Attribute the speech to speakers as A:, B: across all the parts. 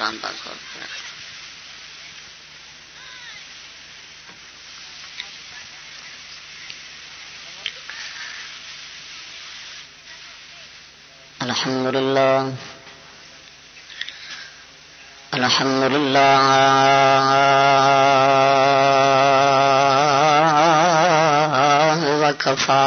A: قرآن پاک اور الحمد لله الحمد لله وكفى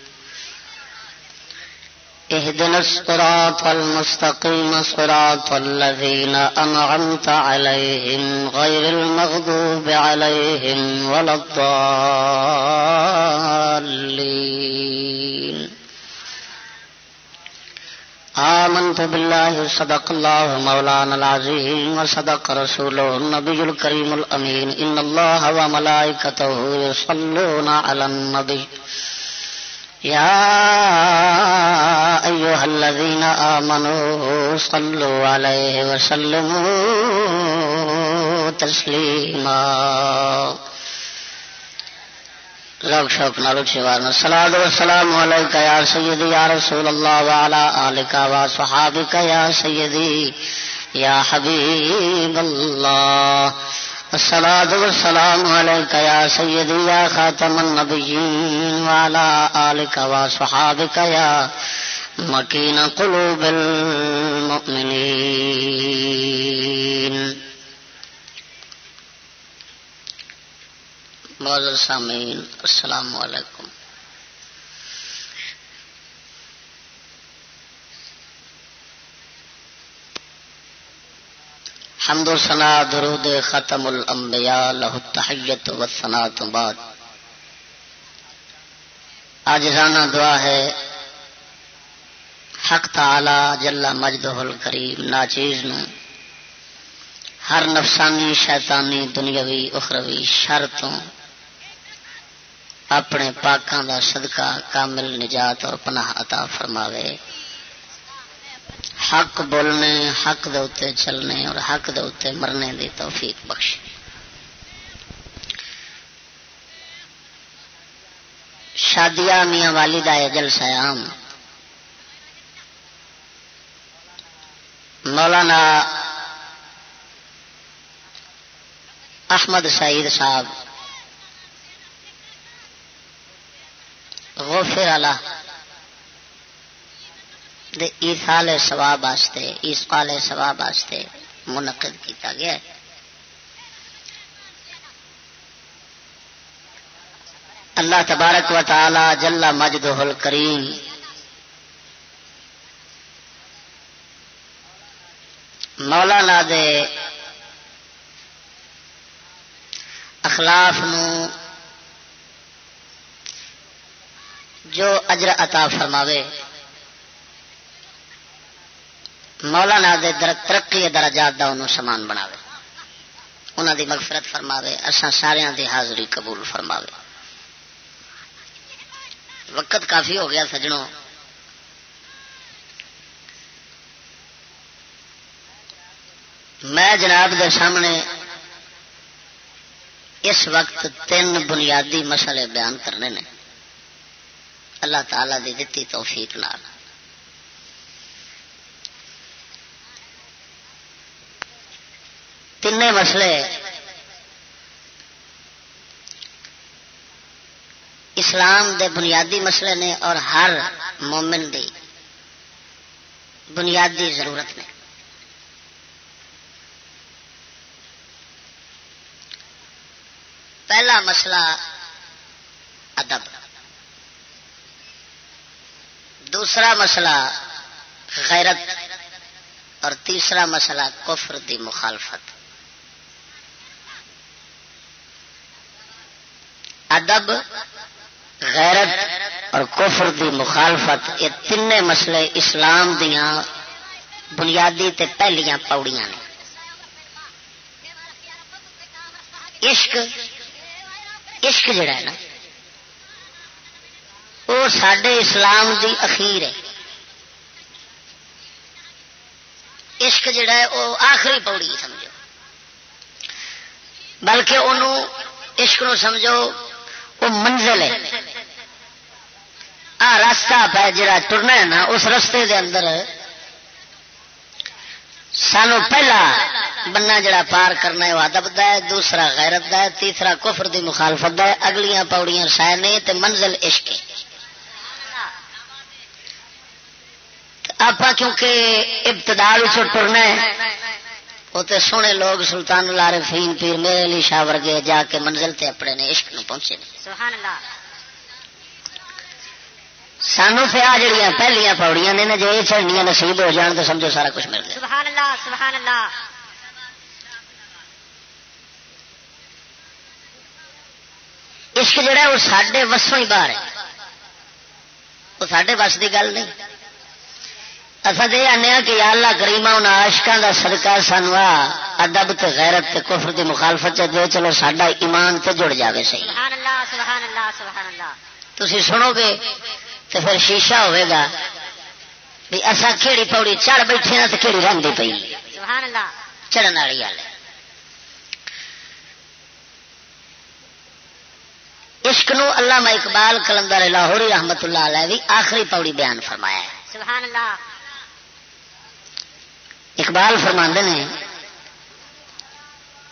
A: اهدنا الصراط المستقيم صراط الذين أنعمت عليهم غير المغضوب عليهم ولا الضالين. آمنت بالله، صدق الله مولانا العظيم، وصدق رسوله النبي الكريم الأمين. إن الله وملائكته يصلون على النبي. يا أيها الذين آمنوا صلوا عليه وسلموا تسليما. ذوق شوق نالو چوار سلاد و سلام علیکہ یا سیدی یا رسول اللہ وعلا آلکہ و صحابکہ یا سیدی یا حبیب اللہ. الصلاة والسلام علیکہ یا سیدی یا خاتم النبیین وعلا آلکہ و صحابکہ یا مکین قلوب المؤمنین معذر سامعین، السلام علیکم. حمد و سنا درود ختم الانبیاء لہ التحیت و سنا تو بعد۔ آج رانا دعا ہے، حق تعالی جلا مجدہ الکریم، ناچیز نو۔ ہر نفسانی، شیطانی، دنیاوی، اخروی شرطوں اپنے پاکاں دا صدقہ کامل نجات اور پناہ عطا فرماوے۔ حق بولنے، حق دے چلنے اور حق دے مرنے دی توفیق بخش شادیا میاں والدہ جل سیام مولانا احمد سعید صاحب غفر اللہ دے ایسال سواب واسطے ایسال سواب واسطے منعقد کیتا گیا ہے۔ اللہ تبارک و تعالی جلا مجد کریم مولانا دے اخلاف نو جو اجر عطا فرماوے۔ مولانا دے در ترقی درجات دا انہوں سامان بناوے۔ انہوں دی مغفرت فرماوے، اساں سارے دی حاضری قبول فرماوے۔ وقت کافی ہو گیا سجنوں۔ میں جناب دے سامنے اس وقت تین بنیادی مسئلے بیان کرنے نے۔ اللہ تعالی دی دتی توفیق نال۔ تین مسئلے۔ اسلام دے بنیادی مسئلے نے اور ہر مومن دی بنیادی ضرورت نے۔ پہلا مسئلہ ادب۔ دوسرا مسئلہ غیرت۔ اور تیسرا مسئلہ کفر دی مخالفت۔ ادب، غیرت اور کفر دی مخالفت، یہ تین مسئلے اسلام دیا بنیادی تے پہلیاں پاؤڑیاں نے۔ عشق عشق جڑا ہے نا، وہ سڈے اسلام دی اخیر ہے۔ عشق جڑا ہے، وہ آخری پوڑی سمجھو۔ بلکہ انہوں عشق نو سمجھو وہ منزل ہے۔ آ راستہ پہ جڑا ٹرنا ہے نا، اس رستے دے اندر سانو پہلا بننا جڑا پار کرنا ہے، وہ ادب ہے، دوسرا غیرت ہے، تیسرا کفر دی مخالفت ہے، اگلیاں پوڑیاں سائے نے، تے منزل عشق آپ کیونکہ ابتدا ٹرنا ہے تو سونے لوگ سلطان لارے فیم پیر میرے لیے شاہ ورگے جا کے منزل تے اپنے نے عشق نو پہنچے سبحان اللہ۔ سانو آ جڑیاں پہلیاں پوڑیاں نے جی یہ چڑھنیاں نصیب ہو جان تو سمجھو سارا کچھ مل گیا۔ سبحان اللہ سبحان اللہ۔ عشق جڑا وہ سڈے وسوں ہی باہر ہے۔ وہ سڈے بس کی گل نہیں۔ اصل یہ آنے کہ یا اللہ کریما ان آشکا کا سدکا سانو ادب تے غیرت تے کفر دی مخالفت دے چلو سڈا ایمان تے جڑ جاوے صحیح۔ سبحان اللہ سبحان اللہ سبحان اللہ تسی سنو گے تو پھر شیشہ ہوئے گا بھی اصا کہڑی پوڑی چڑھ بیٹھے ہیں تو کہڑی رنگ پی چڑھن والی گل عشق نو علامہ اقبال کلندر لاہوری رحمت اللہ علیہ بھی آخری پوڑی بیان فرمایا ہے۔ سبحان اللہ اقبال فرماندے نے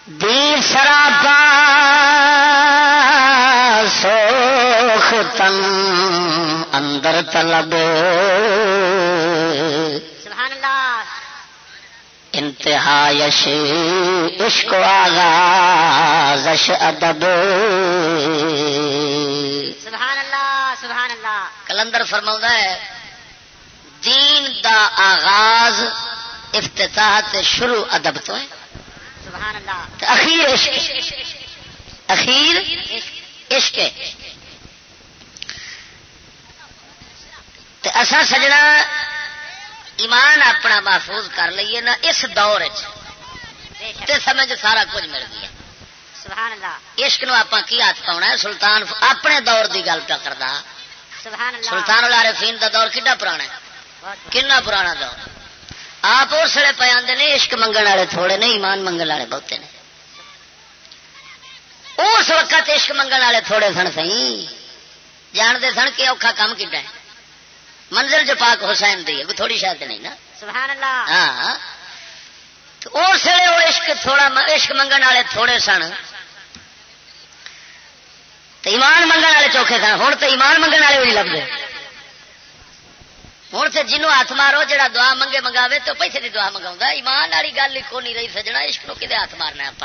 A: دیر سراپا سوخ تن اندر طلب۔ انتہا یش عشق آغازش ادب۔ سبحان اللہ سبحان اللہ۔ کلندر فرما ہے دین دا آغاز افتتاح شروع ادب تو ہے۔ سبحان اللہ۔ اخیر عشق اخیر عشق اسا سجنا ایمان اپنا محفوظ کر لیے نا اس دور سمجھ سارا کچھ مل گیا۔ عشق نو آپ کی ہاتھ پاؤنا ہے؟ سلطان اپنے دور کی گل پہ کرتا سلطان العارفین دا دور کڈا پرانا ہے؟ کنا پرانا دور؟ آپ اس ویلے پہ آتے نے عشق منگن والے تھوڑے نے ایمان منگن والے بہتے نے۔ اس وقت عشق منگن والے تھوڑے سن سی جانتے سن کہ اوکھا کام کڈا ہے۔ منزل جو پاک حسین دی ہے تھوڑی شاید نہیں نا۔ سبحان اللہ۔ ہاں۔ اس لیے وہ عشق تھوڑا عشق منگن والے تھوڑے سن۔ تو ایمان منگن والے چوکھے سن۔ ہوں تو ایمان منگن والے بھی لگتے ہوں تو جنوب ہاتھ مارو جا دعا منگے منگاوے تو پیسے کی دعا منگا ایمان والی گل ہی کو نہیں رہی سجنا عشق نو کدے ہاتھ مارنا آپ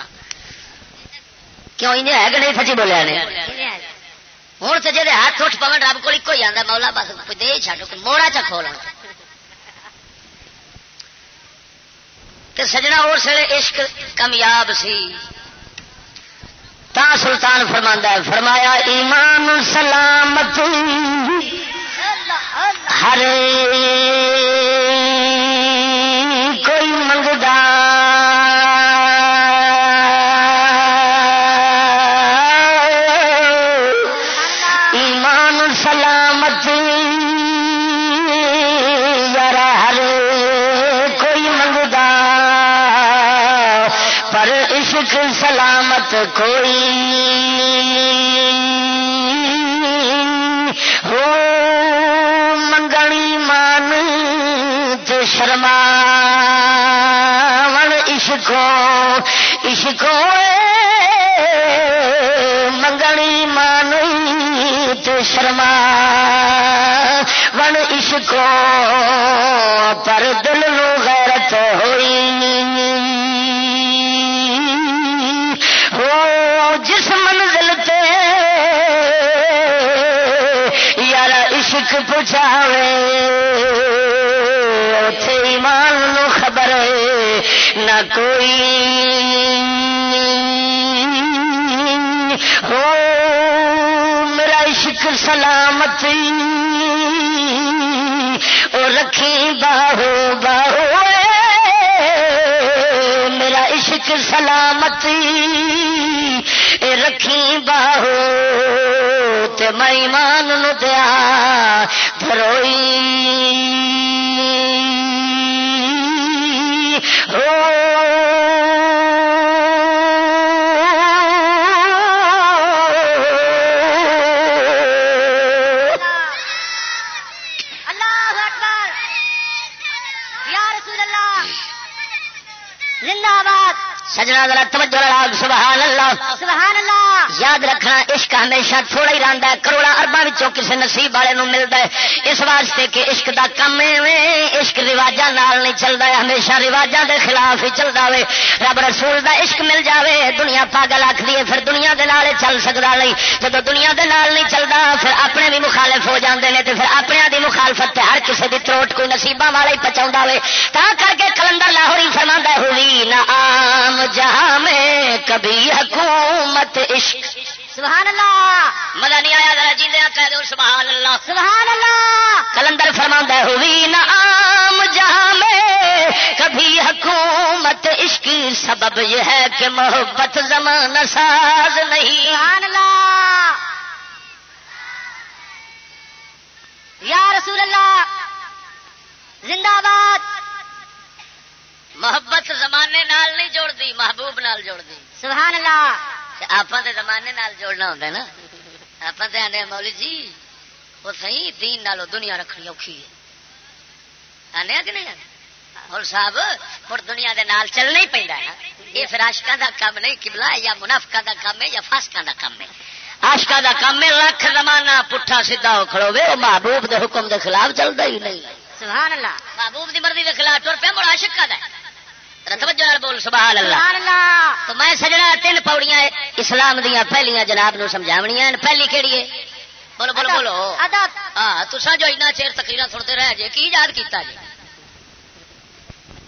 A: کیوں ہے کہ نہیں سچی بولیا نے ہوں تو جی ہاتھ اٹھ پون رب کو ایک ہی آتا مولا بس دے چڈ موڑا چا کھول سجنا اس ویلے عشق کمیاب سی تا سلطان فرما فرمایا ایمان سلامت ہر
B: عاشق اتے ایمان نو خبر نہ کوئی ہو، میرا عشق سلامتی او رکھی باہو باہو میرا عشق سلامتی رکھی باہو تے میں ایمان نو دیا دروئی سجنا ذرا توجہ لڑا سبحان اللہ
C: سبحان اللہ
B: یاد رکھنا عشق ہمیشہ تھوڑا ہی رہتا ہے کروڑا اربا کسی نصیب والے ملتا ہے۔ اس واسطے کہ عشق دا کم عشق رواجہ نال نہیں چلتا ہے ہمیشہ رواجہ دے خلاف ہی چلتا ہوئے رب رسول دا عشق مل جاوے دنیا پاگل آخ دیے پھر دنیا دے نال چل سکتا نہیں۔ جب دنیا دے نال نہیں چلتا پھر اپنے بھی مخالف ہو جاندے نے پھر اپنے دی مخالفت ہر کسی دی تروٹ کوئی نصیبہ والا ہی پچاؤ ہوئے تا کر کے کلندر لاہور ہی فرما ہوئی نہ آم جہاں میں کبھی حکومت عشق
C: سبحان اللہ!
B: مزہ نہیں آیا ذرا جی کہہ دو سبحان اللہ!
C: سبحان اللہ!
B: کلندر فرما ہوئی نہ عام جہاں میں کبھی حکومت عشق۔ سبب یہ ہے کہ محبت زمان ساز نہیں۔
C: سبحان اللہ! یا رسول اللہ! زندہ باد
B: محبت زمانے نال نہیں جوڑ دی محبوب نال جوڑ دی
C: سبحان اللہ۔
B: آپ زمانے نال جوڑنا ہوتا ہے نا۔ آپ آنے مولی جی وہ سی دین نالو دنیا رکھنی اوکھی ہے۔ آنے کہ نہیں مول صاحب مڑ دنیا دے نال چلنا ہی پہنتا ہے یہ پھر آشکا دا کام نہیں کبلا یا منافقہ دا کام ہے یا فاسکا دا کام ہے۔ آشکا دا کام ہے لکھ زمانہ پٹھا سیدھا ہو کھڑو وہ محبوب دے حکم دے خلاف چلتا ہی نہیں۔
C: سبحان اللہ۔
B: محبوب دی مرضی دے خلاف ٹر پہ مڑ عاشق کا بول سبحان اللہ۔ تو میں سجنا تین پاؤڑیاں اسلام دیا پہلیاں جناب نو سمجھاونیاں پہلی کہڑی ہے؟ بولو بولو بولو۔ ہاں تسا جو اتنا چیر تقریر سنتے رہ جے کی یاد کیتا جی؟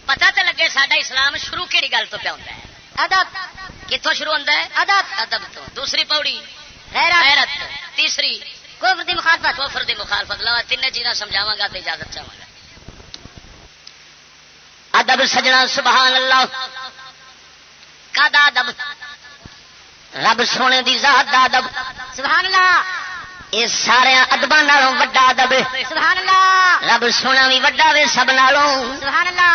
B: پتا تو لگے سڈا اسلام شروع کہڑی گل تو پیا ہوتا ہے؟
C: ادب۔
B: کتوں شروع ہوتا ہے؟
C: ادب۔
B: ادب تو۔ دوسری پاؤڑی
C: حیرت
B: تیسری
C: کوفر دی مخالفت۔
B: کوفر دی مخالفت۔ لوا تین چیزاں سمجھاوا گا تو اجازت چاہوں گا۔ ادب سجنا سبحان اللہ۔ کا ادب۔ رب سونے دی ذات دا ادب۔
C: سبحان اللہ۔
B: یہ سارے ادبا نالوں وڈا ادب رب سونا بھی وڈا وے سب نالوں۔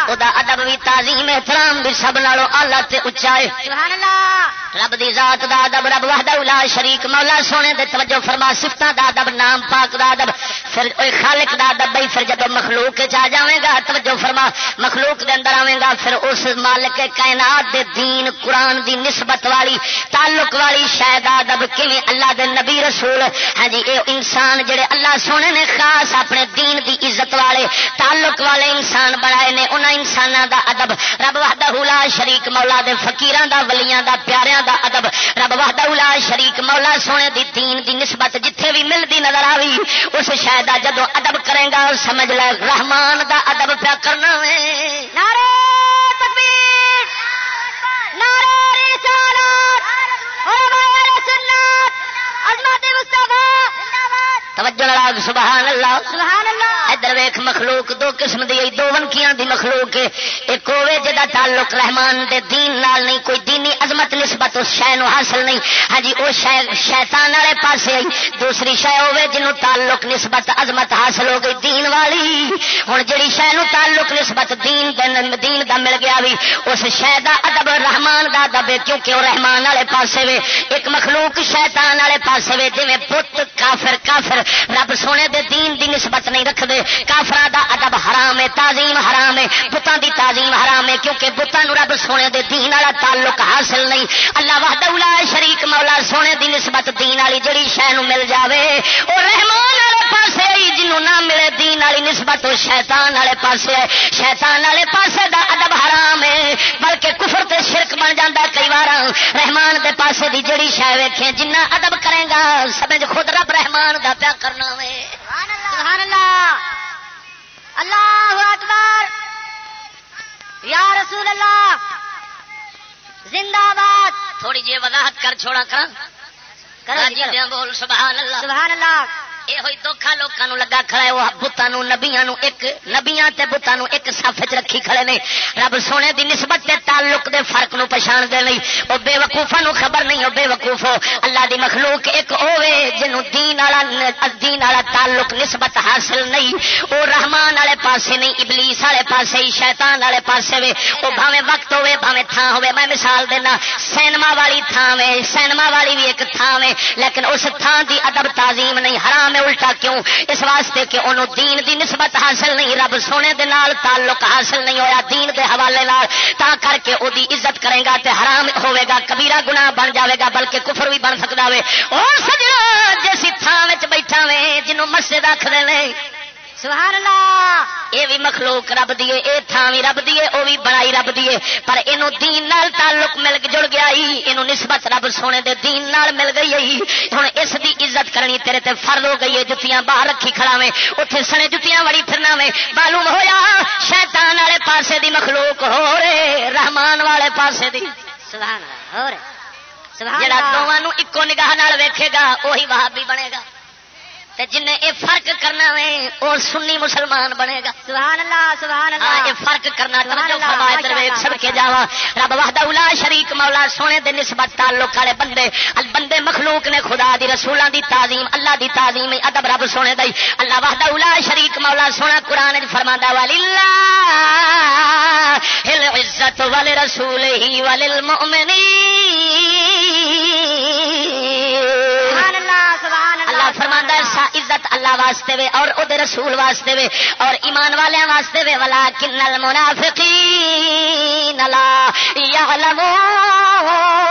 B: او دا ادب بھی تعظیم احترام بھی سب نالوں اعلی تے ہے۔
C: اللہ
B: رب دی ذات دا ادب رب وحدہ لا شریک مولا سونے دے توجہ فرما صفتاں دا ادب نام پاک دا ادب۔ پھر اوے خالق دا ادب بھائی پھر جب مخلوق وچ آ جاویں گا توجہ فرما مخلوق دے اندر آویں گا پھر اس مالک کائنات دے دین قرآن دی نسبت والی تعلق والی شاید ادب کیویں اللہ دے نبی رسول؟ ہاں جی اے انسان جڑے اللہ سونے نے خاص اپنے دین دی عزت والے، تعلق والے انسان بنائے نے، انہاں انساناں دا ادب. رب وحدہ لا شریک مولا دے فقیراں دا، ولیاں دا، پیاریاں دا ادب. رب وحدہ لا شریک مولا سونے دی دین دی نسبت جتھے بھی ملدی نظر آوی، اس شاید جدو ادب کرے گا، سمجھ لے رحمان دا ادب پیا کرنا ہے۔
C: نعرہ تکبیر، نعرہ رسالت، علماء سنت، عظمت مصطفی
B: توجہ لڑا سبحان اللہ۔
C: سبحان اللہ۔
B: ادھر ویخ مخلوق، دو قسم دی دو ونکیاں دی مخلوق ایک ہوے جدا تعلق رحمان دے دین نال نہیں، کوئی دینی عظمت نسبت اس شے نو حاصل نہیں۔ ہاں جی او شے، شیطان والے پاسے آئی۔ دوسری شے ہوے جنوں تعلق نسبت عظمت حاصل ہو گئی دین والی۔ ہن جڑی شے نو تعلق نسبت دین دے دین دا مل گیا وی، اس شے دا ادب رحمان دا ادب ہے۔ کیونکہ او رحمان والے پاسے وے، ایک مخلوق شیطان والے پاسے وے، جویں پت کافر کافر، رب سونے دے دین دی نسبت نہیں رکھتے کافرا دا ادب حرام ہے، تعظیم حرام ہے بتان دی تعظیم حرام ہے، کیونکہ بتان رب سونے دے دین والا تعلق حاصل نہیں۔ اللہ وحدہ لا شریک مولا سونے دی نسبت دین والی جڑی شہ مل جاوے، او رحمان والے پاسے آئی، جنوں نہ ملے دین والی نسبت، او شیطان والے پاسے ہے شیطان والے پاسے دا ادب حرام ہے، بلکہ کفر تے شرک بن جاتا کئی بار رحمان دے پاسے دی جڑی شہ ویکھے، جنہ ادب کرے گا، سمجھ خود رب رحمان دا پیا کرنا وے۔
D: سبحان اللہ اللہ۔ اکبر۔ یا رسول اللہ زندہ باد۔
B: تھوڑی جی وضاحت کر چھوڑا کر
D: کرو جی،۔
B: بول سبحان اللہ۔
D: سبحان اللہ۔
B: یہ ہوئی دھوکھا لوگوں لگا کھڑا ہے وہ بتانو نبیاں نو ایک نبیاں تے بتانو ایک صف چ رکھی کھڑے نے رب سونے دی نسبت تے تعلق دے فرق نو پہچان دے نہیں او بے وقوفاں نو خبر نہیں او بے وقوف ہو اللہ دی مخلوق ایک ہوے جنوں دین والا دین والا تعلق نسبت حاصل نہیں او رحمان والے پاسے نہیں ابلیس والے پاسے ہی شیطان والے پاسے وے او بھاویں وقت ہوے بھاویں تھان ہوے میں مثال دینا سینما والی تھان وے سینما والی بھی ایک تھان وے لیکن اس تھان دی ادب تعظیم نہیں حرام ہے الٹا کیوں؟ اس واسطے کہ انہوں دین دی نسبت حاصل نہیں، رب سونے دے نال تعلق حاصل نہیں ہویا دین دے حوالے نال، تا کر کے او دی عزت کرے گا تے حرام ہوے گا، کبیرہ گناہ بن جاوے گا، بلکہ کفر بھی بن سکدا وے۔ او سجنا جس تھان وچ بیٹھا وے جنوں مسجد آکھدے نے۔
D: سبحان اللہ
B: یہ بھی مخلوق رب دیے اے تھان بھی رب دیے وہ بھی بڑائی رب دیے پر یہ دین نال تعلق مل جڑ گیا یہ نسبت رب سونے دے دین نال مل گئی ہے کرنی تیرے تے فرد ہو گئی ہے جتیاں باہر رکھی کھڑا میں اتنے سنے جتیاں وڑی پھرنا میں معلوم ہویا شیطان والے پاسے دی مخلوق ہو رے رحمان والے پاسے دی۔
D: سبحان اللہ اور سبحان
B: جڑا دونوں اکو نگاہ ویکھے گا وہی وہابی بنے گا۔ تے جن یہ فرق کرنا وے وہ سنی مسلمان بنے گا۔
D: سبحان اللہ سبحان
B: ہاں یہ
D: اللہ
B: فرق کرنا توجہ
D: اللہ،
B: فرمائے
D: اللہ،
B: سب کے رب وحدہ الا شریک مولا سونے دے نسبت تعلق والے بندے۔ بندے مخلوق نے خدا دی رسولاں دی تعظیم اللہ دی تعظیم ادب رب سونے دئی اللہ وحدہ الا شریک مولا سونا قران وچ فرماندا وللہ العزت ولرسولہ وللمؤمنین
D: اللہ اللہ
B: فرماندا ہے سا عزت اللہ واسطے وے اور او دے رسول واسطے وے اور ایمان والے واسطے وے ولکن المنافقین لا
D: یعلمون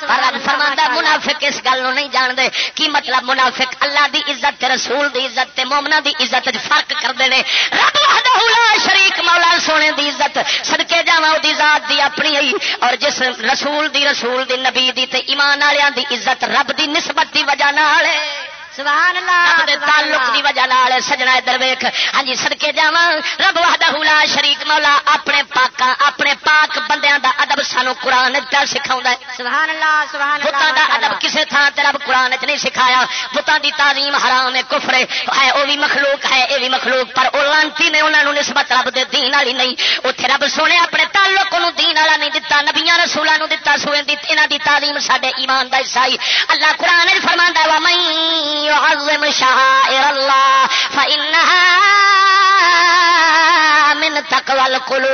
B: پر رب
D: اللہ
B: فرماندا منافق اس گل نو نہیں جاندے کی مطلب منافق؟ اللہ دی عزت تے رسول دی عزت تے مومنا دی عزت وچ فرق کردے نے۔ رب وحدہ لا شریک، مولا سونے دی عزت۔ صدکے جاواں او دی ذات دی اپنی ہی۔ اور جس رسول دی رسول دی نبی دی تے ایمان والیاں دی عزت رب دی نسبت دی وجہ نال ہے۔
D: سبحان اللہ
B: دے تعلق۔ دی وجہ نال سجنا ادھر ویکھ۔ ہاں جی صدکے جاواں۔ رب وحدہ لا شریک مولا اپنے اپنے پاک بندیاں دا ادب سانو قران وچ سکھاوندا ہے۔
D: سبحان اللہ سبحان اللہ
B: بتاں دا ادب۔ کسے تھان تے رب قرآن نہیں سکھایا۔ بتاں دی تعظیم حرام ہے کفر ہے۔ او بھی مخلوق ہے اے بھی مخلوق پر او لانتی نے انہاں نو نسبت رب دے دین والی نہیں۔ اوتھے رب سونے اپنے تعلق نو دین والا نہیں دتا نبیاں رسولاں نو دتا سویں دی انہاں دی تعظیم ساڈے ایمان دا حصہ اللہ قرآن وچ فرماندا ہے ومن يعظم شعائر الله فإنها من تقوى القلوب.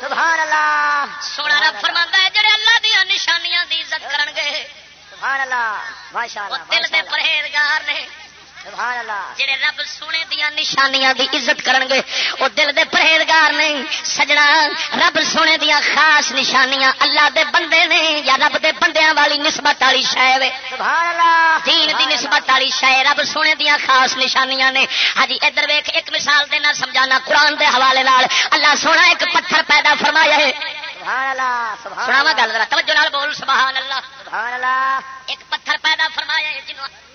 D: سبحان اللہ.
B: سونا رب فرماندا ہے جڑے اللہ دی نشانیاں دی عزت کرن گے
D: سبحان اللہ. ماشاء
B: وہ
D: اللہ
B: دل دے۔ پرہیزگار نے۔ جڑے رب سونے دیا نشانیاں دی عزت کرن گے وہ دل دے پرہیزگار نے سجنا رب سونے دیا خاص نشانیاں اللہ دے بندے نے یا رب دے بندیاں والی نسبت والی شے وے۔ دین دی نسبت والی شے رب سونے دیا خاص نشانیاں نے۔ ہاں جی ادھر ویکھ ایک مثال دینا سمجھانا قرآن دے حوالے نال۔ اللہ سونا ایک پتھر پیدا فرمایا ہے۔
D: سبحان اللہ سبحان
B: سناوا
D: اللہ۔
B: گل ذرا توجہ نال بول سبحان اللہ۔
D: سبحان اللہ۔
B: ایک پتھر پیدا فرمایا ہے جنوں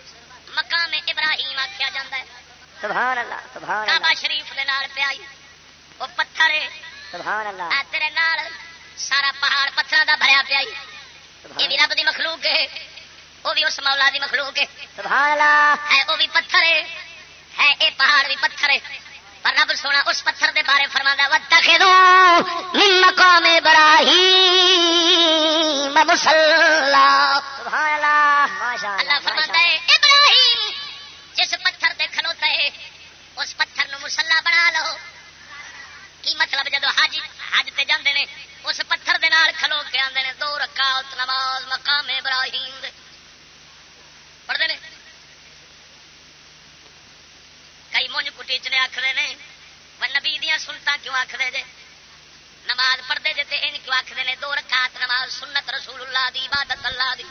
B: مقام ابراہیم آخیا جاتا ہے۔
D: سبحان اللہ سبحان
B: کعبہ شریف دے نال پیا وہ پتھر
D: سبحان اللہ
B: تیرے نال سارا پہاڑ پتھر دا بھریا پیا یہ بھی رب دی مخلوق ہے۔ وہ بھی اس مولا دی مخلوق ہے۔
D: سبحان اللہ
B: ہے وہ بھی پتھر ہے۔ ہے اے پہاڑ بھی پتھر ہے۔ پر رب سونا اس پتھر دے بارے واتخذو من مقام ابراہیم
D: سبحان اللہ
B: ہے ابراہیم جس پتھر دے کھلوتا ہے اس پتھر نو مسلا بنا لو۔ کی مطلب؟ جدو حج حج تے جاندے نے اس پتھر دے نال کھلو کے آندے نے دو رکعت نماز مقام ابراہیم دے۔ پڑھدے نے؟ کئی مونج کٹی چ آخر نے؟ وہ نبی دیا سنتا کیوں آخر جے؟ نماز پڑھتے جے تے ان کیوں آخر نے؟ دو رکعت نماز سنت رسول اللہ دی، عبادت اللہ دی۔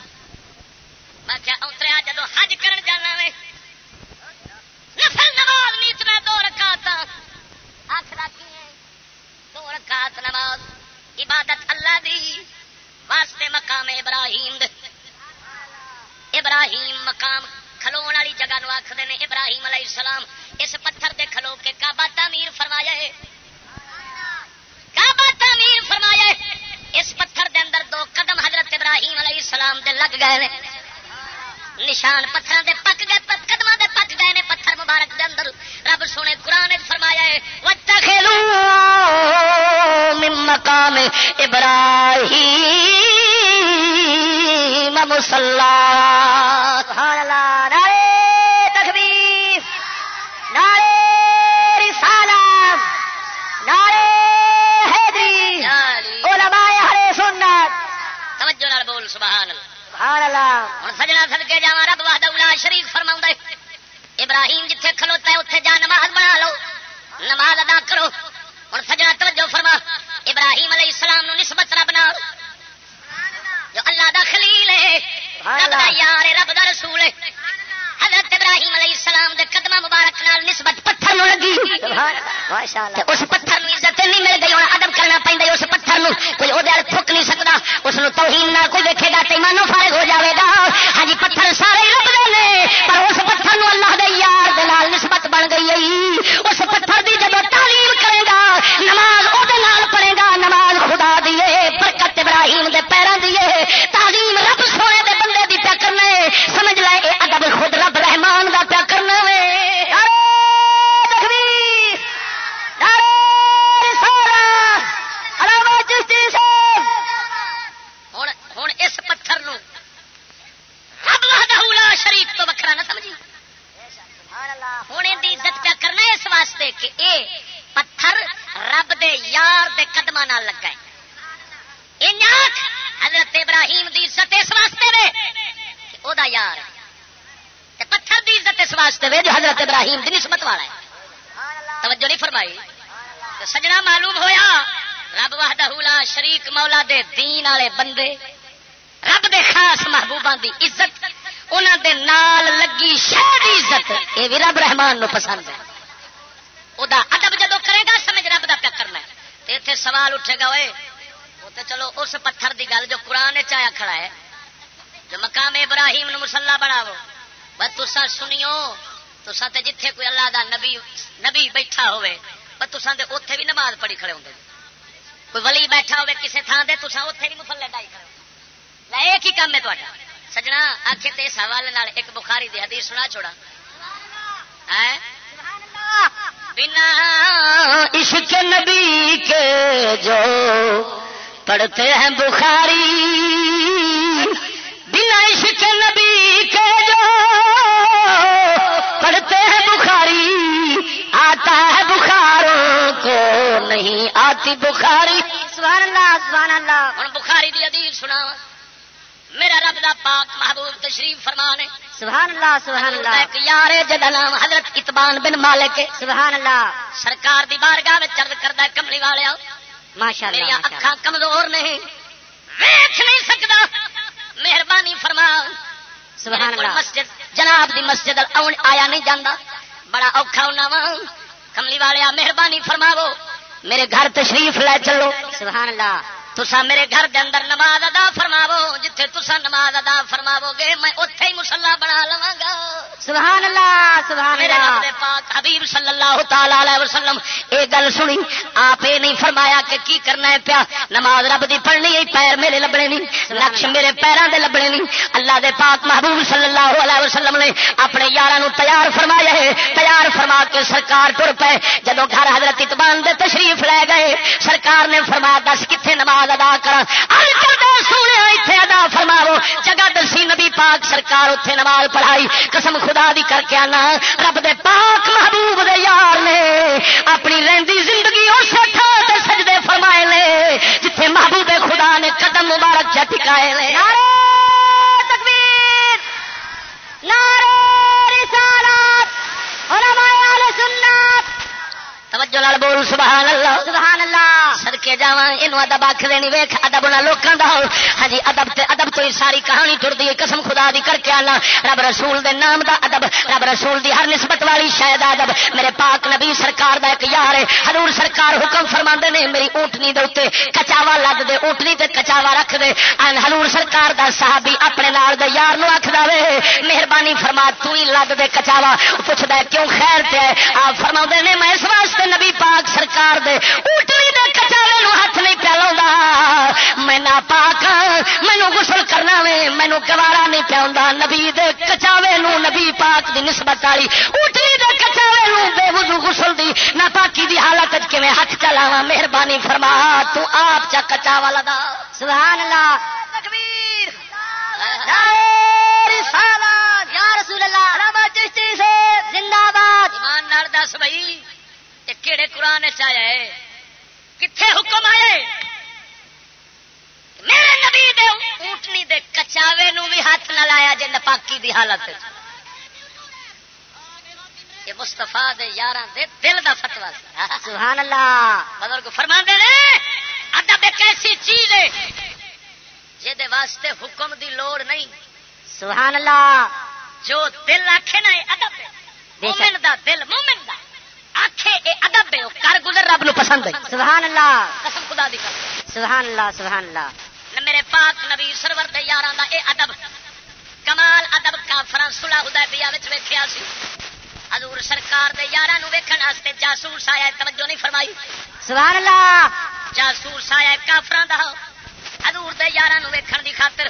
B: میں کیا اتریا جدو حج کرن جانا وے۔ نفل نماز نیت میں دو رکعت آخر کی دو رکعت نماز، عبادت اللہ دی۔ واسطے مقام ابراہیم دے۔ ابراہیم مقام کھلو والی جگہ نو آخر نے ابراہیم علیہ السلام اس پتھر دے کھلو کے کعبہ تعمیر فرمایا ہے کعبہ تعمیر فرمایا ہے اس پتھر دے اندر دو قدم حضرت ابراہیم علیہ السلام دے لگ گئے نے نشان پتھر دے پک گئے قدم دے پک گئے نے پتھر مبارک دے اندر رب سونے قرآن فرمایا ہے
A: من مقام ابراہیم مسلح
D: سبحان اللہ نعرے تکبیر نعرے رسالت نعرے حیدری علماء اہل سنت
B: توجہ نال بول سبحان اللہ.
D: سبحان اللہ
B: ہوں سجنا سدکے جا رب وحدہ الا شریف فرما ابراہیم جتھے کھلوتا ہے اتنے جا نماز بنا لو. نماز ادا کرو. ہوں سجنا توجہ فرما. ابراہیم علیہ السلام نو نسبت رب نال جو اللہ دا خلیل ہے رب دا یار ہے رب دا رسول ہے۔ حضرت ابراہیم علیہ السلام دے قدمہ مبارک نال نسبت پتھر نو لگی۔
D: سبحان اللہ ماشاء
B: تے
D: اللہ
B: اس پتھر نو عزت نہیں مل گئی ہوں ادب کرنا پہنتا اس پتھر نو کوئی وہ تھک نہیں سکتا اس نو توہین نہ کوئی دیکھے گا تو مانو فارغ ہو جاوے گا۔ ہاں جی پتھر سارے لبتے ہیں پر اس پتھر نو اللہ دے یار دے نال نسبت بن گئی ہے۔ اس پتھر دی جب تعلیم کرے گا نماز وہ پڑھے گا نماز خدا دیے برکت ابراہیم دے پیروں تعلیم رب سونے دے بندے دی پیا کرنا ہے۔ سمجھ لے، اے ادب خود رب رحمان دا پیا کرنا وے
D: نعرے تکبیر نعرے رسالت علامہ چشتی صاحب
B: ہوں ہوں اس پتھر نو رب وحدہ لا شریف تو وکھرا نہ سمجھی
D: سبحان اللہ
B: ہوں یہ عزت پیا کرنا ہے اس واسطے کہ اے پتھر رب دے یار دے قدم لگا ہے یہ آخ حضرت ابراہیم دی عزت اس واسطے وے کہ او دا یار ہے تے پتھر دی عزت واسطے وے جو حضرت ابراہیم دی نسبت والا ہے۔ توجہ نہیں فرمائی۔ تے سجنا معلوم ہویا، رب وحدہ لا شریک مولا دے دین والے بندے، رب دے خاص محبوباں دی عزت، انہاں دے نال لگی شہ دی عزت، یہ بھی رب رحمان نو پسند ہے۔ او دا ادب جدو کرے گا، سمجھ رب دا پیا کرنا ہے تے ایتھے سوال اٹھے گا، اوئے وہ تے چلو اس پتھر دی گل جو قرآن وچ آیا کھڑا ہے، جو مقام ابراہیم نو مسلا بناو بس تسا سنیو تسا تے جتھے کوئی اللہ دا نبی نبی بیٹھا ہوئے بس تسا تے اوتھے بھی نماز پڑھی کھڑے ہوندے کوئی ولی بیٹھا ہوئے کسے تھان دے تسا اوتھے بھی مفلے ڈائی کھڑے ہوندے ایک ہی کام ہے تہاڈا سجنا، آکھے تے اس حوالے نال ایک بخاری دی حدیث سنا چھوڑا۔ ہیں بنا
A: عشق نبی کے جو پڑھتے ہیں بخاری، بنا عشق نبی کے جو پڑھتے ہیں بخاری آتا ہے بخاروں کو نہیں آتی بخاری۔
D: سبحان اللہ سبحان اللہ
B: ہوں بخاری دی حدیث سنا میرا رب دا پاک محبوب تشریف فرمان ہے
D: سبحان اللہ سبحان اللہ
B: ایک یار جدا نام حضرت اتبان بن مالک
D: سبحان اللہ
B: سرکار دی بارگاہ چرد کرتا ہے کملی والے
D: ماشاء
B: میری اکھاں کمزور نہیں ویچ نہیں سکتا مہربانی فرما
D: سبحان اللہ۔
B: مسجد جناب دی مسجد آیا نہیں جانا بڑا اوکھا ہونا وا۔ کملی والے مہربانی فرماو میرے گھر تشریف لے چلو۔
D: سبحان اللہ۔
B: تسا میرے گھر دے اندر نماز ادا فرماو جتھے تسا نماز ادا فرماو گے میں اتے ہی مسلا بنا لوا گا
D: سبحان اللہ سبحان
B: میرے
D: اللہ۔
B: دے پاک حبیب صلی اللہ تعالی علیہ وسلم اے گل سنی آپ یہ نہیں فرمایا کہ کی کرنا ہے پیا؟ نماز رب دی پڑھنی ہے پیر میرے لبنے نہیں نقش میرے پیروں دے لبنے نہیں اللہ دے پاک محبوب صلی اللہ علیہ وسلم نے اپنے یاروں تیار فرمایا ہے۔ تیار فرما کے سرکار ٹر پے جدو گھر حضرت اتبان دے تشریف لے گئے سرکار نے فرمایا دس کتنے نماز نماز ادا کرا سونے اتنے ادا فرماو جگہ دسی نبی پاک سرکار اتنے نماز پڑھائی۔ قسم خدا دی کر کے آنا۔ رب دے پاک محبوب دے یار نے اپنی رہندی زندگی اس تھان تے سجدے فرمائے لے جتھے محبوب خدا نے قدم مبارک چا ٹکائے لے
D: نعرے تکبیر۔ نعرے رسالت علماء اہل سنت۔
B: توجہ لال بول سبحان اللہ
D: سبحان اللہ
B: صدقے کے جا یہ ادب آخ دینی ویخ ادب لوگوں کا ہاں جی ادب تے ادب تو ہی ساری کہانی ٹرتی ہے قسم خدا دی کر کے آنا۔ رب رسول دے نام دا ادب رب رسول دی ہر نسبت والی شاید ادب۔ میرے پاک نبی سرکار دا ایک یار ہے حضور سرکار حکم فرما نے میری اونٹنی دے اتنے کچاوا لگ دے اونٹنی تے کچاوا رکھ دے۔ حضور سرکار دا صحابی اپنے نال دے یار نو دے مہربانی فرما تو ہی لگ دے کچاوا۔ پوچھتا ہے کیوں خیر تے آپ فرما نے میں اس واسطے نبی پاک سرکار دے اونٹنی دے کچاوے نو ہاتھ نہیں پیا لا میں نہ پاک مینو غسل کرنا وے مینو گوارا نہیں پیا نبی دے کچاوے نو نبی پاک دی نسبت والی اونٹنی دے کچاوے نو بے وضو غسل دی نہ پاکی دی حالت میں ہاتھ چلاوا مہربانی فرما تو آپ چا کچاوا لگا۔
D: سبحان اللہ
B: تکبیر
D: یا رسول اللہ علامہ چشتی سے زندہ باد
B: ایمان نال دس بھائی۔ کہڑے قرآن چیا ہے؟ کتنے حکم آئے میرے نبی دے اونٹنی دے کچاوے نو بھی ہاتھ نہ لایا جے نپاکی دی حالت۔ یہ مستفا دے یاراں دے دل دا فتوا
D: سبحان اللہ۔
B: بزرگ فرما نے ادب ایک ایسی چیز ہے جہد واسطے حکم دی لوڑ نہیں۔
D: سبحان اللہ۔
B: جو دل آخے نا ادب۔ مومن دا دل مومن دا۔ آخے یہ ادب ہے کر گزر رب نو پسند ہے۔
D: سبحان اللہ۔
B: قسم خدا دی
D: سبحان اللہ سبحان اللہ۔
B: میرے پاک نبی سرور دے یاراں دا اے ادب کمال ادب کافراں صلح حدیبیہ وچ ویکھیا سی۔ حضور سرکار دے یاراں نو ویکھن واسطے جاسوس آیا توجہ نہیں فرمائی۔
D: سبحان اللہ۔
B: جاسوس آیا کافراں دا۔ حضور دے یاراں نو ویکھن دی خاطر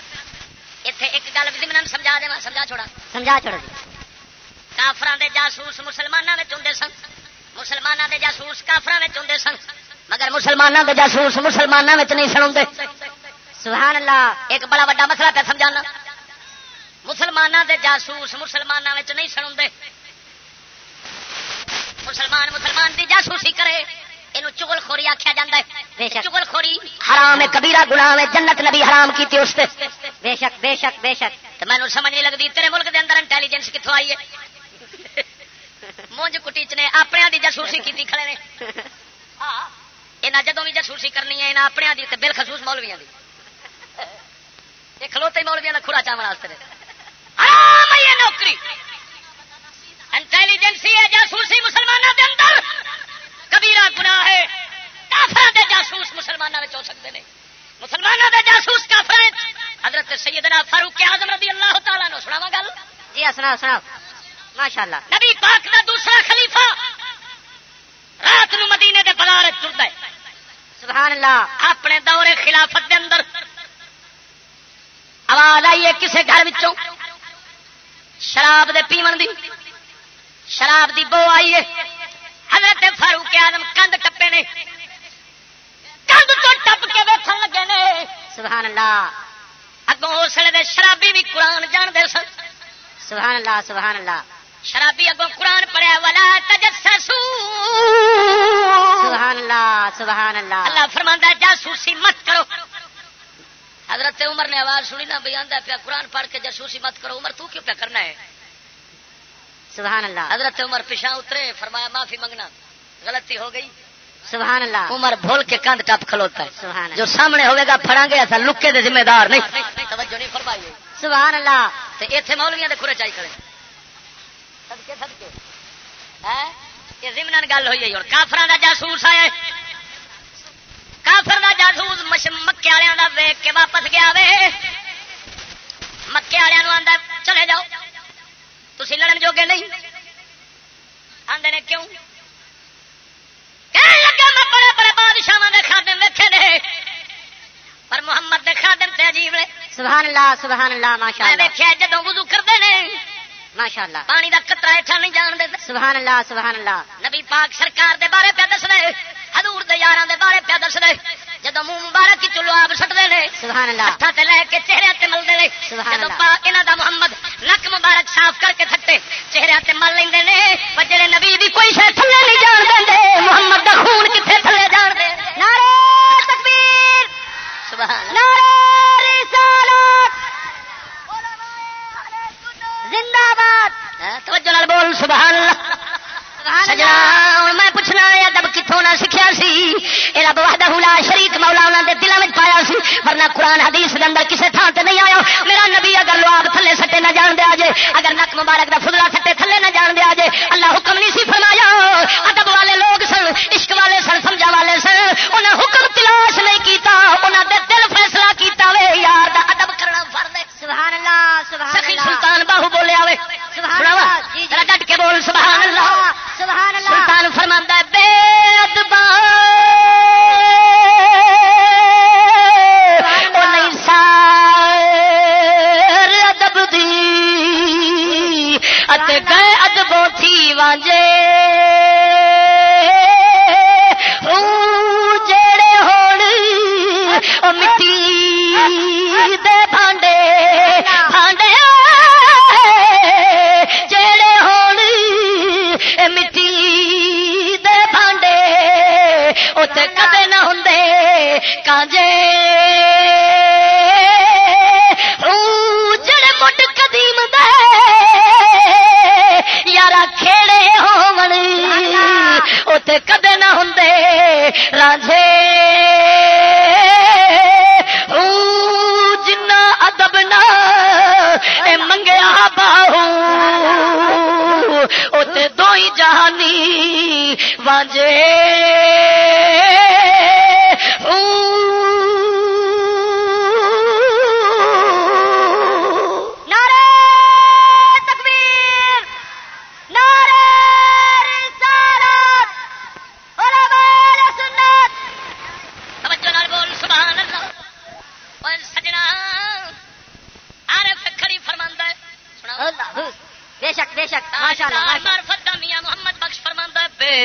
B: ایتھے ایک گل ضمن سمجھا دیواں سمجھا چھوڑا۔
D: سمجھا چھوڑ دی
B: کافراں دے جاسوس مسلماناں وچ ہوندے سن۔ مسلماناں دے جاسوس وچ ہوندے سن مگر مسلماناں دے جاسوس مسلماناں وچ نہیں سن ہوندے۔
D: سبحان اللہ
B: ایک بڑا بڑا مسئلہ پہ سمجھانا۔ مسلمانوں دے جاسوس مسلمانوں نہیں سنوندے مسلمان مسلمان دی جاسوسی کرے یہ چگل خوری آخیا جا۔ چگل خوری حرام ہے کبیرہ گناہ ہے جنت نبی حرام کی اس
D: بے شک بے شک بے شک۔
B: تو مینو سمجھ نہیں لگتی تیرے ملک دے اندر انٹیلیجنس کتوں آئی ہے؟ مونج کٹیچ نے اپنے دی جاسوسی کی کھڑے نے یہاں جدوں بھی جاسوسی کرنی ہے یہاں اپنے دی تے بالخصوص مولویاں دی یہ کھلوتے مولویاں کا کھورا چاول واسطے نوکری انٹیلیجنسی ہے جاسوسی مسلمانوں دے اندر کبیرہ گناہ ہے کافر دے جاسوس مسلمانوں میں ہو سکتے ہیں مسلمانوں دے جاسوس کافر حضرت سیدنا فاروق اعظم رضی اللہ تعالیٰ نو سناوا گل
D: جی ہاں سناؤ ماشاء اللہ
B: نبی پاک دا دوسرا خلیفہ رات نو مدینے دے بازار ٹرتا ہے۔
D: سبحان اللہ
B: اپنے دور خلافت دے اندر آواز آئی ہے کسے گھر وچوں۔ شراب دے پیمن دی، شراب دی بو آئی ہے۔ حضرت فاروق آدم کند ٹپے نے۔ کند تو ٹپ کے ویکھن لگے نے۔
D: سبحان اللہ
B: اگوں اسلے دے شرابی بھی قرآن جانتے سن۔
D: سبحان اللہ سبحان اللہ
B: شرابی اگوں قرآن پڑھیا والا تجسسو
D: سبحان اللہ سبحان اللہ.
B: اللہ فرماندا جاسوسی مت کرو. حضرت عمر نے آواز سنی نا بھائی آندا پیا قرآن پڑھ کے جاسوسی مت کرو. عمر تو کیوں پیا کرنا ہے؟
D: سبحان اللہ.
B: حضرت عمر پیچھا اترے فرمایا معافی منگنا. غلطی ہو گئی.
D: سبحان اللہ.
B: عمر بھول کے کند ٹپ کھلوتا ہے.
D: سبحان
B: جو سامنے ہوئے گا پھڑا گے ایسا لکے دے ذمہ دار نہیں. توجہ نہیں فرمائی
D: سبحان اللہ.
B: تے ایتھے مولویاں دے کھرے چائی کھڑے. صدقے۔ ہیں؟ یہ ضمن گل ہوئی ہے اور کافراں دا جاسوس آیا کافر دا جاسوس مش مکے والےاں دا ویکھ کے واپس گیا وے۔ مکے والےاں نو آندا چلے جاؤ۔ تسی لڑن جوگے نہیں۔ آندے نے کیوں؟ لگا میں بڑے بڑے بادشاہاں دے خادم ویکھے نے۔ پر محمد دے خادم تے عجیب نے۔
D: سبحان اللہ سبحان اللہ ماشاء
B: میں
D: اللہ
B: ویکھیا جدوں وضو کردے نے۔
D: ماشاء اللہ
B: پانی دا قطرہ ہیٹھا نہیں جان دے
D: سبحان اللہ سبحان اللہ
B: نبی پاک سرکار دے بارے پہ دس رہے حضور دے یاراں دے بارے پہ دس رہے جدوں منہ مبارک چلو آپ سٹدے نے
D: سبحان اللہ
B: ہتھاں تے لے کے چہرے تے ملدے نے۔
D: سبحان اللہ۔
B: پاک انہاں دا محمد نک مبارک صاف کر کے تھٹے چہرے تے مل لیندے نے۔ پر جڑے نبی دی کوئی شے تھلے نہیں جان دیندے محمد دا خون کتھے تھلے جان دے؟
D: نعرہ تکبیر۔
B: سبحان اللہ
D: نعرہ رسالت۔ زندہ باد
B: توجہ بول سبحان اللہ۔ سجنا میں پوچھنا ادب کتوں نہ سیکھیا سی؟ یہ رب وحدہ لا شریک مولا انہوں دے دلوں میں پایا سی ورنہ قرآن حدیث دے اندر کسے تھان تے نہیں آیا۔ میرا نبی اگر لواب تھلے سٹے نہ جان دیا جے اگر نک مبارک دا فضلہ سٹے تھلے نہ جان دیا جے اللہ حکم نہیں سی فرمایا۔ ادب والے لوگ سن عشق والے سن سمجھا والے سن انہیں حکم تلاش نہیں کیتا انہوں دے دل فیصلہ کیتا وے۔ یار دا ادب کرنا ہے۔
D: سبحان اللہ سبحان اللہ.
B: سلطان باہو بولے آوے۔
D: سبحان اللہ جی
B: ذرا ڈٹ کے بول سبحان اللہ.
D: سبحان اللہ
B: سلطان فرماندا ہے بے ادبا۔ او نہیں سار ادب دی۔ اتے گئے ادبوں تھی وانجے۔ کانجے او جڑے مٹ قدیم دے۔ یارا کھیڑے ہون۔ اوتے کدے نہ رانجھے او جنا ادب نہ اے منگیا باہو اوتے دو ہی جہانی وانجے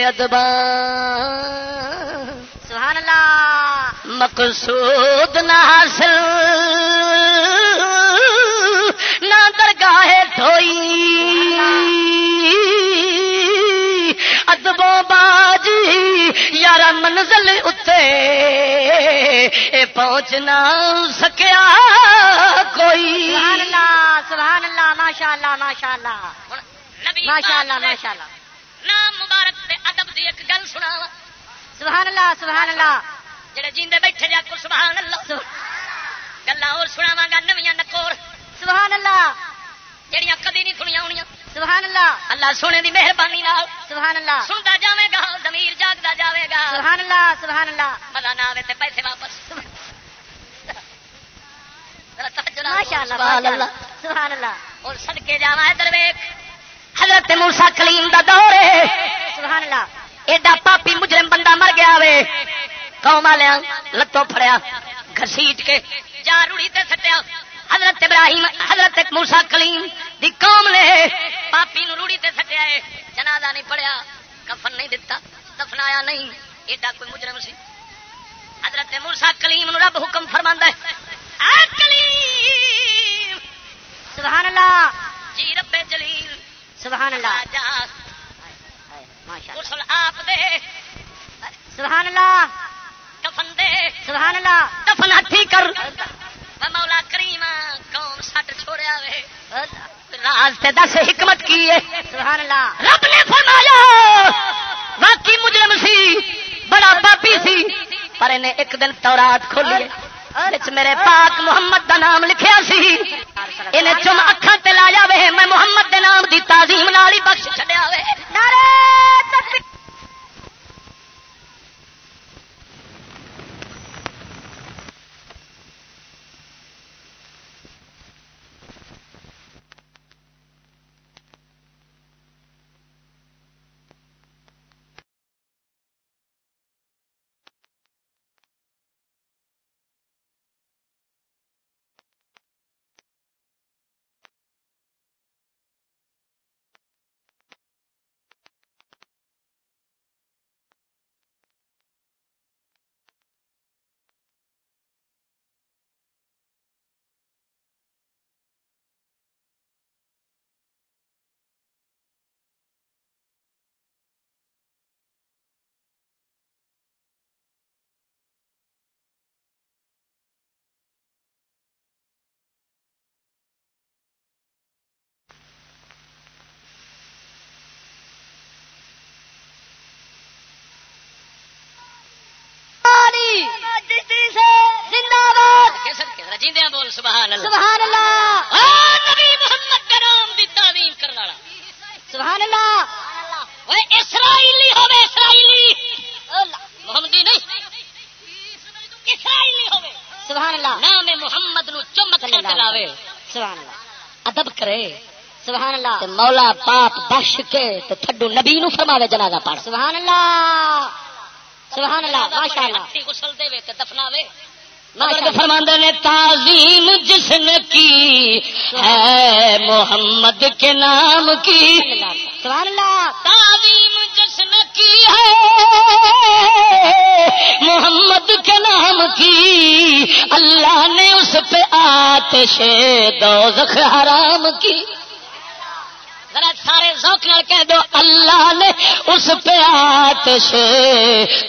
B: ادبا
D: سبحان اللہ
B: مقصود نہ حاصل نہ درگاہ دھوئی۔ ادبو باجی یار منزل اتے۔ اے پہنچ نہ سکیا کوئی۔
D: سبحان اللہ سبحان اللہ ماشاء اللہ ماشاء اللہ
B: نام مبارک دے ادب دی ایک گل سنا
D: سبحان اللہ سبحان اللہ
B: جڑے جیندے بیٹھے جا کو سبحان اللہ گلا اور سناواں گا نویاں نکور۔
D: سبحان اللہ
B: جڑیاں کدی نہیں سنیاں ہونیاں۔
D: سبحان اللہ
B: اللہ سونے دی مہربانی نال۔
D: سبحان اللہ
B: سنتا جاوے گا ضمیر جاگدا جاوے گا۔
D: سبحان اللہ سبحان اللہ
B: مزہ نہ آوے تے پیسے واپس۔ ذرا توجہ نال
D: ماشاء اللہ
B: سبحان
D: اللہ سبحان اللہ
B: اور صدکے جاواں ادھر ویکھ۔ حضرت موسی کلیم دا دور ہے۔
D: سبحان اللہ
B: ایڈا پاپی مجرم بندہ مر گیا وے۔ قوم والیا لتوں پھڑیا، گھسیٹ کے جا روڑی تے سٹیا۔ حضرت ابراہیم، حضرت موسا کلیم دی قوم نے پاپی نو روڑی تے سٹیا ہے۔ جنازہ نہیں پڑیا، کفن نہیں دتا، دفنایا نہیں۔ ایڈا کوئی مجرم سی۔ حضرت موسا کلیم نو رب حکم فرماندا ہے۔ کلیم!
D: سبحان اللہ
B: جی رب جلیل۔
D: سبحان اللہ.
B: غسل آپ دے.
D: سبحان اللہ.
B: کفن دے.
D: سبحان اللہ.
B: دفن ہاتھی کر. مولا کریم قوم سٹ چھوڑیا وے راز تے دس حکمت کی ہے.
D: سبحان اللہ.
B: رب نے فرمایا واقعی مجرم سی بڑا پاپی سی پر انہیں ایک دن تورات کھولی میرے پاک محمد دا نام لکھیا سی انہیں چم اکھاں تے لایا وے میں محمد دے نام دی تعظیم نال ہی بخش چھڈیا وے
D: نعرہ
B: رجیندیا بول سبحان اللہ۔
D: سبحان اللہ۔
B: آ، نبی محمد کے نام دی تعظیم کرنے والا۔
D: سبحان اللہ۔
B: وہ اسرائیلی ہوے اسرائیلی۔ محمدی نہیں۔ اسرائیلی ہوے
D: سبحان اللہ۔
B: نام محمد نو چمک کر کے لاوے
D: سبحان اللہ۔
B: ادب کرے۔
D: سبحان اللہ۔
B: تے مولا پاپ بخش کے تے تھڈو نبی نو فرماوے جنازہ پڑھ۔
D: سبحان اللہ۔ سبحان اللہ ماشاء اللہ
B: ہتھی غسل دے تے دفناوے۔ فرماندے نے تعظیم جس نے کی ہے محمد کے نام کی. تعظیم جس نے کی ہے محمد کے نام کی. اللہ نے اس پہ آتش دوزخ حرام کی. ذرا سارے ذوق نال کہہ دو اللہ نے اس پہ آتش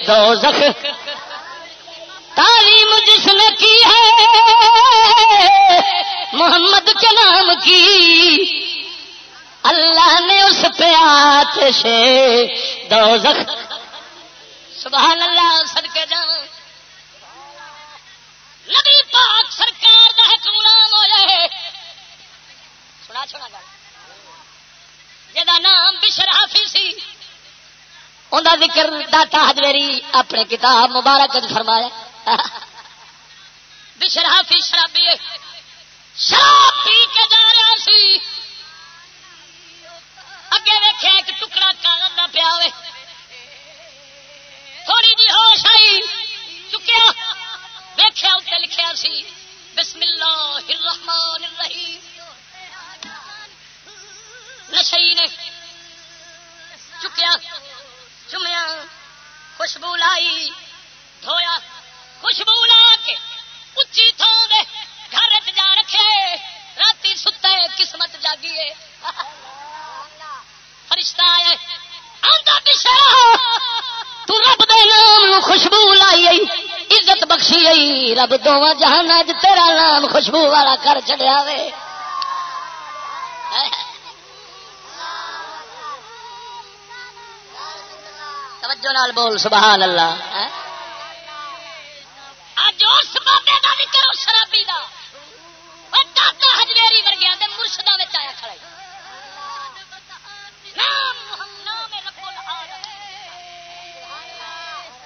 B: دوزخ تعلیم جس نے کی ہے، محمد کے نام کی۔ اللہ نے اس پہ آتش دوزخ۔ سبحان اللہ، صدقے جان نبی پاک سرکار دا ایک غلام ہو جائے۔ سنا چھوڑا گا جدا نام بشر حافظ سی۔ اندا ذکر داتا حجویری اپنے کتاب مبارک فرمایا۔ بشر حافظ شرابی شراب پی کے جا رہا سی۔ اگے ویکھیا ایک ٹکڑا کاغذ دا پیا ہوئے۔ تھوڑی جی ہوش آئی، چکیا۔ ویخیا اتنے لکھیا سی، بسم اللہ الرحمن الرحیم۔ نشئی نے چکیا چمیا خوشبو لائی، دھویا۔ خوشبو لا کے اچھی تھان دے گھر چ جا رکھے۔ راتی ستا ہے قسمت جاگیے۔ فرشتہ آئے۔ آندا بشرا تو رب دے نام خوشبو لائی عزت بخشی آئی۔ رب دونوں جہان اج تیرا نام خوشبو والا کر چڑیا وے۔ توجہ نال بول، سبحان اللہ۔ اج اس بابے دا ذکر اس شرابی دا۔ او داتا حجویری ورگیا دے مرشداں وچ آیا کھڑا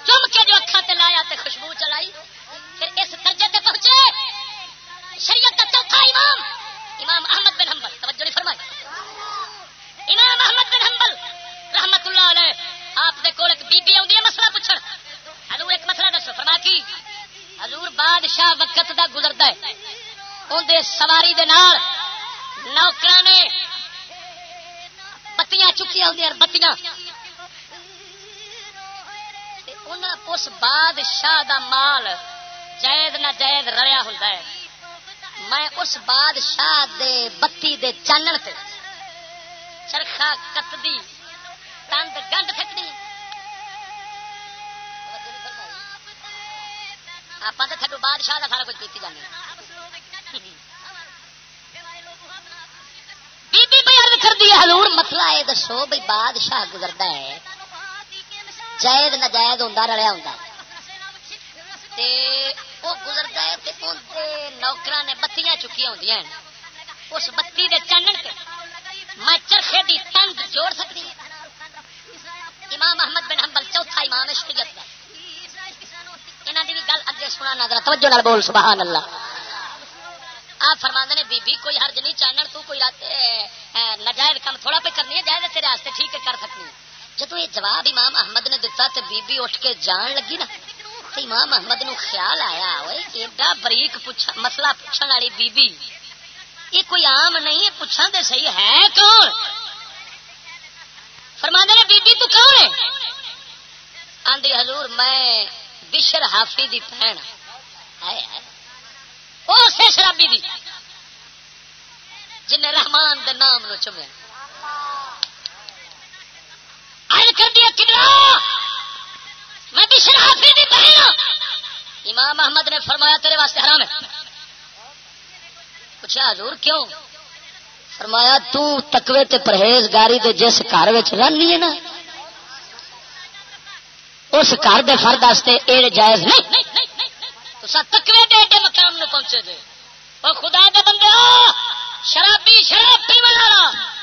B: چم کے جو اکھا تے لایا تے خوشبو چلائی، پھر اس درجے تے پہنچے۔ شریعت کا چوتھا امام امام احمد بن حنبل۔ توجہ نہیں فرمائی۔ امام احمد بن حنبل رحمت اللہ علیہ، آپ دے کول ایک بی بی آندی مسئلہ پوچھن۔ حضور ایک مسئلہ دسو فرما کی حضور بادشاہ وقت دا گزردا ہے۔ اون دے سواری دے نال نے بتیاں چکیاں ہوندیاں بتیاں۔ اس بادشاہ دا مال جائز نہ جائز رلیا ہوندا ہے۔ میں اس بادشاہ دے بتی دے چانن تے چرخا کتدی، تند گنڈ پھکدی آپ تو تھڈو بادشاہ کا سارا کچھ پیتی جانے بی بی بیان کر دی حضور مسئلہ یہ دسو بھائی بادشاہ گزرتا ہے جائز نجائز ہوں رلیا ہوں وہ گزرتا ہے تے ان دے نوکراں نے بتیاں چکیاں ہوندیاں ہیں اس بتی دے چانن تے میں چرخے دی تند جوڑ سکتی امام احمد بن حنبل چوتھا امام شریعت دا انہاں دی بھی گل اگے سنا نہ ذرا توجہ نال بول سبحان اللہ آپ فرماندے نے، بی بی، کوئی حرج نہیں چانن تو کوئی رات نجائز کم تھوڑا پہ کرنی ہے، جائز تیرے واسطے ٹھیک ہے، کر سکتی ہے۔ جدو یہ جواب امام احمد نے دتا تے بی بی اٹھ کے جان لگی نا، تے امام احمد نو خیال آیا ایڈا بریک پوچھ، مسئلہ پوچھن والی بی بی۔ یہ کوئی عام نہیں ہے، پوچھن دے صحیح ہے کون؟ فرماندے نے، بی بی تو کون ہے؟ آندی حضور، میں بشر حافی دی بہن. ہائے شرابی دی. جن رحمان دے نام نو چمیا میں بشر حافی دی بہن ہاں. امام احمد نے فرمایا، تیرے واسطے حرام ہے. پوچھا، حضور کیوں؟ فرمایا، تو تقوی تے پرہیزگاری دے جس گھر رہنی ہے نا اس گھر دے فرد واسطے اے جائز نہیں۔ تو تکوے دے کے مقام نو پہنچے جے اور خدا دے بندے شرابی شراب پی والا،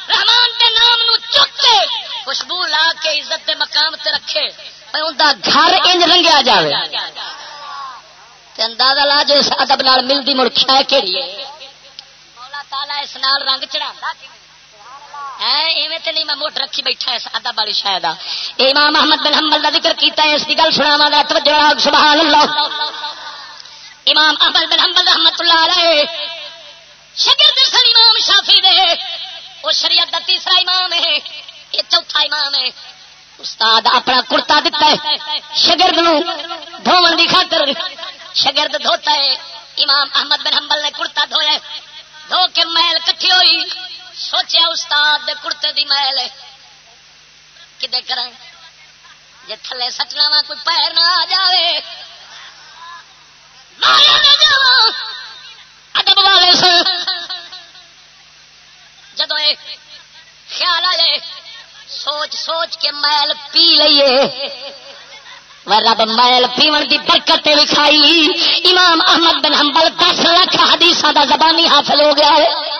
B: رحمان دے نام نو چک کے خوشبو لا کے عزت دے مقام تے رکھے۔ گھر انج رنگیا جائے اندازہ لا جو اس ادب نال ملتی مڑ کھا کہڑی مولا تالا اس نال رنگ چڑھا ایویں نہیں میں موٹ رکھی بیٹھا اس ادب والی شاید امام محمد بن حنبل کا ذکر کیتا ہے، اس کی گل سنا گا، توجہ سبحان اللہ امام احمد بن حنبل رحمت اللہ علیہ، شگرد سن امام شافی دے۔ وہ شریعت کا تیسرا امام ہے، یہ چوتھا امام ہے۔ استاد اپنا کرتا دتا ہے، شگرد دھون کی خاطر شگرد دھوتا ہے۔ امام احمد بن حنبل نے کرتا دھویا دھو کے میل کٹھی ہوئی۔ سوچیا استاد دے کرتے دی میل کدے کر جی تھلے سٹنا وا، کوئی پیر نہ آ جائے ادب والے جدو خیال آ جائے، سوچ سوچ کے میل پی لیے رب میل پیون کی برکت لکھائی امام احمد بن حنبل دس لاکھ حدیث کا زبانی حاصل ہو گیا ہے۔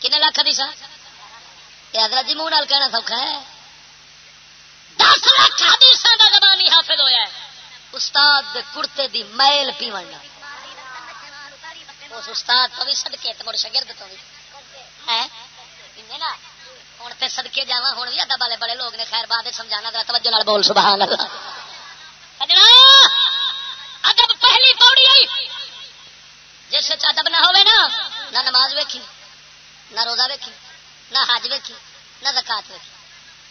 B: کن لاکھ حدیث حضرت جی منہ کہنا سوکھا ہے۔ دس لاکھ حدیث کا زبانی حاصل ہوا ہے۔ استاد دے کرتے دی میل پیون اس استاد تو بھی سدکے تو مڑ شگرد تو بھی۔ ہوں تو سدکے جا ہوں بھی ادب والے بڑے لوگ نے خیر بات سمجھانا۔ ذرا توجہ بول، سبحان اللہ۔ پہلی پوڑی آئی۔ جس ادب نہ ہوئے نا، نہ نماز ویکھی، نہ روزہ ویکھی، نہ حج ویکھی، نہ زکات ویکھی۔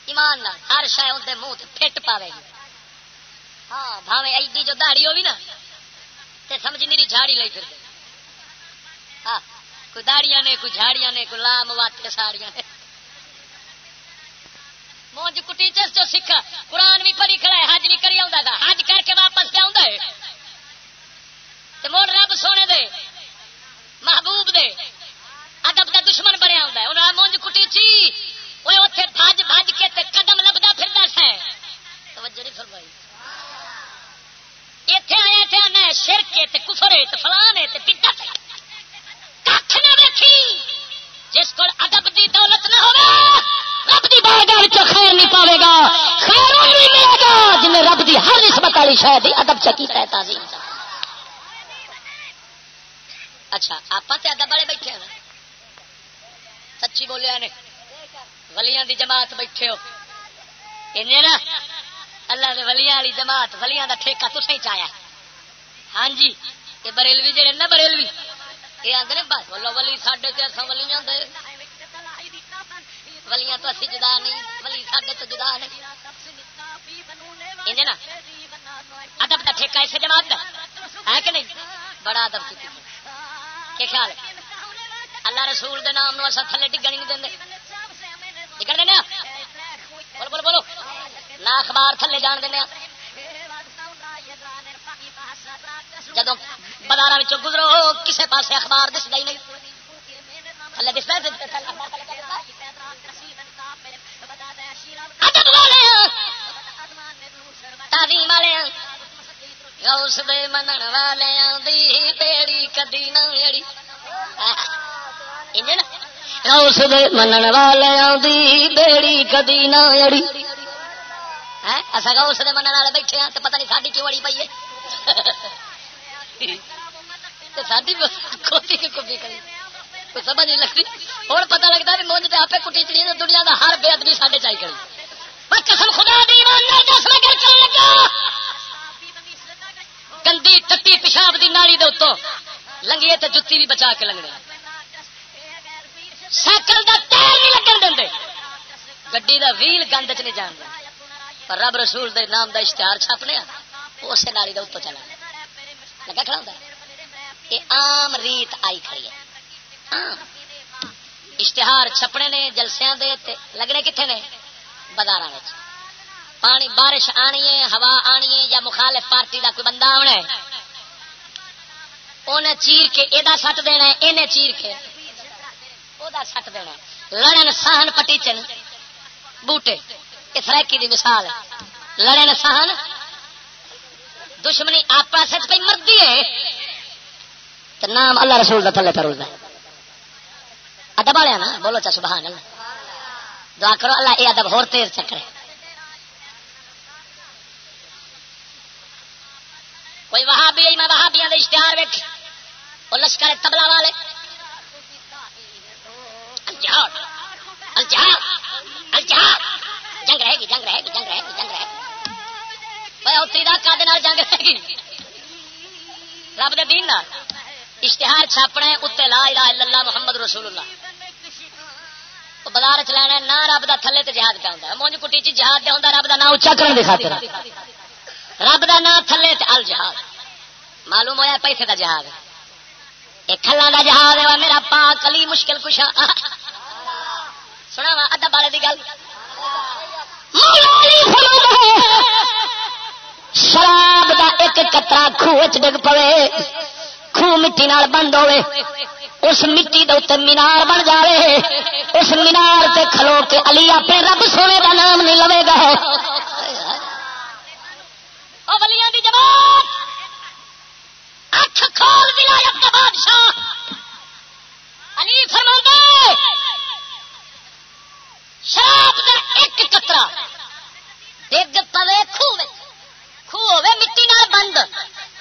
B: ایمان نہ ہر شہ اندر منہ فٹ پاوے گی۔ ہاں بھاوے ایڈی جو دہڑی ہوگی نا، تے سمجھ میری جھاڑی لئی پھر ہاں کوئی داڑیاں نے، کوئی جھاڑیاں نے، کوئی لام واتے ساڑیاں نے۔ مونج کٹی چس جو سکھا، قرآن بھی پڑھی کھڑا ہے، حج بھی کری آؤں گا حج کر کے واپس پہ آؤں ہے۔ موڑ رب سونے دے، محبوب دے، ادب کا دشمن بنیا ہوں انہوں مونج کٹی چی وہ اتنے بج بج کے تے قدم لبدا پھر ہے۔ توجہ نہیں فرمائی۔ آیا آنا کے کفر کھ نہ جس کو ادب دی دولت نہ ہوگا رب دی بارگاہ خیر نہیں پاوے گا۔ خیر نہیں ملے گا جن رب دی ہر نسبت والی شاید ادب چکی رہتا اچھا آپ ادب والے بیٹھے ہیں سچی بولیا نے۔ ولیاں دی جماعت بیٹھے ہو۔ نا، اللہ دے ولیاں والی جماعت، ولیاں دا ٹھیکہ تو ہی چایا۔ ہاں جی یہ بریلوی جڑے نا بریلوی، یہ آدھے بس بولو ولی سڈے تو اصل ولیاں دے۔ ولیاں تو اسی جدا نہیں، ولی سڈے تو جدا نہیں۔ نا، ادب کا ٹھیکہ اسے جماعت ہے کہ نہیں؟ بڑا ادب کی کیا خیال ہے. اللہ رسول دے نام نو اصل تھلے ڈگن نہیں دیں ڈگن دینا بولو بولو بولو. نہ اخبار تھلے جان دینا ہاں. جدو بازار گزرو، کسے پاسے اخبار دستا ہی نہیں. تھلے دستا تعلیم ہاں. والے ہاں۔ اس دے من والے پیڑی کدی نہ اس من والے بیڑی کدی نہ اڑی اصا گا اس من والے بیٹھے ہیں تو پتہ نہیں ساری کیوں اڑی پی ہے۔ کھوتی کی کبھی کری۔ سمجھ نہیں لگتی۔ اور پتا لگتا ہے مونج آپ کٹی چڑی دنیا کا ہر بے ادبی سارے چاہیے کری۔ قسم خدا دی دس لگا چل لگا۔ گندی ٹٹی پیشاب دی نالی دے اتوں لنگیے تو جتی بھی بچا کے لنگنے۔ سائیکل کا ٹائر نہیں لگن دیں گڈی کا ویل گند چ نہیں جان پر رب رسول دے نام دا اشتہار چھاپنے اسے نالی کا اتوں چلا۔ لگا کھڑا ہوتا یہ آم ریت آئی کھڑی ہے۔ اشتہار چھپنے نے، جلسیاں دے تے لگنے کتنے نے؟ بازار پانی بارش آنی ہے ہوا آنی ہے یا مخالف پارٹی کا کوئی بندہ آنا ہے؟ انہیں چیر کے یہ سٹ دینا ہے انہیں چیر کے۔ وہ سٹ دینا لڑن سہن پٹیچن بوٹے، یہ فریکی دی مثال لڑن سہن۔ دشمنی آپس پہ مردی ہے۔ تو نام اللہ رسول کا تھلے پہ رلتا ادب والے نا؟ بولو چا سبحان اللہ۔ دعا کرو، اللہ یہ ادب ہور تیز چکرے۔ کوئی وہاں بھی میں وہاں بھی اشتہار ویک وہ لشکر تبلا والے۔ الجہاد۔ الجہاد۔ الجہاد۔ جنگ رہے گی، جنگ رہے گی، جنگ رہے گی، جنگ رہے گی۔ اتری دا کا جنگ رہے گی؟ رب دے دین اشتہار چھاپنا اتنے لا الہ الا اللہ محمد رسول اللہ۔ بازار چ لینا نہ رب دا تھلے تے جہاد پہ ہوندا مونج کٹی چ جہاد دے ہوندا، رب دا نام اونچا کرن دی خاطر۔ رب دا نام تھلے ال جہاد۔ معلوم ہویا پیسے دا جہاد۔ اے کھلا دا جہاد ہے، میرا پاک علی مشکل کشا۔ سنا وا ادب والے دی گل۔ شراب دا ایک کترا خوہ ڈگ پوے خوہ مٹی نال بند ہوئے اس مٹی دے اتنے مینار بن جائے اس مینار تے کھلو کے علی اپنے رب سونے کا نام نہیں لوے گا۔ دی جواب! اکھ کھول ولایت کا بادشاہ! علی فرما شراب کا ایک کترا ڈگ پوے خوہ خوہ ہوے مٹی نال بند!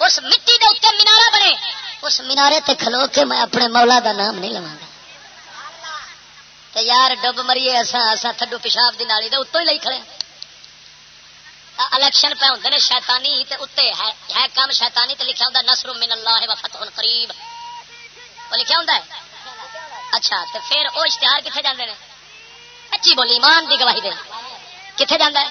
B: اس مٹی دے اتنے مینارا بنے! اس مینارے تے کھلو کے میں اپنے مولا دا نام نہیں لوا تو یار ڈب مریے اصا اصا تھڈو پیشاب دی نالی دے اتوں ہی لئی کھڑے الیکشن پہ ہوندے نے، شیطانی تے اتے ہے کام شیطانی تے لکھا ہوندا نصر من اللہ و فتح قریب۔ وہ لکھا ہوندا ہے؟ اچھا تے پھر او اشتہار کتنے جاندے نے؟ اچھی بولی، ایمان دی گواہی دے۔ کتنے جاندا ہے؟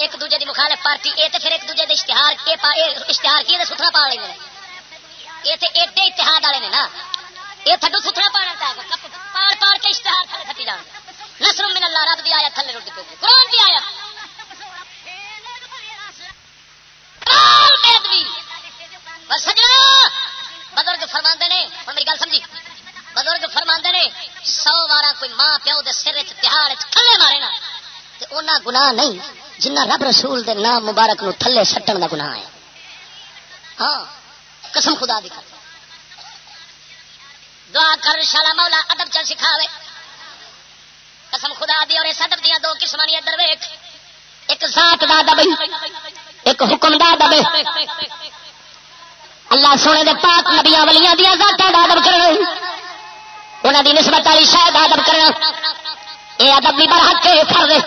B: ایک دوجے دی مخالف پارٹی، اے تے پھر ایک دوجے دے اشتہار کے پا اشتہار کی دے ستھرا پا لیندے یہ تو ایڈے اتحاد والے نے نا یہ تھڈو ستھرا پانا چاہیے پار پار کے اشتہار تھلے تھٹی جان۔ نسر من اللہ، رب دی آیا تھلے روٹی پہ قرآن دی آیا بزرگ فرما نے، ہوں میری گل سمجھی۔ بزرگ فرما نے، سو بارہ کوئی ماں پیو دے سر تہار تھلے مارے نا۔ انہیں گناہ نہیں، جنہ رب رسول دے نام مبارک نو تھلے سٹن دا گناہ ہے۔ ہاں قسم خدا دکھا دعا کر شالا مولا ادب چل سکھاوے۔ قسم خدا دی اور اس ادب دیا دو قسم ادھر ویک ایک ذات دا ادب ایک حکم دا ادب اللہ سونے دے پاک نبیا ولیاں دیا ذات دا ادب کرنا۔ انہوں دی نسبت والی شاید ادب کرنا۔ یہ ادب بھی بڑا حق کر دے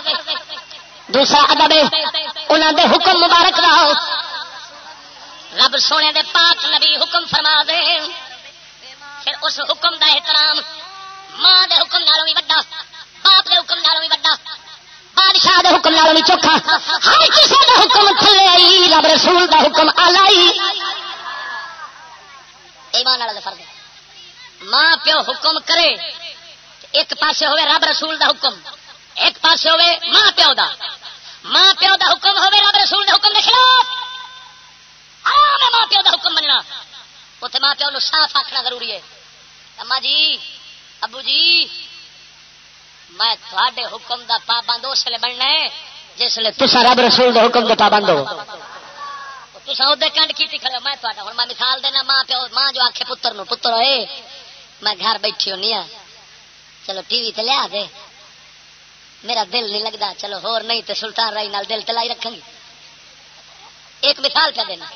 B: دوسرا ادب انہوں دے حکم مبارک دا۔ رب سونے دے پاک نبی حکم فرما دے۔ پھر اس حکم دا احترام ماں دے حکم نالوں بھی وڈا، باپ دے حکم نالوں بھی وڈا۔ بادشاہ دے حکم نالوں چوکھا۔ ہر کسی دا حکم تھلے آئی، رب رسول دا حکم آلائی۔ ایمان والا فرض ماں پیو حکم کرے ایک پاسے ہوئے رب رسول دا حکم، ایک پاسے ہوئے ماں پیو دا۔ ماں پیو دا حکم ہوئے رب رسول دا حکم دے خلاف۔ میں ماں پیو کا حکم مننا۔ اتنے ماں پیو نو صاف آخنا ضروری ہے۔ اما جی ابو جی میں تھوڑے حکم دا پابند اس لیے بننا ہے جس لیے تصا رب رسول دے حکم دے پابند ہو۔ ادھر کنڈ کھڑے میں تھوڑا ہوں میں مثال دینا ماں پیو ماں جو آخے پتر نو پتر ہوئے میں گھر بیٹھی ہونی ہاں۔ چلو ٹی وی تے لیا دے۔ میرا دل نہیں لگتا چلو ہور نہیں تے سلطان رائی نال دل تلائی رکھیں گی۔ ایک مثال پہ دینا؟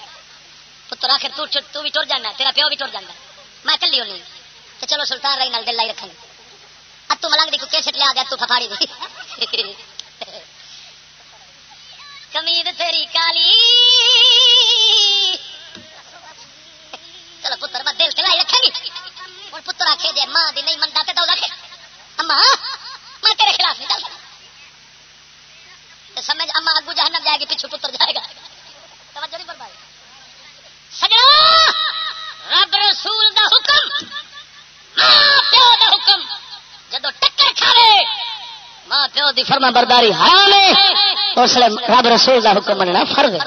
B: پتر آخر تو, تو بھی ٹر جانا تیرا پیو بھی ٹر جانا۔ میں کلی ہونی تو چلو سلطان رائی نال دل لائی رکھیں اب تو ملنگ دی کو کیسٹ لیا دیا تو پھاڑی دی کمید تیری کالی۔ چلو پتر، میں دل چلائی رکھیں گی۔ ہوں پتر آخے جی ماں دی نہیں منتا تو آخے اما میں تیرے خلاف نہیں چل سمجھ اما اگو جہنم جائے گی پیچھو پتر جائے گا۔ توجہ نہیں برباد سجنا! رب رسول دا حکم، ماں پیو دا حکم۔ جدو ٹکر کھاوے، ماں پیو دی فرما برداری حرام ہے، اس لیے رب رسول دا حکم مننا فرض ہے۔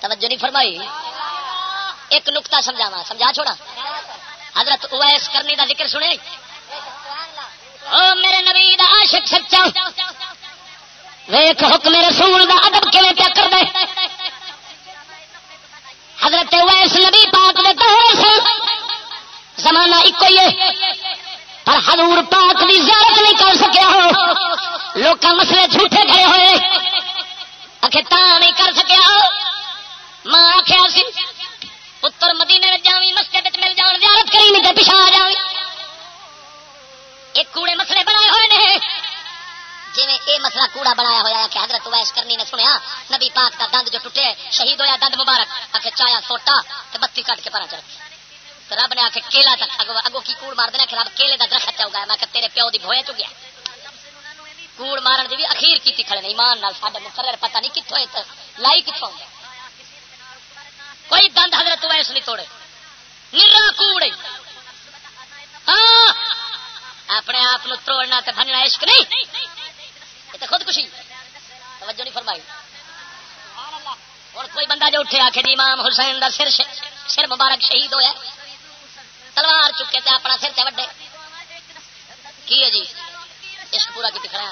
B: توجہ نہیں فرمائی؟ ایک نقطہ سمجھاوا سمجھا چھوڑا حضرت اویس کرنی دا ذکر سنے او میرے نبی دا عاشق سچا۔ ویخ حکم رسول دا ادب کیون پیا کر دے حضرت ویس نبی پاک دے دور سن زمانہ ایک ہی ہے۔ پر حضور پاک دی زیارت نہیں کر سکیا ہو۔ لوگ مسئلے جھوٹے گئے ہوئے۔ اکھے تا نہیں کر سکیا ماں آخیا سی، پتر مدینے میں جاوی مسجد مل جان زیارت کری نہیں تو پیچھا آ جاوی ایک کوڑے مسئلے بنائے ہوئے نے۔ جی یہ مسئلہ کوڑا بنایا ہوا ہے کہ حضرت ویس کرنی نے سنیا، نبی پاک کا دند جو ٹوٹے، شہید ہویا دند مبارک آخر چایا سوٹا تو بتی کٹ کے پرا چڑھ رب نے آخر کیلا تک، اگو اگو کی کوڑ مار دینا کہ رب کیلے کا درخت چاہوں گا۔ میں کہ تیرے پیو دی بوئے چ گیا کوڑ مارن دی بھی اخیر کی کھڑے نے، ایمان نال ساڈے مقرر پتہ نہیں کتوں لائی کتوں کوئی دند حضرت ویس نہیں توڑے۔ نرا کوڑ ہاں اپنے آپ توڑنا تو بننا عشق نہیں۔ یہ تو خود خوشی توجہ نہیں فرمائی۔ اور کوئی بندہ جو اٹھے آخے جی امام حسین دا سر سر مبارک شہید ہویا تلوار چکے تے اپنا سر تے وڈے۔ کی ہے جی؟ عشق پورا کی کھڑا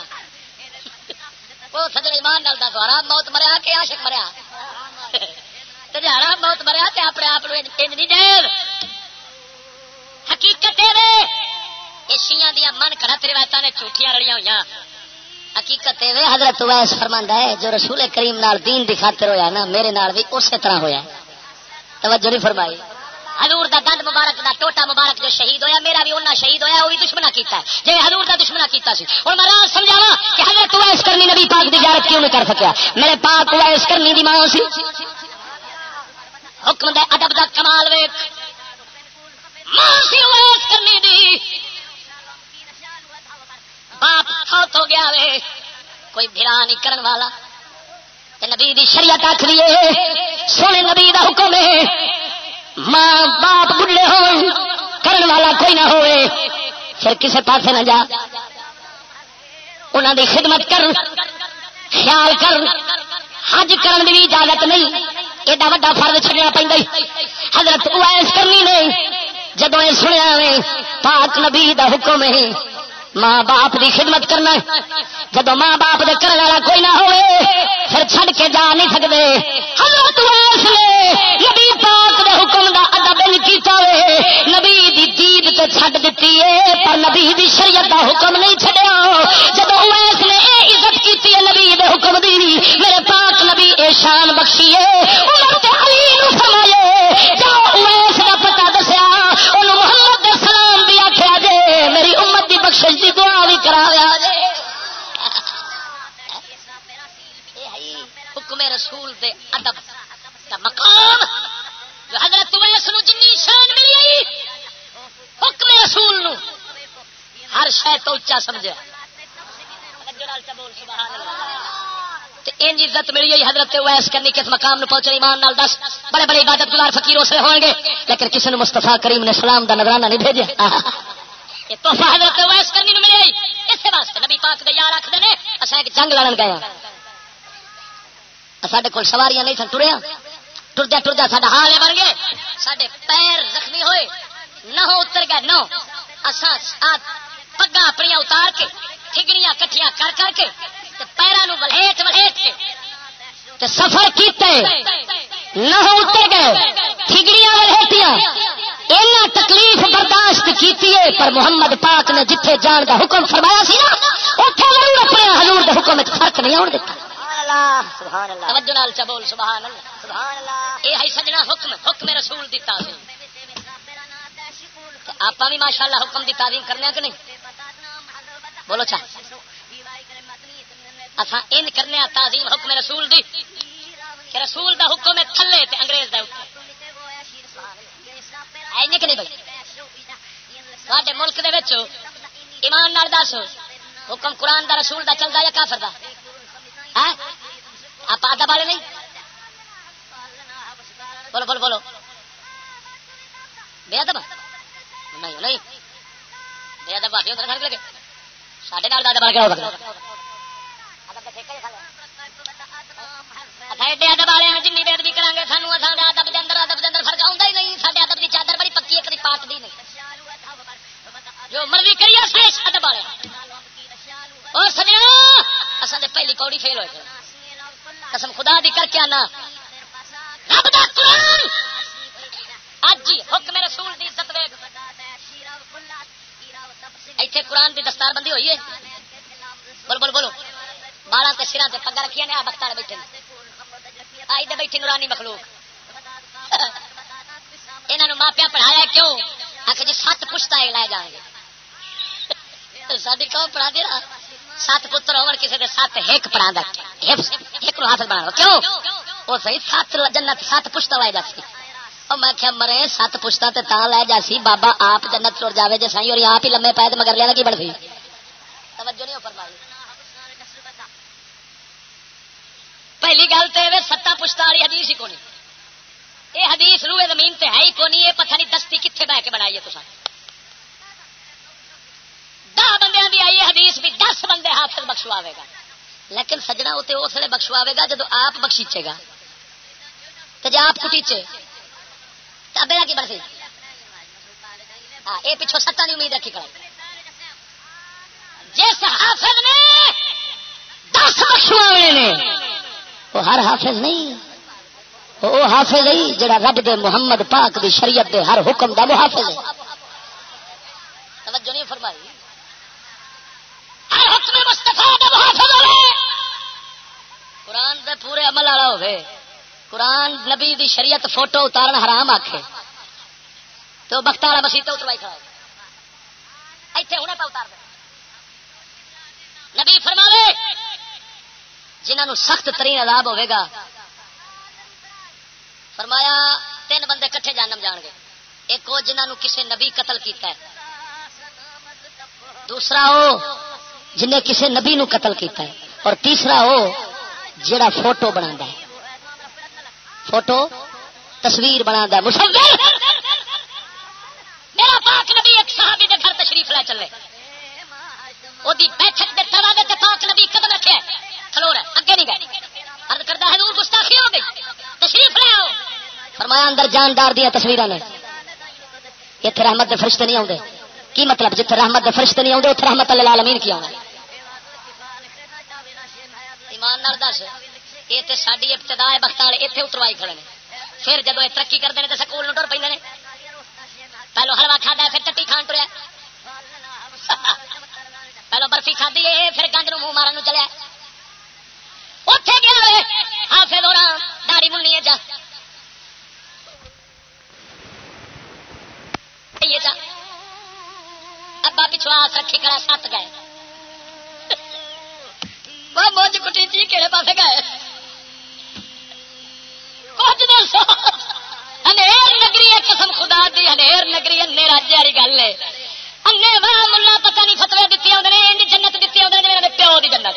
B: وہ سجڑے ایمان نال دس آرام موت مریا کہ عاشق مریا؟ تجارا موت مریا تے اپنے آپ نہیں جائز حقیقت شیاں دیا من کڑت روایت نے جھوٹیاں رڑیاں ہوئی حقیقت وے۔ حضرت ویس فرماندا ہے، جو رسول کریم نال دین دی خاطر ہویا نا، میرے نال بھی اسی طرح ہویا توجہ نہیں فرمائی۔ حضور دا دند مبارک دا ٹوٹا مبارک جو شہید ہویا، میرا بھی انہاں شہید ہویا، وہ بھی دشمنا کیتا ہے۔ جے حضور دا دشمنا کیتا سی۔ ہن میں راز سمجھاواں کہ حضرت ویس کرنی نبی پاک دی زیارت کیوں نہیں کر سکیا؟ میرے پاک ویس کرنی دی ماں سی۔ حکم دے ادب دا کمال ویکھ۔ ماں سی ویس کرنی دی۔ باپ فوت ہو گیا وے۔ کوئی بھرا نہیں کرن والا۔ نبی دی شریعت آخ لیے سونے نبی دا حکم ہے ماں باپ بڑھے ہو کرن والا کوئی نہ ہوئے، پھر کسے پاسے نہ جا۔ انہوں دی خدمت کر خیال کر حج کرن دی اجازت نہیں۔ ایڈا وا فرد چڑنا پہ حضرت اویس کرنی نے جدو یہ سنیا پاک نبی دا حکم ہے ماں باپ دی خدمت کرنا جب ماں باپ دے کرنے والا کوئی نہ ہوئے، پھر چھڑ کے جا نہیں سکتے حضرت ویس نے نبی پاک دے حکم دا ادب کیتا ہوئے نبی دی دید تے چھڑ دیتی ہے پر نبی دی شریعت دا حکم نہیں چھڑیا جب ویس نے اے عزت کیتی ہے نبی دے حکم دی، میرے پاک نبی اے شان بخشی ہے عمر تے علی نو فرمائے رسول دے ادب دا مقام جو حضرت ویس نو جنی شان ملی آئی، حکم رسول نو۔ ہر شہ تو اچا سمجھا عزت ملی گئی حضرت ویس کرنی کس مقام نو پہنچے، ایمان نال دس۔ بڑے بڑے عبادت گزار فقیر اسے ہوں گے، لیکن کسی نے مستفا کریم نے سلام دا نظرانہ نہیں بھیجا۔ یہ تحفہ حضرت ویس کرنی نو ملے اسی واسطے نبی پاک دے یار آخر نے اصا ایک جنگ لڑن گیا سڈے کول سواریاں نہیں سن ٹریا ٹردا ٹردا سا حال ہے بن گئے۔ سڈے پیر زخمی ہوئے۔ نہ اتر گئے نو اصا پگا اپنی اتار کے، ٹھگڑیاں کٹیاں کر کر کے پیروں ولیٹ ولیٹ کے سفر کیتے۔ نہ اتر گئے، ٹھگڑیاں ولیٹیاں اینا تکلیف برداشت کیتی ہے، پر محمد پاک نے جتھے جان کا حکم فرمایا سی نا اتنے ضرور اپنے حضور دے حکم فرق نہیں آن دیتا۔ سجنا حکم حکم رسول دیتا آپ بھی ماشاء اللہ حکم دی تعلیم کرنے کہ نہیں؟ بولو چا۔ اچھا ان کرنے تعظیم حکم رسول دی کہ رسول دا حکم ہے تھلے تے انگریز دا حکم کہ نہیں بھائی؟ سارے ملک دے وچ ایمان نال دس حکم قرآن دا رسول دا چلتا یا کافر دا؟ ہاں؟ آپ آدھا والے نہیں؟ بولو بولو بولو۔ بے ادب۔ نہیں نہیں۔ بے ادب باقی ہوتا لگے۔ ساڈے نال ادب کیا اچھا، ادب والے جن بے ادبی کریں گے سانو ادب کے اندر، ادب کے اندر فرق آتا ہی نہیں۔ سارے ادب کی چادر بڑی پکی ایک پاٹ دی نہیں۔ جو مرضی کریے ادب والے۔ اساں دے پہلی کوڑی فیل ہوئے قسم خدا دی کر کے آنا۔ رب دا قرآن! اج جی، حکم رسول دی عزت ویگ ایتھے قرآن دی دستار بندی ہوئی ہے۔ بول بول بولو۔ بالا تے سراں تے پگا رکھیا نے، آ بختار بیٹھے آئی دے بیٹھی نورانی مخلوق۔ انہاں نو ماپیا پڑھایا کیوں؟ آخر جی سات پشتا لائے جائیں گے۔ سادی قوم پڑھا دے رہا۔ سات پتر ہو کسی کے سات ایک پڑھا ایک نو حافظ بنا کیوں؟ وہ صحیح سات جنت، سات پشتا لائے جاتی اور میں کیا مرے، سات پشتا تے تا لے جاسی۔ بابا آپ جنت چڑ جاوے جی سائی اور آپ ہی لمے پائے تو مگر لیا کی بڑھ گئی توجہ نہیں فرمائی۔ پہلی گل تو ستا پشتا والی حدیث ہی کونی؟ یہ حدیث روئے زمین تے ہے ہی کونی؟ یہ پتہ نہیں دستی کتنے بہ کے بنائی ہے تو دہ بندے کی آئی حدیث بھی دس بندے حافظ بخشواوے گا۔ لیکن سجنا وہ تو اس لیے بخشواوے گا جب آپ بخشیچے گا۔ تو جی آپ کٹیچے۔ تبے کی بڑھ سی ہاں یہ پچھو ستان کی امید رکھی کرے جس حافظ نے دس بخشواوے نے، وہ ہر حافظ نہیں، وہ حافظ ہی جڑا رب دے محمد پاک دی شریعت دے ہر حکم دا محافظ ہے۔ توجہ نہیں فرمائی۔ حکم مستفا دا محافظ ہوے قرآن دے پورے عمل والا ہوے قرآن نبی دی شریعت فوٹو اتارن حرام آکھے۔ تو بخت والا مسیح اتروائی کھڑا ایتھے ہنے پہ اتار دے۔ نبی فرماوے جنہوں سخت ترین عذاب ہوے گا۔ فرمایا، تین بندے کٹھے جانم جان گے۔ ایک وہ جنہوں کسی نبی قتل کیتا ہے۔ دوسرا وہ جنہیں کسی نبی نو قتل کیتا ہے۔ اور تیسرا وہ جڑا فوٹو بنا ہے۔ فوٹو تصویر بنا ہے۔ مصور! میرا پاک نبی ایک صحابی دے گھر تشریف لے چلے۔ وہ بیٹھک دے توا دے پاک نبی قدم رکھے کھلو رہا اگے نہیں گئے۔ ارد کرتا ہے نور گستاخی ہو گئی۔ تشریف لے آؤ۔ فرمایا، اندر جاندار دیا تصویر نے۔ اتنے رحمت دے فرشتے نہیں آتے کی مطلب؟ جتنے رحمت دے فرشتے نہیں آتے اتنے رحمت اللہ عالمین کی آنا ایمان نال دس، یہ تو ساری ابتدا ہے بخت والے اتنے اتروائی کھڑے پھر جب یہ ترقی کرتے ہیں تو سکول ٹر پہ پہلو حلوا کھا پھر ٹٹی کھان ٹریا پہلو برفی کھدی پھر گنج نو منہ مارن چلیا اتے گیا ہافے دورا داڑی منی جا۔ ابا پچھو آس رکھی سات گئے۔ وہ موج کٹی جی کہڑے پاس گئے۔ کچھ دسو انیر نگری ہے، قسم خدا دی انیر نگری انے راجے والی گل ہے۔ انے واہ ملا پتہ نہیں فتوی دیتی آدھے جنت دیتی آدھے میرے پیو دی جنت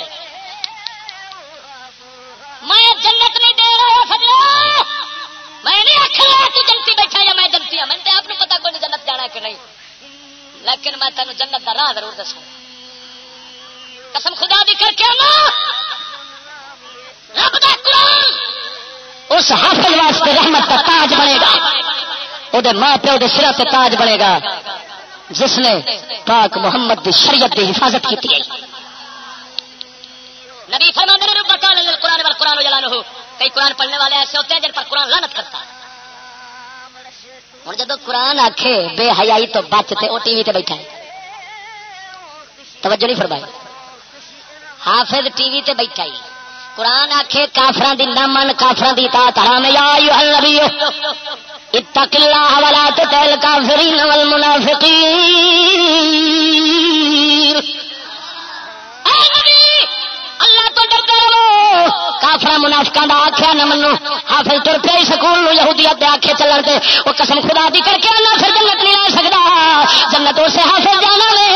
B: میں جنت نہیں دے رہا سجنا۔ میں نہیں آخر تو جنتی بیٹھا یا میں جنتی ہوں میں آپ کو پتا کوئی جنت جانا کہ نہیں۔ لیکن میں تینوں جنت کا راہ ضرور دسوں۔ قسم خدا دی کر کے رب دا قرآن۔ اس حاصل واسطے رحمت کا تاج بنے گا۔ وہ ماں پیو کے سرا تاج بنے گا۔ جس نے پاک محمد کی شریعت کی حفاظت کی تھی نبی فرما میرے روپ قرآن وال قرآن جلانا ہو۔ کئی قرآن پڑھنے والے ایسے ہوتے ہیں جن پر قرآن لانت کرتا ہے۔ ہوں جب قرآن آخے بے حیائی تو بچتے وہ ٹی وی تے بیٹھا ہے۔ توجہ نہیں فرمائی۔ حافظ ٹی وی تے بیٹھا ہی۔ قرآن آخے کافران دی نہ من کافران دی تا حرام یا ایوہ النبی اتق اللہ ولا تتل کافرین والمنافقین۔ اے نبی، اللہ تو ڈرتے رہو۔ کافر منافقہ دا آخیا نہ منو۔ حافظ تر پہ سکول نو یہودیت دے آخے چلن دے۔ وہ قسم خدا دی کر کے اللہ پھر جنت نہیں لے سکتا جنت اسے حافظ جانا وے۔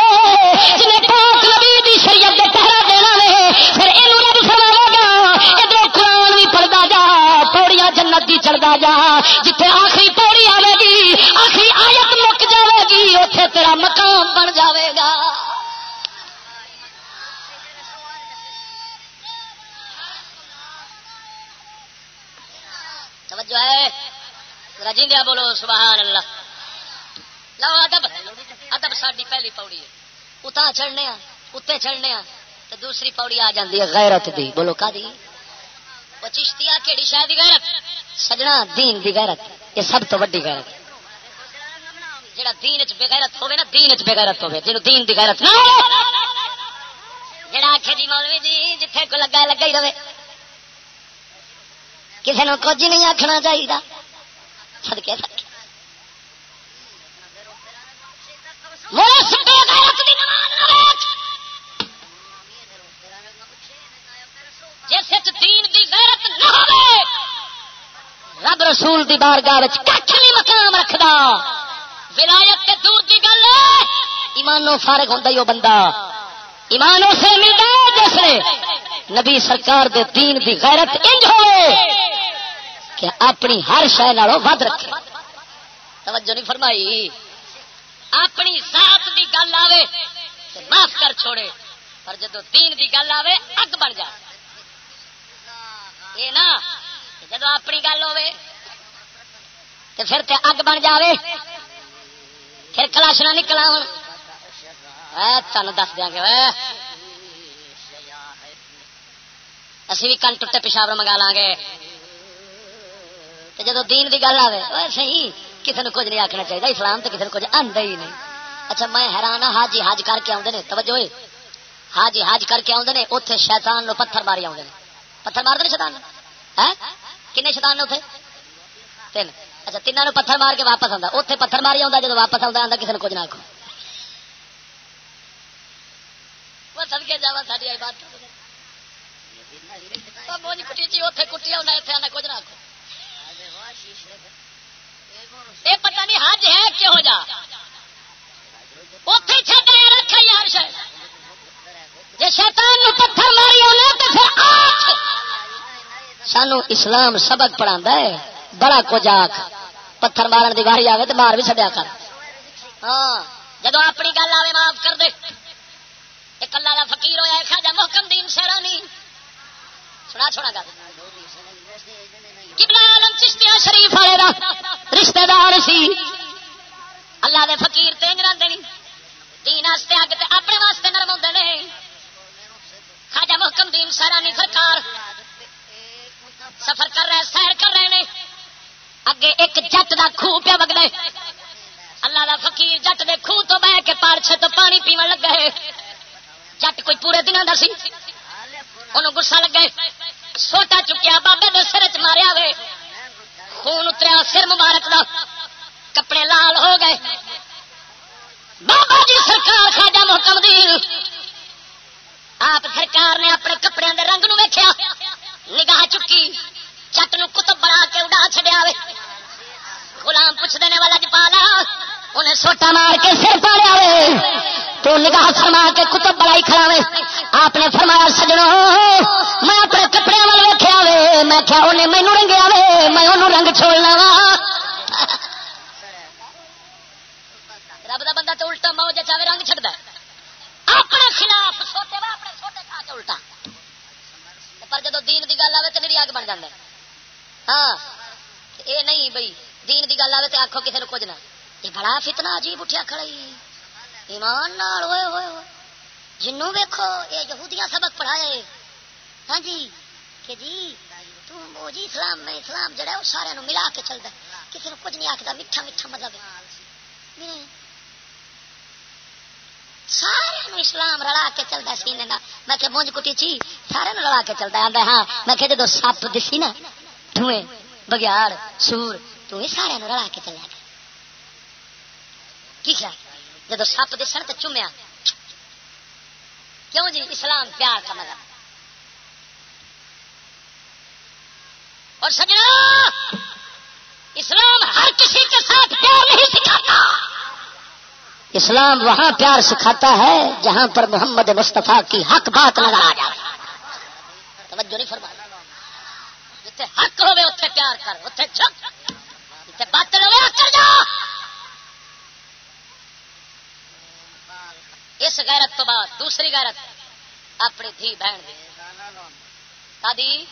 B: جنہیں پاک نبی دی شریعت دے پہرا دینا وے پھر یہ رب فرماوے گا ادھر قرآن بھی پڑھتا جا پوڑیاں جنت دی چڑھتا جا، جتھے آخری پوڑی آئے گی، آخری آیت مک جائے گی اتنے تیرا مقام بن جاوے گا۔ توجہ ہے؟ رجی رجیندیا بولو سبحان اللہ لو ادب ادب ساری پہلی پوڑی ہے۔ اتنا چڑھنے اتنے چڑھنے تو دوسری پوڑی آ جاتی ہے غیرت دی۔ بولو کا دی وہ چشتیا کہڑی شاید غیرت؟ سجنا، دین دی غیرت، یہ سب تو وڈی غیرت۔ جڑا دین چ بغیرت ہوے نا، دین چ بغیرت ہوے جنوں دین دی غیرت نہ جڑا آخے جی مولوی جی جتھے کو لگا لگا ہی رہے۔ کسی نے کچھ نہیں آخنا چاہیے سدکے سدکے جس دین دی غیرت نہ ہو رب رسول دی بارگاہ کھ نہیں مقام رکھدا۔ ولایت تے دور دی گل ایمانوں فارغ ہوندا ہی بندہ۔ ایمانوں سے ملتا ہے جس نے نبی سرکار دے دین دی غیرت انج ہوئے کہ اپنی ہر شہ نالوں ود رکھے۔ توجہ نہیں فرمائی۔ اپنی ذات دی گل آوے معاف کر چھوڑے۔ پر جدو دین دی گل آوے، اگ بن جائے یہ نا جدو اپنی گل ہوے تو پھر تے اگ بن جاوے۔ پھر کلاش نہ نکلا تن دس دیا گے۔ اسی بھی کن ٹوٹے پیشاب منگا لا گے تے جدو دین دی گل آئے صحیح۔ کسی نے کچھ نہیں آخنا چاہیے اسلام تو کسی نے کچھ آتا ہی نہیں۔ اچھا میں حیران ہاں حاجی حج کر کے آدھے توجہ حاجی حج کر کے آدھے اتنے شیطان نو پتھر ماری آدھے پتھر مار دے شیطان کن شیطان نے اتنے تین۔ اچھا تینوں پتھر مار کے واپس آتا اتنے پتھر ماری آتا جب واپس آتا آتا کسی نے کچھ نہ آخو جا ساری بات۔ کٹی جی اتنے کٹی آنا اتنے آنا کچھ نہ آخو یہ پتہ نہیں حج ہے جا۔ اتے چھ رکھا یار شاید جی شیطان پتھر ماری آنا تو پھر سانو اسلام سبق پڑھا ہے۔ بڑا کچھ آخ پتھر مارن کی واری آئے تو مار بھی چڈیا کر۔ ہاں جب اپنی گل آئے معاف کر دے۔ ایک اللہ کا فکیر ہوا خاجا محکم دین سیرانی۔ سنا چھوڑا گل۔ عالم چشتیا شریف والے کا رشتے دار سی۔ اللہ دے فقیر تینج رہتے نہیں تین واسطے اگ تے اپنے واسطے نرم ہوتے ہیں خاجا محکم دین سارانی سرکار سفر کر رہے، سیر کر رہے ہیں اگے ایک جٹ دا خوہ پیا وگنا اللہ دا فقیر جٹ دے خوہ تو بہ کے پارچے تو پانی پیو لگا ہے۔ جٹ کوئی پورے دنوں کا سی۔ انہوں گسا لگے سوٹا چکیا بابے دے سر چ ماریا وے۔ خون اتریا سر مبارک دا۔ کپڑے لال ہو گئے۔ بابا جی سرکار خاجا محکم دی آپ سرکار نے اپنے کپڑے دے رنگ نو ویکیا نگاہ چکی۔ چٹ نو کتب بنا کے اڈا چڈیا وے۔ غلام پوچھ دینے والا جپالا، انہیں سوٹا مار کے سر پاڑیا وے۔ تو نگاہ فرما کے کتب بڑائی کھڑا وے۔ آپ نے فرمایا سجڑوں میں اپنے کپڑے والے ویکیا وے۔ میں کیا انہیں مینو رنگیا وے۔ میں انہوں رنگ چھوڑنا وا۔ رب دا بندہ تو الٹا موج چاہے رنگ چڑھتا اپنے خلاف سوٹے وا، اپنے سوٹے کھا کے الٹا۔ پر جدو دین دی گل آئے تو میری اگ بن جائے ہاں یہ نہیں بھائی، دین دی گل آئے تو آخو کسی نے کچھ نہ۔ یہ بڑا فتنا عجیب اٹھیا کھڑائی ایمان نال، ہوئے ہوئے ہوئے۔ جنوں ویکھو یہ یہودیاں سبق پڑھائے۔ ہاں جی کہ جی تم وہ جی اسلام میں اسلام جڑا ہے، وہ سارے ملا کے چلتا ہے۔ کسی نے کچھ نہیں آخر میٹھا میٹھا مطلب سارے اسلام رلا کے چلتا سینے میں کہ مونج کٹی چی، سارے رلا کے چلتا آتا ہاں۔ میں کہ جدو سپ دسی نا ٹوئے بگیاڑ، سور، تو یہ سارے رلا کے چلے کی خیال؟ جب سپ دسن تو چومیا۔ کیوں جی؟ اسلام پیار کا مزہ اور سجنا، اسلام ہر کسی کے ساتھ پیار نہیں سکھاتا۔ اسلام وہاں پیار سکھاتا ہے جہاں پر محمد مصطفیٰ کی حق بات نظر آ جائے۔ توجہ نہیں فرما جتنے حق ہوئے اتنے پیار کر اتنے چپ جتنے باطل ہوئے کر جا۔ اس غیرت تو بعد دوسری غیرت اپنی دھی بہن دی۔ کدی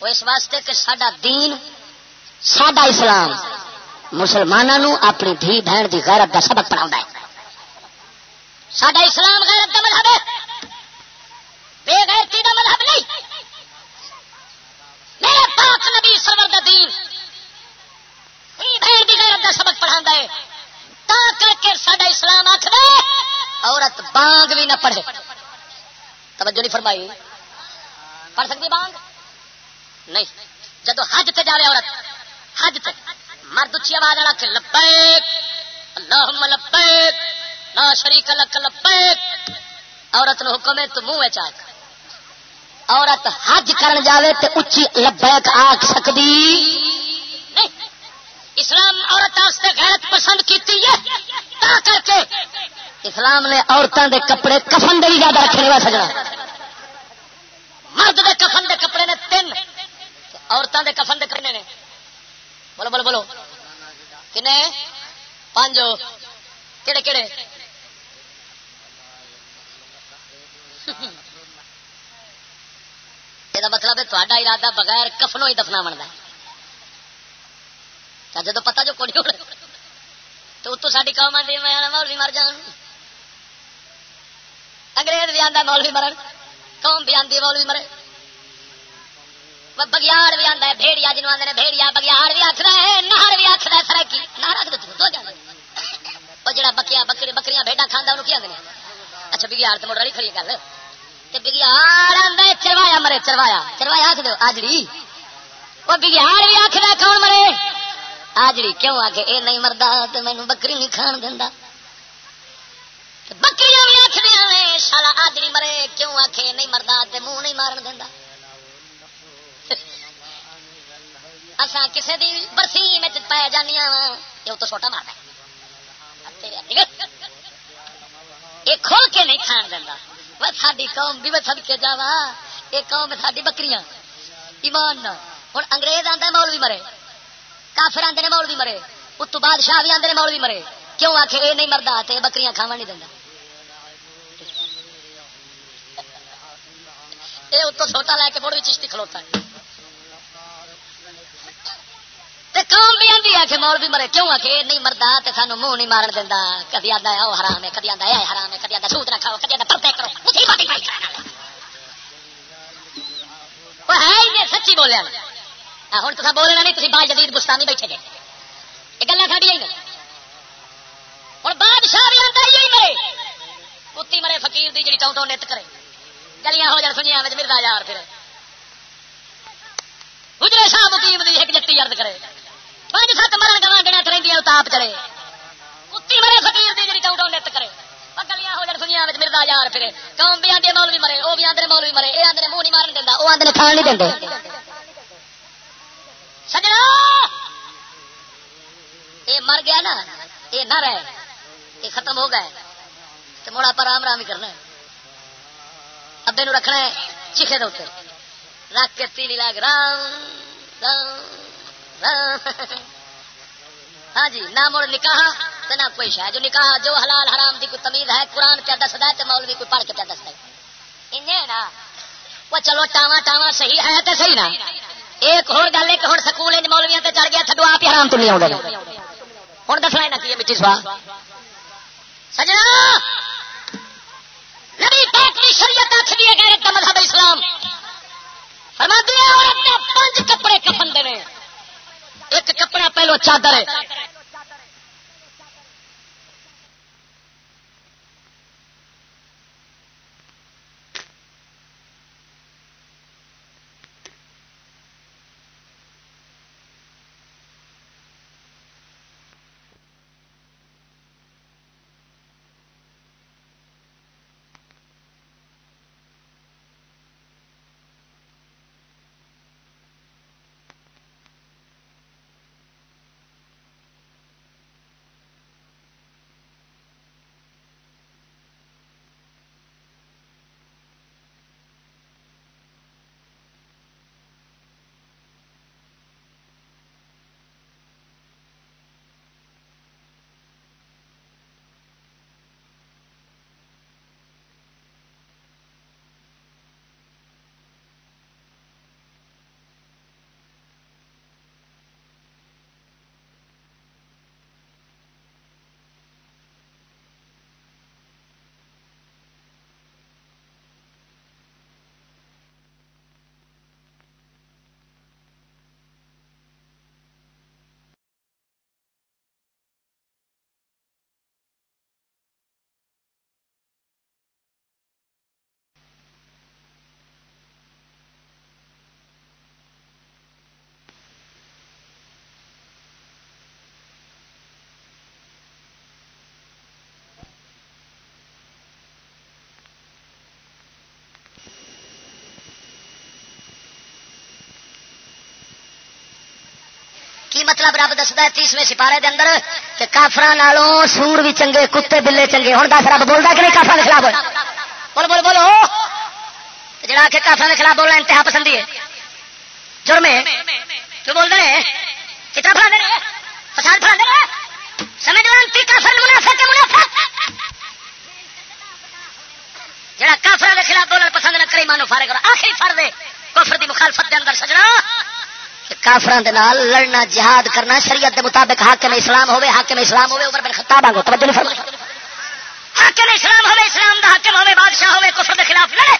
B: وہ اس واسطے کہ سڈا دین سڈا اسلام مسلمانوں اپنی دھی بہن دی غیرت کا سبق پڑھا ہے۔ سڈا اسلام غیرت کا مذہب ہے۔ بے غیرتی کا مذہب سرور کا دین۔ بہن دی غیرت کا سبق پڑھا ہے۔ تا کر کے سڈا اسلام آخر عورت بانگ بھی نہ پڑھے۔ توجہ نہیں فرمائی۔ پڑھ سکتی بانگ؟ نہیں۔ جب حج تے جا رہے عورت، حج تے۔ مرد اچھی آواز والا کہ لبیک، اللہم لبیک نہ شریک لک لبیک۔ عورت نو حکم ہے، تو منہ چاک عورت حج کرن جاوے تے اچھی لبیک آکھ سکدی؟ نہیں اسلام عورت واسطے غیرت پسند کیتی ہے تا کر کے۔ اسلام نے عورتوں دے کپڑے کفن دے زیادہ رکھنے وا سجنا مرد دے کفن دے کپڑے نے تین عورتوں دے کفن دے کپڑے نے۔ بولو بولو بولو۔ کنے؟ پانچ کہڑے کہڑے یہ مطلب ہے تا ارادہ بغیر کفنوں ہی دفنا بنتا ہے۔ جب پتا جو کوڑی اڑے تو اتو ساری قوم آتی میں مولوی مر جان انگریز بھی آتا مولوی مرن، قوم بھی آتی مولوی مرے بگیاڑ بھی آتا ہے، بھیڑیا جنوب آدھے بھیڑیا بگیاڑ بھی آخر ہے، نہر بھی آخر ہے سرکی نہر آخر دو جانے وہ جڑا بکیا بکری بکریاں بھیڈا کھانا انہوں کی آدھے اچھا بگیاڑ تو مڑ والی کھڑی گل۔ بگیاڑ آدھا چروایا مرے، چروایا چروایا آخ دو، آجڑی۔ وہ بگیاڑ بھی آخر کون مرے؟ آجڑی، کیوں آ کے یہ نہیں مرد تو مینو بکری نہیں کھان دینا بکری بھی آخر شالا آجڑی مرے، کیوں آ کے نہیں مرد تو منہ نہیں مارن دینا اصا کسی دی برسی میں پی جانے یہ تو چھوٹا مارتا یہ کھول کے نہیں کھان دینا ساری قوم بھی میں سد کے جا یہ قوم ساری بکریاں۔ ایمان ہوں انگریز آتا بھی مرے، کافر آتے بھی مرے اتو بادشاہ بھی آتے بھی مرے۔ کیوں آخ یہ نہیں مردا تے بکریاں کھاوا نہیں دینا یہ اتو چھوٹا لے کے مڑ بھی چشتی کھلوتا ہے۔ قوم بھی آدھی ہے کہ مولوی مرے، کیوں آ کے نہیں مردا تے سانو منہ نہیں مارن دینا کدی آتا ہے وہ حرام ہے، کدی آتا ہے حرام ہے، کدی آتا سوت رکھا کدی آتا پردے کرو۔ ہے سچی بولیا ہوں تو بولنا نہیں تھی بال جدید بستانی بیٹھے گئے یہ گلا ساری ہوں بادشاہ بھی آتا ہی مرے۔ کتی مرے، فقیر دی جی ٹاؤں نت کرے۔ گلیاں ہو جان سنیا مردا یار پھر۔ گجرے شاہ مقیم دی ایک جتی یارد کرے۔ پانچ سات مرن گواں گنا رہی تاپ چلے کتی مرے فقیر دی جی ٹاؤں نت کرے ہو جان مردا یار قوم بھی مولوی مرے بھی مولوی مرے منہ نہیں مارن کھان نہیں سجنا مر گیا نا یہ نہ رہے یہ ختم ہو گئے تو مڑا پر آم رام ہی کرنا ابے نو رکھنا ہے چیخے دے رکھ کے تیلی لاگ رام رام ہاں جی نہ مڑ نکاح تو نہ کوئی شاید جو نکاح جو حلال حرام دی کوئی تمیز ہے، قرآن پہ دستا ہے تو مولوی کوئی پڑھ کے پہ دستا ہے؟ نا؟ وہ چلو ٹاوا ٹاوا صحیح ہے تو صحیح نا۔ ایک ہو گل ہے کہ ہوں سکول مولویا چڑھ گیا، تھڈو آپ حرام تو نہیں آؤ ہوں دسنا نہ کی مٹی سوا؟ سجنا! نبی پاک کی شریعت آخ دیے گئے کا مذہب اسلام۔ فرما دیا پانچ کپڑے کفن دے ایک کپڑا پہلو چادر ہے۔ کی مطلب رب دستا ہے تیسویں سپارے دے اندر کہ کافر نالوں سور بھی چنگے، کتے بلے چنگے۔ ہوں دس، رب بولتا کہ نہیں کافر کے خلاف؟ بولو بولو بولو جڑا کہ کافر کے خلاف بولنا انتہا پسندی ہے۔ جرم ہے جو بول رہے ہیں کتنا پڑھا دے فساد پڑھا دے سمجھ رہے لانتی کافر منافع کے منافع جڑا کافر کے خلاف بولنا پسند نہ کرے مانو فارغ آخری فرد ہے کفر دی مخالفت دے اندر سجنا۔ کافران لڑنا، جہاد کرنا، شریعت دے مطابق حاکم اسلام ہوے حاکم اسلام ہوے عمر بن خطاب آگو توجہ نہیں فرمائی۔ حاکم اسلام ہوے اسلام دا حاکم ہوے بادشاہ ہوے کفر دے خلاف لڑے۔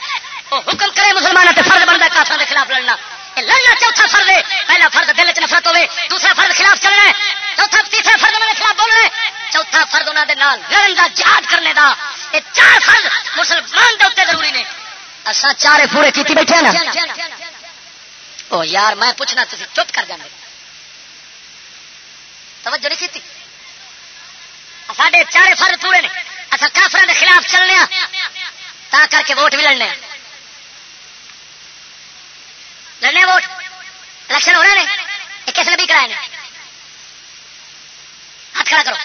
B: او حکم کرے مسلمان تے فرض بندا کافر دے خلاف لڑنا۔ لڑنا چوتھا فرض ہے۔ پہلا فرض دل چ نفرت ہوے دوسرا فرض خلاف چلنا ہے۔ چوتھا، تیسرا فرض انہاں دے خلاف بولنا ہے۔ چوتھا فرض انہاں دے نال لڑن دا، جہاد کرنے دا۔ یہ چار فرض مسلمان دے اوتے ضروری نے۔ اساں چارے پورے کیتی بیٹھے نا۔ او یار، میں پوچھنا تھی چپ کر جانے توجہ نہیں کی ساڈے چارے فرد پورے نے۔ اصا کافر کے خلاف چلنے تا کر کے ووٹ بھی لڑنے لڑنے ووٹ؟ الیکشن ہو رہے ہیں یہ کس نے بھی کرائے ہاتھ کھڑا کرو۔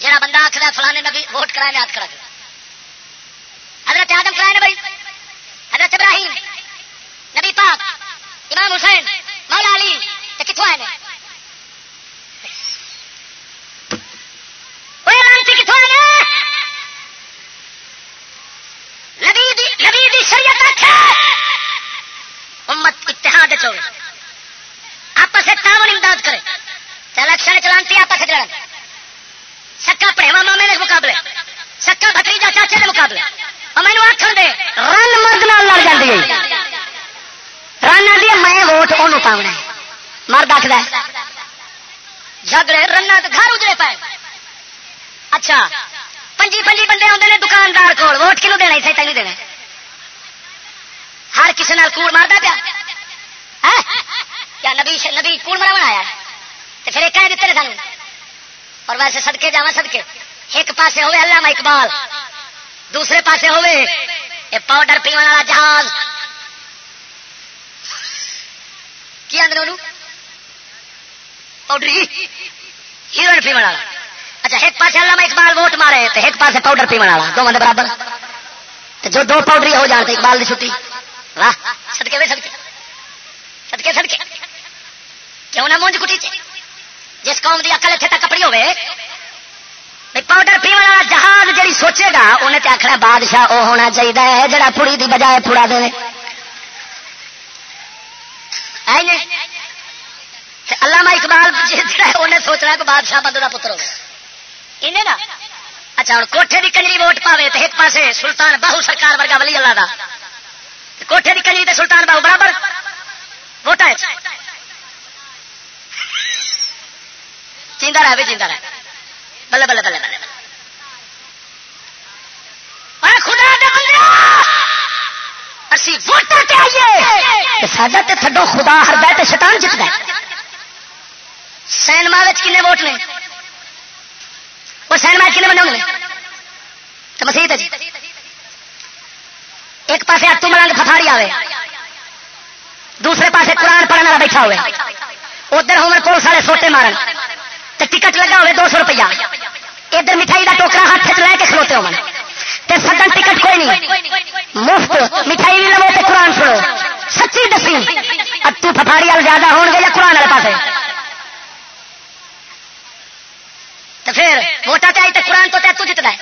B: جہاں بندہ آخر فلانے نے بھی ووٹ کرائے ہاتھ کھڑا کرو۔ حضرت آدم کرائے بھائی؟ حضرت ابراہیم؟ نبی پاک، امام حسین، مولا علی کتوں آئے کتوں آئے نبی شریعت رکھے امت اتحاد چوے آپس تعاون امداد کرے۔ الیکشن چلانتی آپس لڑ سکا پڑھوا مامے کے مقابلے۔ سکا بتریجا چاچے کے مقابلے۔ اور مینو آخر دے، رن مرد لڑ جاتی ہے۔ رن آدھی میں ووٹ وہ پاؤنا مرد آخر جھگڑے رن گھر اجڑے پائے اچھا پنجی پنجی بندے آتے ہیں دکاندار کو ووٹ کنو دینا اتنے تین دینا ہر کسی نال کوڑ مارتا پیا۔ کیا نبی نبی کوڑ مرا آیا تو پھر ایک دیتے سانو اور ویسے سدکے جا سدکے ایک پاسے ہوئے علامہ اقبال دوسرے پاسے ہوئے یہ پاؤڈر پینے والا جہاز۔ کی آدھے پاؤڈر ہیروئن پیمن والا۔ اچھا ایک پاس علامہ اقبال ووٹ مارے تو ایک پاس پاؤڈر پیمن والا دو بندے برابر۔ جو دو پاؤڈری ہو جان تو اقبال کی چھٹی۔ واہ سدکے وے سدکے سدکے سدکے کیوں نہ مونج کٹی جس قوم کی اکل اتنے تک کپڑی ہوے پاؤڈر پیمن والا جہاز جی سوچے گا انہیں تو آخر بادشاہ وہ ہونا چاہیے جڑا پوڑی دی بجائے پورا دے۔ علامہ اقبال انہیں سوچنا کہ بادشاہ بندے کا پتر ہوگا انہیں نا؟ اچھا ہوں کوٹھے کی کنجری ووٹ پاوے تو ایک پاسے سلطان باہو سرکار ورگا ولی اللہ دا. کوٹھے کی کنجری سلطان باہو برابر؟ ووٹ ہے چیندا رہے چیندا رہے بلے بلے بلے بلے خدا اسی ووٹر کے آئیے۔ ساڈا تے تھڈو خدا ہردا تے شیطان جتنا سینما کنے ووٹ نے؟ وہ سینما کنے بنے ہونے تو مسیح جی۔ ایک پاسے اتو ملنگ ففاڑی آئے دوسرے پاسے قرآن پڑھنے والا بیٹھا ہوئے ادھر ہومن پولیس والے سوٹے مارن۔ تو ٹکٹ لگا ہوئے دو سو روپیہ۔ ادھر مٹھائی کا ٹوکرا ہاتھ چ لے کے کھلوتے ہو سدن ٹکٹ کوئی نہیں۔ مفت مٹھائی بھی لو تو قرآن سنو۔ سچی دسی۔ اتو ففاڑی وال زیادہ ہون گے یا قرآن والے پاسے؟ تو پھر ووٹا چاہیے تو قرآن تو تو جتنا ہے۔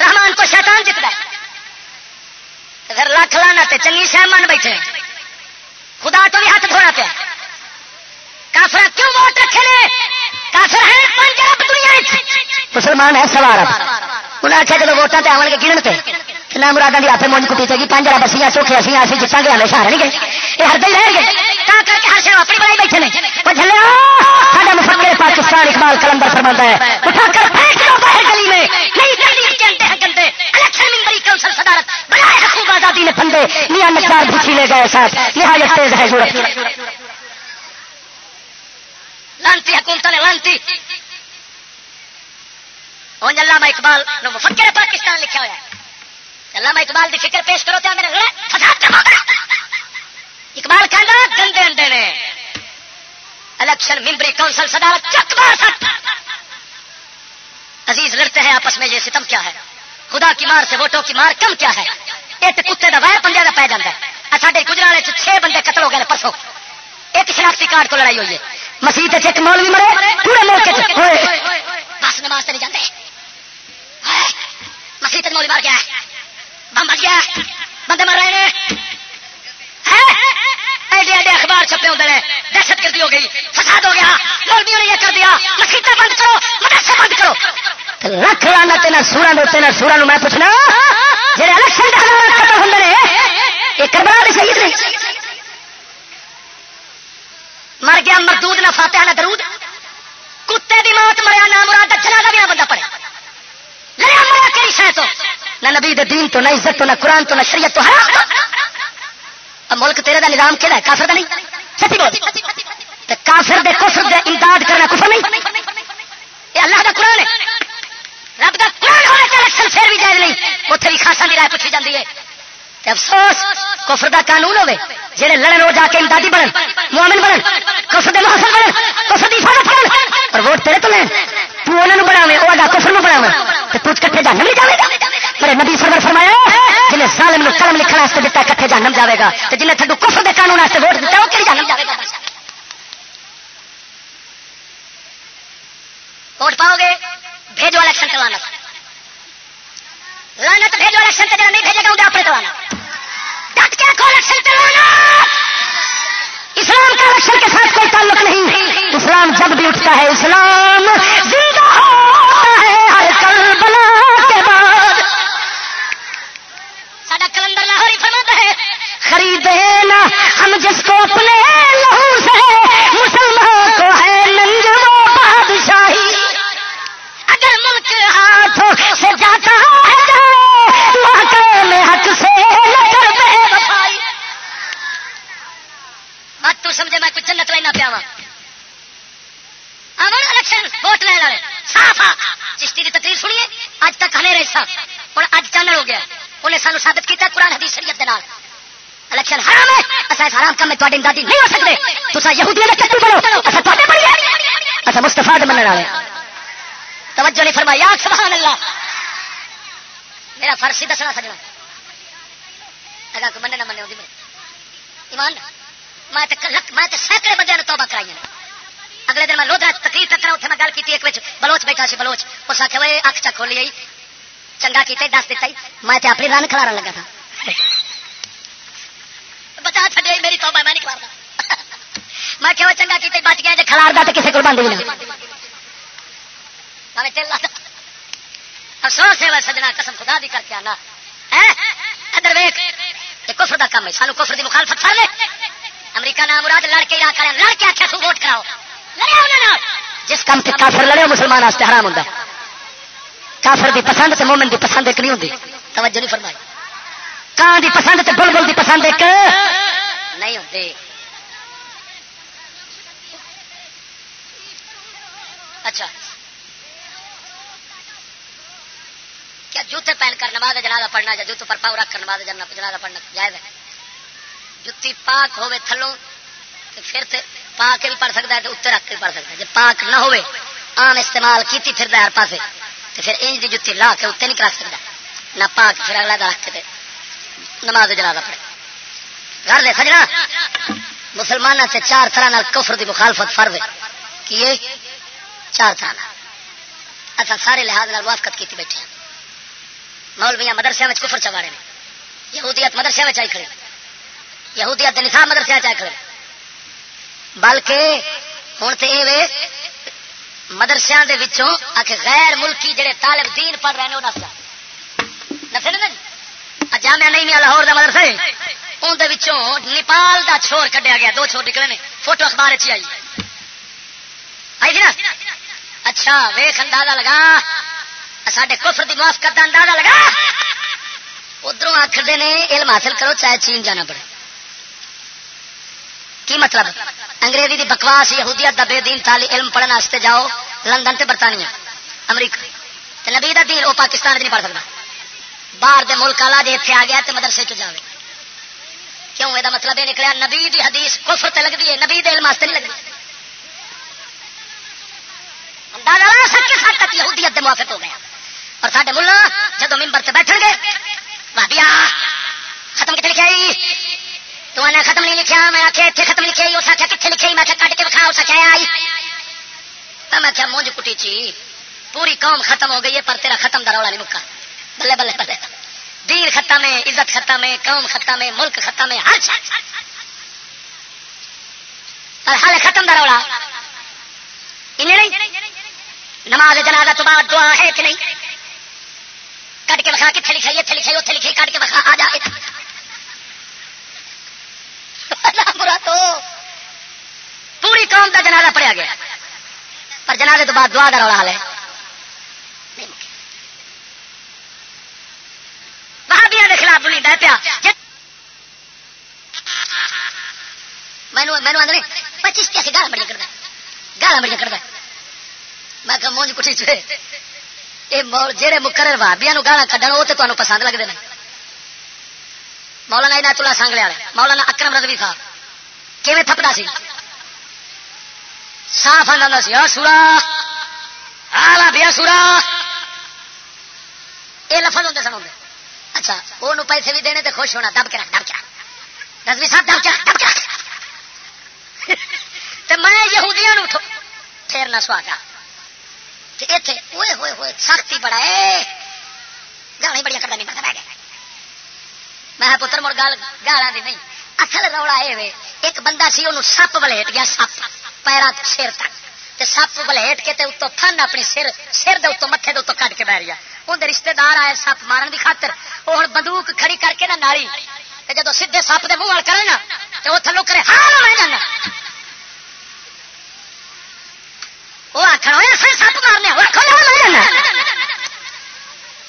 B: رحمان تو شیطان جتنا ہے۔ پھر لکھ لانا تے چنگی شہ من بیٹھے۔ خدا تو بھی ہاتھ دھونا پیا۔ کافر کیوں ووٹ رکھے کافر ہے پانچ ارب دنیا مسلمان ہے سوار انہیں آخیا جب ووٹان سے آن گے گرن پہ نہ مرادہ کی آپ مونج کٹی چاہیے پانچ ارب بسیاں چوکھے اسی اسی جتنا گے ہمیشہ ہار گے یہ ہر دن رہ گئے کر کے ہر شہر اپنی بنائی بیٹھے نے وہ جلے سارا مفکر پاکستان اقبال کلندر فرماتا ہے اٹھا کر پھینک دو باہر گلی میں نہیں تحریر کے انتہا گندے الیکشن ممبری کونسل صدارت بڑائے حقوق آزادی نے پھندے میاں نقدار بھوچی لے گئے ساتھ نہایت تیز ہے ضرورت لانتی حکومت نے لانتی اونج جی، علامہ اقبال نو مفکر پاکستان لکھا ہوا ہے۔ علامہ اقبال دی فکر پیش کرو تو میرے فساد کا اقبال کہنا گندے انڈے نے۔ الیکشن ممبری کونسل صدارت چک عزیز، لڑتے ہیں آپس میں، یہ ستم کیا ہے؟ خدا کی مار سے ووٹوں کی مار کم کیا ہے؟ ایک کتے کا وائر پنجے کا پی جاتا ہے۔ سارے گجرالے چھ بندے قتل ہو گئے پرسوں ایک شناختی کارڈ کو لڑائی ہوئی ہے۔ مسیح چیک مول مرے، پورے ملک بس نماز نہیں جاتے مسیح مول مار گیا بم بج گیا بندے مر رہے ہیں ایڈے ایڈے اخبار چھپے ہوتے ہیں دہشت گردی ہو گئی فساد ہو گیا مولویوں نے یہ کر دیا بند کرو مدرسے بند کرو
A: لکھ لانا تین سورا نہ سورا میں پوچھنا الیکشن ختم یہ کربلا بھی صحیح نہیں
B: مر گیا مردود نہ فاتحہ نہ درود کتے دی موت مریا نہ مراد جنازہ بھی بندہ پڑے مریا کہڑی شے تو نہ نبی دے دین تو نہ عزت تو نہ قرآن تو نہ شریعت تو حرام ملک تیرے دا نظام کہڑا ہے؟ کافر دا نہیں۔ سچی بول کافر دے کفر دے امداد کرنا کفر نہیں۔ یہ اللہ دا قرآن ہے۔ رب دا قرآن ہونا چاہے اکثر پھر بھی جائز نہیں۔ اتنے بھی خاصا دی رائے پوچھی جاتی ہے۔ افسوس، کفر دا قانون ہوے جہے لڑن ہو جا کے امدادی بنن، مومن بنن، کفر دے محسن بنن، کفر دی حفاظت کرن۔ اور ووٹ تیرے تو لین۔ تو انہوں نے بناوے وہ اگا کفر نو بناوے تے تجھ کٹھے جہنم نہیں جاوے گا۔ میرے نبی سرور فرمایا جنہیں ظالم نو قلم لکھنا واسطے دتا کٹھے جہنم جاوے گا تے جنہیں تھڈو کفر دے قانون واسطے ووٹ دتا وہ کیڑی جہنم جاوے گا؟ ووٹ پاؤ گے؟ بھیجو الیکشن کروانا لانت بھیجو الیکشن کا تے نہیں بھیجے گا انہیں اپنے کروانا ڈٹ کے کو الیکشن کروانا
A: اسلام کا الیکشن کے ساتھ کوئی تعلق نہیں۔ اسلام جب بھی اٹھتا ہے، اسلام زندہ ہوتا
B: کلندر لاہور ہی فرماتا ہے،
A: خریدے نا ہم جس کو اپنے لہو سے، مسلمان کو ہے ننگ وہ بادشاہی۔
B: اگر ملک
A: ہاتھوں سے جاتا ہے جائے میں حق سے لگر بے وفائی۔
B: بات تو سمجھے، میں کچھ جنت لینا پیا ہاں۔ امن الیکشن، ووٹ لینے والے۔ صاف ہاں۔ چشتی کی تقریر سنیے اج تک ہمیں رہا ہوں اج چانن ہو گیا۔ انہیں سانو ثابت کیا قرآن حدیث شریعت دے نال۔ الیکشن حرام ہے اصل حرام کم میں تھوڑی امدادی نہیں ہو سکتے تو یہودیوں نے کتنے بڑھو اچھا تھوڑے بڑی
A: اچھا مستفا من والے
B: توجہ نہیں فرمایا سبحان اللہ میرا فرض ہی دسنا سجنا۔ اگا کو مننے نہ مننے ہوندی ایمان، میں تے لک میں تے سینکڑے بندیاں نوں توبہ کرائی اگلے دن میں لودھا تقریر تک کرا اتنے میں گل کی ایک بچ بلوچ بیٹھا سی، بلوچ۔ اس آخیا وہ اک چا کھولی آئی۔ چنگا کیتے دس دیتا میں تے اپنی رن کھلارن لگا تھا۔ بتا چڑیا میری توبہ میں نہیں کھلارتا میں کہ چنگا کیتے بچ گیا جی
A: کھلار دا تے کسے قربان دی نہ
B: میں تیل افسوس ہے سجنا قسم خدا دی کر کے آنا۔ ادھر ویخ یہ کفر دا کام ہے۔ سانو کفر دی مخالفت کر لے امریکہ نام مراد لڑ کے علاقہ لڑ کے آخیا تو ووٹ کراؤ۔ لڑیا انہوں نے
A: جس کام تے کافر لڑے مسلمان واسطے حرام ہوندا۔ ہے کافر دی پسند تے مومن دی پسند ایک نہیں ہوندی۔
B: توجہ نہیں فرمائی۔
A: کان دی پسند تے بلبل دی پسند ایک
B: نہیں ہوتے اچھا۔ کیا جوتے پہن کر نماز جنازہ پڑھنا یا جوتوں پر پاؤ رکھ کر نماز جنازہ پڑھنا جائز ہے؟ جتی پاک ہوے تھلوں تو پھر تے پا کے بھی پڑھ سکتا ہے تو اتنے رکھ کے بھی پڑھ سکتا ہے۔ جی پاک نہ ہوے عام استعمال کیتی پھر ہر پاسے۔ تو پھر انج دی جتی لا کے اتنے نہیں کرا سکتا نہ پاک، پھر اگلا دا رکھ کے نماز جنازہ پڑھے۔ گھر دے سجنا۔ مسلمانوں سے چار طرح کفر دی مخالفت فرض ہے۔ کیے چار طرح اچھا سارے لحاظ موافقت کی بیٹھے ہیں مولویاں مدرسے میں کفر چواڑے نے۔ یہودیت مدرسے میں چاہیے کھڑے یہودیت نصاب مدرسے چاہے کھڑے بلکہ ہوں تو یہ مدرسے غیر ملکی جڑے طالب دین پڑھ رہے ہیں وہ نس نسے جامع نہیں میا لاہور کا مدرسہ اندر نیپال دا چھوڑ کڈیا گیا، دو چھوڑ نکلے نے۔ فوٹو اخبار اچھی آئی۔ آئی تھی نا؟ اچھا ویخ اندازہ لگا۔ سڈے کفر دی موافقت کا اندازہ لگا۔ ادھر آخر نے، علم حاصل کرو، چاہے چین جانا پڑے۔ کی مطلب؟ انگریزی دی بکواس، یہودیت دا بے دین تالی علم پڑھنے واسطے جاؤ، لندن تے برطانیہ، امریکہ۔ تے نبی دا دین وہ پاکستان نہیں پڑھ سکتا باہر دے ملک والا جی اتنے آ گیا تے مدرسے چ جاوے۔ کیوں؟ یہ مطلب یہ نکلیا، نبی دی حدیث کفر تے لگتی ہے نبی دے علم واسطے نہیں لگتی اندازہ لا سک کس تک یہودیت دے موافق ہو گیا اور سارے ملا جب ممبر سے بیٹھ گے بھابیا ختم کتنے لکھے جی۔ تو نے ختم نہیں لکھا میں آخیا اتنے ختم لکھے اس آخیا کتنے لکھے میں کٹ کے بکھا اس آخیا آئی۔ میں کیا مونج کٹی چی پوری قوم ختم ہو گئی ہے، پر تیرا ختم دروڑا نہیں مکا۔ بلے بلے بلے۔ دین ختم ہے، عزت ختم ہے، قوم ختم ہے، ملک ختم ہے، ہر پر حال ختم دروڑا نماز جنازہ تو بعد دعا ہے کہ نہیں؟ کٹ کے بخا کتنے لکھائی اتنے لکھائی اتنے لکھائی، کٹ کے بخا آ جائے برا تو پوری قوم کا جنازہ پڑیا گیا۔ پر جنازے تو بعد دعا کا رولا حال ہے۔ بہادیا کے خلاف بلی دہ پیا۔ مینو مینو آدھے پچیس کیسے گالا بڑی کرتا گالا بڑی کرتا میں کہ مونج یہ جہے مقرر بھابیا گالا کھڈن وہ تو تمہیں پسند لگتے ہیں مولانا عنایت اللہ سانگلے والے، مولانا اکرم رضوی صاحب۔ کیون تھپتا سی صاف آتا سی سورا آ بیا سورا یہ لفظ ہوتے سن اچھا وہ پیسے بھی دینے تے خوش ہونا دب کے رکھ دب کے رکھ رضوی صاحب دب کے رکھ دب کے رکھ تو میں یہودیاں پھیرنا سواگا اتنے ہوئے ہوئے ہوئے سختی بڑا ہے گالی بڑی کرتا نہیں پتا گیا میں پتر مڑ گال گالا دی نہیں اصل رولا یہ ایک بندہ سی وہ سپ بلےٹ گیا، سپ پیروں سر تک۔ سپ بلےٹ کے اتو تھن اپنی سر سر دے اتو متے اتو کٹ کے بہ رہی اندر رشتے دار آئے سپ مارن کی خاطر۔ وہ ہوں بندوق کھڑی کر کے نہ نالی۔ جب سیدے سپ کے منہ کرے نا تو وہ تھلو کرے ہاں میں جانا۔ وہ آخر سپ مارنے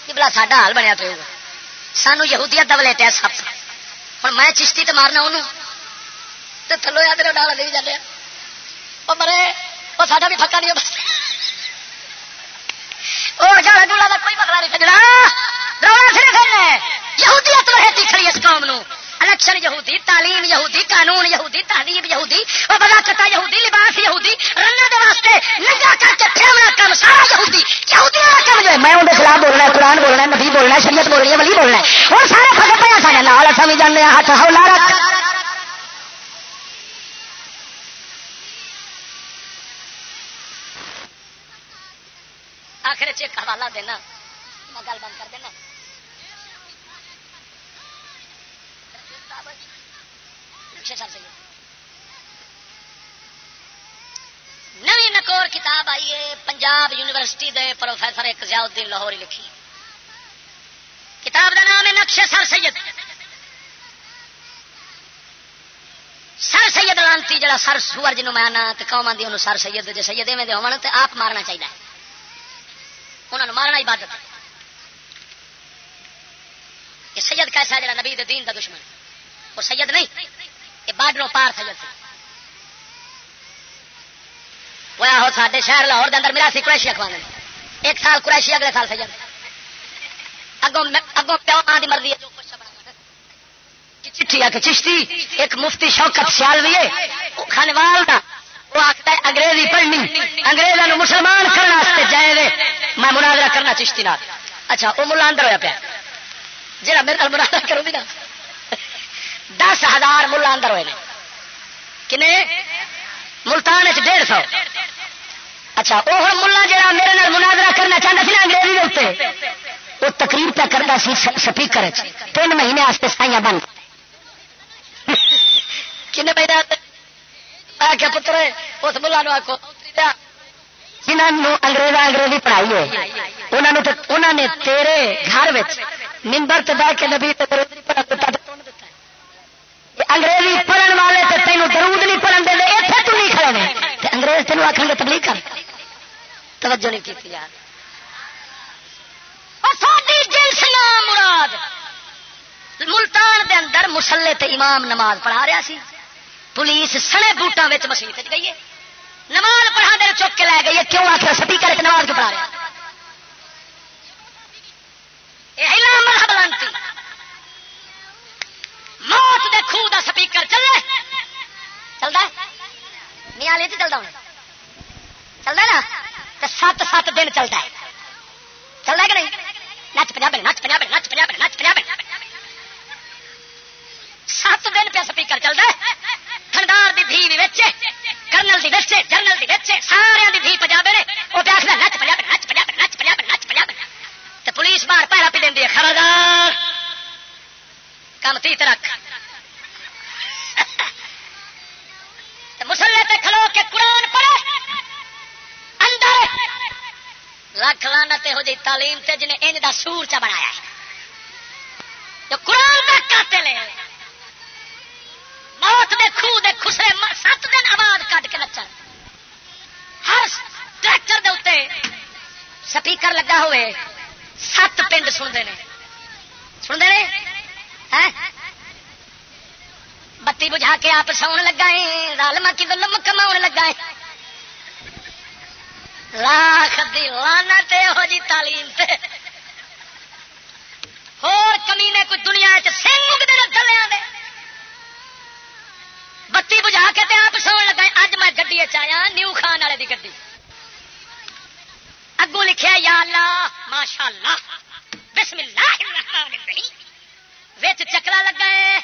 B: بلا ساڈا حال بنیا پہ سانو یہودیت دب لیٹیا سپ۔ ہوں میں چشتی تے مارنا انہوں تو تھلو یا تیرے ڈالا دے جانے وہ مرے وہ ساڈا بھی پکا نہیں بس۔ اور گالا گولا کا کوئی مسئلہ نہیں سجنا رونا پھر پھر یہودیت رہتی کھڑی اس قوم نو الیکشن یہودی، تعلیم یہودی، قانون یہودی، تہذیب یہودی اور بلاکتا یہودی، لباس یہودی رنگ دے واسطے ننگا کر کے پھرنا کام سارا یہودی یہودی والا کام جو ہے، میں ان کے خلاف بولنا قرآن بولنا نبی بولنا شریعت بول رہی ہے، ولی بولنا اور سارے فصل پہ سارے نال اصل بھی جانے ہاتھ ہولا رکھ۔ آخر چیک حوالہ دینا، میں گل بند کر دینا۔ نوی نکور کتاب آئی ہے، پنجاب یونیورسٹی دے پروفیسر ایک ضیاء الدین لاہوری لکھی۔ کتاب دا نام ہے نقش سر سید۔ سر سید لانتی، جڑا سر سور جنوب میں آنا تو قوم آدھی انہوں سر سید جی سید میں ہو آپ مارنا چاہیے انہوں نے مارنا عبادت ہے۔ یہ سید کیسا ہے؟ جڑا نبی دین دا دشمن۔ وہ سید نہیں۔ یہ بارڈروں پار سید سی وہ ہو سارے شہر لاہور کے اندر میرا سی قریشی اخبار ایک سال قریشی اگلے سال سید اگوں اگوں پیو کی مرضی ہے چٹھی آ کے چشتی، ایک مفتی شوکت سیال بھی خانوال کا وہ آخر ہے انگریزی پڑھنی۔ انگریزوں مسلمان کرنے جائے میں مناظرہ کرنا چشتی نال۔ اچھا وہ ملا اندر ہوا پیا۔ جا میرے مناظرہ کروں گی نا۔ دس ہزار ملا اندر ہوئے کن ملتان ڈیڑھ سو۔ اچھا وہ ہوں ملا جا میرے نال مناظرہ کرنا چاہتا نا انگریزی کے وہ تقریر پہ کرتا سی سپیکر تین مہینے واسطے سائیاں بند۔ کن مہینے پتر اس ملا آخو جنہوں انگریز انگریزی پڑھائی ہے انہوں نے تیرے گھر ممبر سے بہ کے نبی انگریزی پڑھن والے تو تینوں درود نہیں پڑھن دے اتنے تو نہیں کھڑے انگریز تینوں آخر گے تبلیغ کر۔ توجہ نہیں کی یار۔ جنس نام مراد، ملتان دے اندر مسلے تے امام نماز پڑھا رہا سی۔ پولیس سڑے بوٹان مسیح گئی ہے۔ نماز پڑھا دے چک کے لے گئی ہے۔ کیوں آخر سپیکر نماز پڑھا رہا یہ مرحب لانتی موت دے خو دا سپیکر چلے۔ چلتا میاں لے چلتا ہوں۔ چلتا نا؟ تو سات سات دن چلتا ہے۔ چلتا کہ نہیں؟ نچ پنجاب نچ پنجاب نچ پنجاب نچ پنجاب سات دن پہ سپیکر چلتا ہے۔ تھندار دی دھی بھی ویچے، کرنل دی ویچے جرنل دی ویچے سارے دی دھی پنجابے نے۔ وہ پہ آخر نچ پنجاب نچ پنجاب نچ پنجاب نچ پنجاب تو پولیس باہر پیرا پی دینی ہے خبردار کم تیت رکھ۔ مسلے تے کھلو کے قرآن پڑھے اندر لکھ لانا ہو جی تعلیم تے جنہیں انج دا سور چا بنایا ہے۔ جو قرآن دا قاتل ہے۔ موت دے خو دے خسرے سات دن آواز کٹ کے نچن۔ ہر ٹریکٹر دے اتنے سپیکر لگا ہوئے۔ سات پنڈ سنتے ہیں سنتے ہیں بتی بجھا کے آپ سو لگا ہے رالما کی ظلم کما لگا ہے لاکھ دی لانا تے ہو جی تعلیم تے۔ ہور کمی نے کوئی دنیا سنگ اگتے تھلیا دے۔ بتی بجھا کے تے آپ سو لگا اج میں گڈی چایا نیو خان والے دی گڈی۔ اگو لکھیا، یا اللہ ماشاء اللہ بسم اللہ الرحمن الرحیم۔ وچ چکلا لگا ہے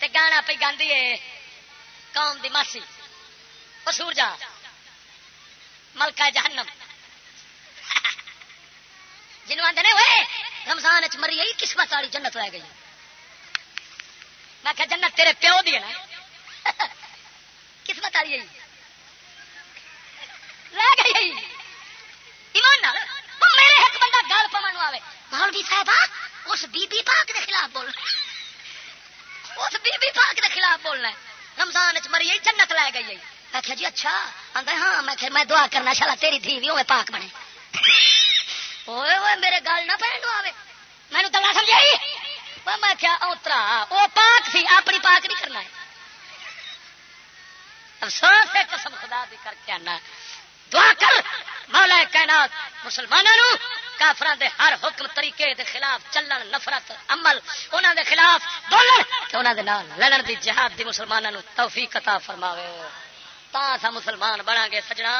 B: تے گانا پہ گاندی ہے۔ قوم دی ماسی۔ قصور جا۔ ملکہ جہنم۔ جنوب آدھے ہوئے رمضان چ مری آئی قسمت والی جنت لے گئی۔ میں کہ جنت تیرے پیو دی نا۔ قسمت والی آئی لے گئی۔ ایمان نال۔ میرے ایک بندہ گل پمن آئے مولوی صاحب اس بی بی پاک کے خلاف بول اس بی بی پاک کے خلاف بولنا رمضان چ مری جنت لے گئی میں جی اچھا۔ آتا ہاں میں میں دعا کرنا شالا تیری دھی بھی ہوئے پاک بنے۔ ہوئے ہوئے میرے گل نہ پہن آئے میں گلا سمجھائی۔ میں کیا اوترا وہ پاک سی اپنی پاک نہیں کرنا ہے۔ افسوس ہے، قسم خدا دی کر کے آنا۔ دعا کر، مولا کائنات مسلمانوں کافران دے ہر حکم طریقے دے خلاف چلن، نفرت، عمل انہوں دے خلاف بولن کہ انہوں دے نال لڑن دی جہاد دی مسلمانوں توفیق عطا فرماوے۔ تا سا مسلمان بنا گے سجنا،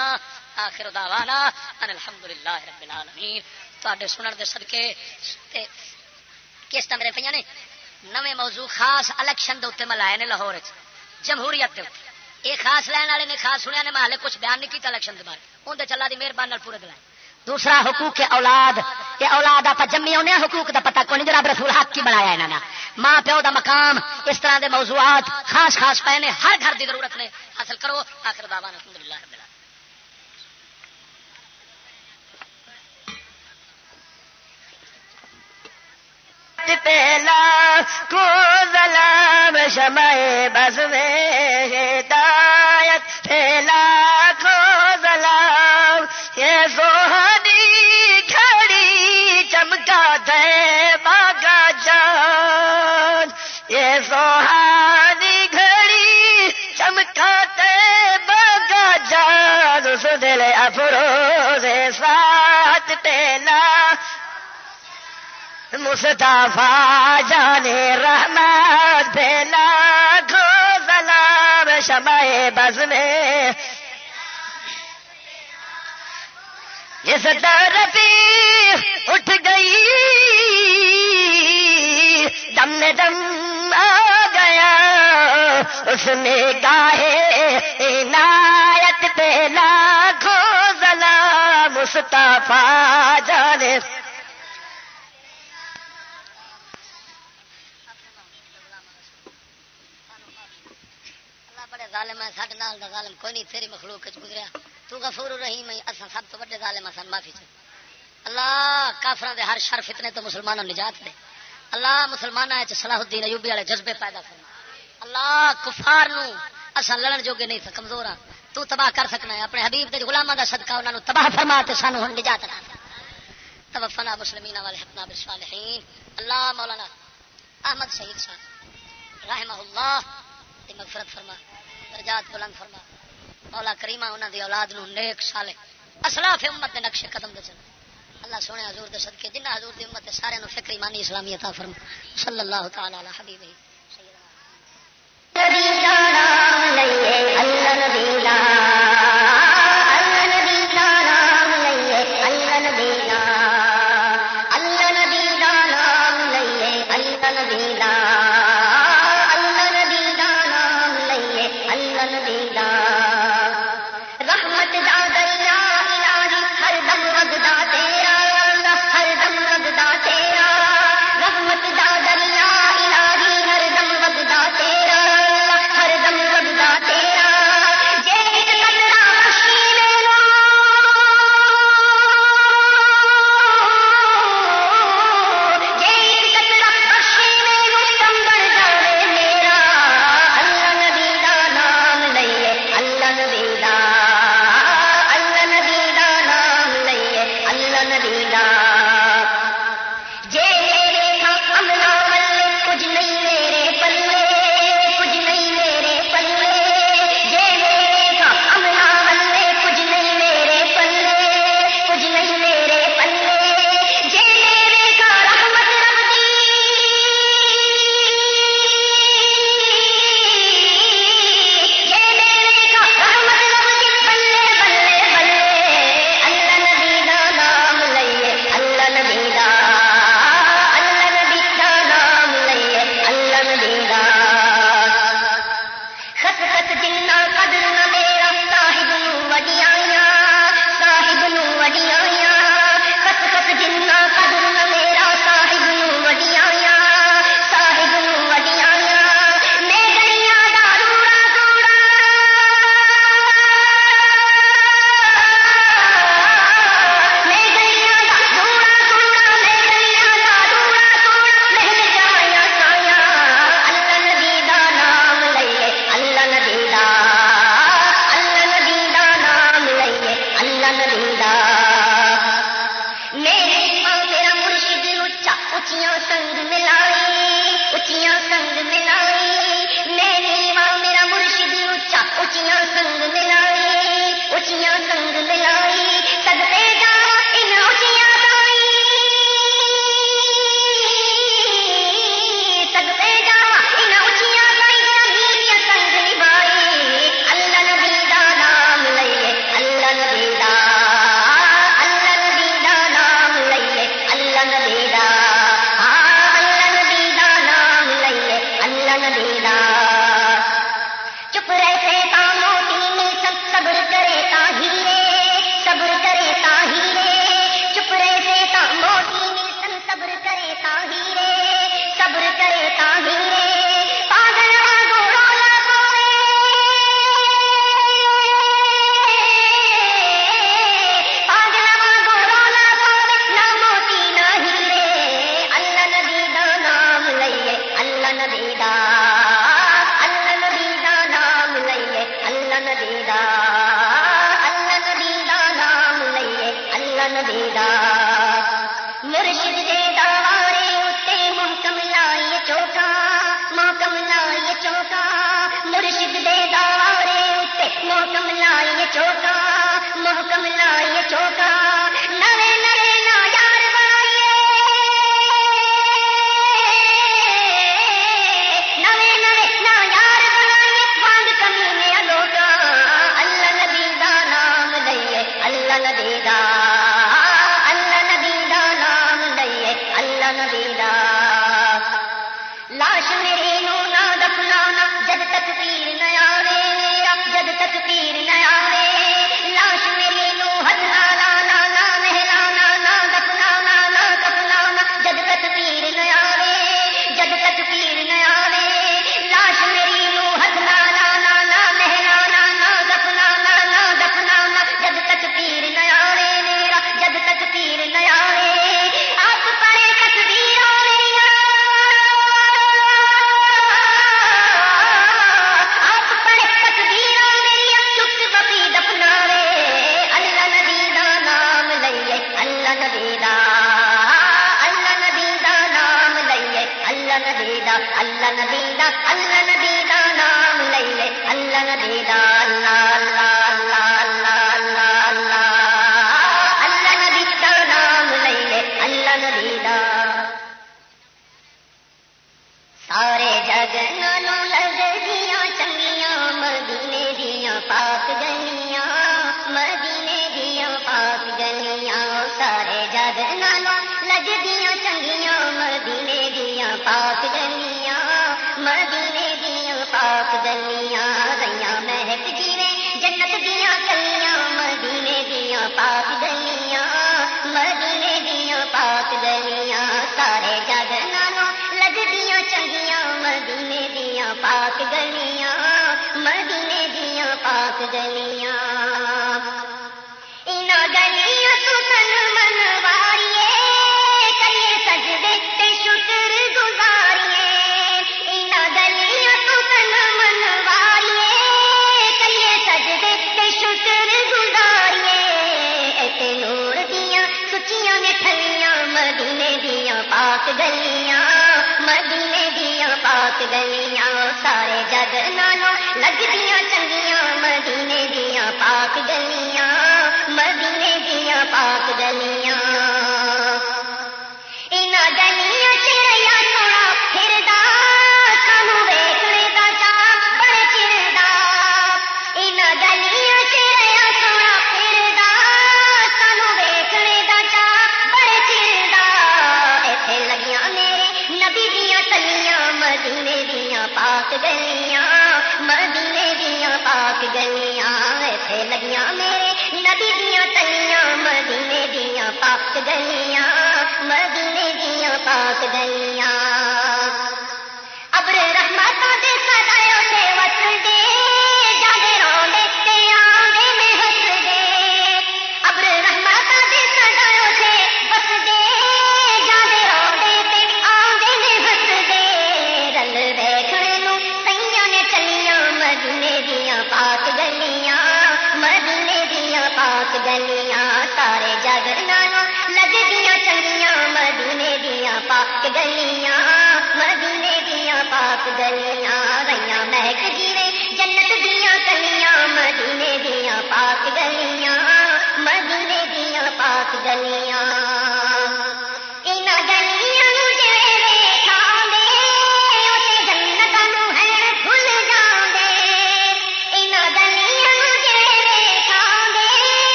B: آخر دعوانا ان الحمدللہ رب العالمین۔ تواڈے سنن دے صدقے تے کیسٹا میرے پہ نے؟ نویں موضوع خاص الیکشن دے اوتے ملائے نے لاہور وچ، جمہوریت دے یہ خاص لین والے نے خاص سنیا نے میں ہالے کچھ بیان نہیں کیتا الیکشن دے بارے۔ اندر چلا دی مہربانی پورے دلائے دوسرا حقوق اولاد یہ اولاد آپ جمی آنے حقوق دا پتہ کون جناب رسول حق کی بنایا انہوں نے۔ ماں پیو دا مقام اس طرح دے موضوعات خاص خاص پے نے، ہر گھر دی ضرورت نے حاصل کرو۔ آخر دعوان الحمدللہ رب
A: پہلا کو ظلام شمع بس میں ہدایت دل افروز ساتھ پہلا مصطفیٰ جانے رحمت بلا گھو سلام شمع بز میں جس طرفی اٹھ گئی، دم دم آ گیا۔ اس نے گاہے عنایت سلام مصطفیٰ جانے۔
B: ظالم ہے سڈے نال دا ظالم کوئی نہیں، تیری مخلوق چ گزریا۔ تو غفور رحیم ہے اساں سب تو بڑے ظالم سن معافی چ اللہ کافراں دے ہر شر فتنے تو مسلمانوں نجات دے۔ اللہ مسلماناں وچ صلاح الدین ایوبی والے جذبے پیدا فرما اللہ کفار نو اساں لڑن جوگے نہیں تھے کمزور ہاں۔ تو تباہ کر سکنا ہے۔ اپنے حبیب دے غلاماں دا صدقہ انہاں نو تباہ فرما تے سانو ہن نجات عطا توفنا مسلمین والحقنا بالصالحین۔ اللہ مولانا احمد شہید صاحب رحمہ اللہ دی مغفرت فرما، درجات بلند فرما۔ مولا کریمہ انہوں دی اولاد نو نیک سالے اسلاف امت دے نقش قدم دے چل اللہ سونے حضور دے صدقے، جنہ حضور دی امت دے سارے نو فکر ایمانی اسلامی عطا فرما۔ صلی اللہ تعالی علی حبیبہ
A: اللہ نبی نام
D: لیے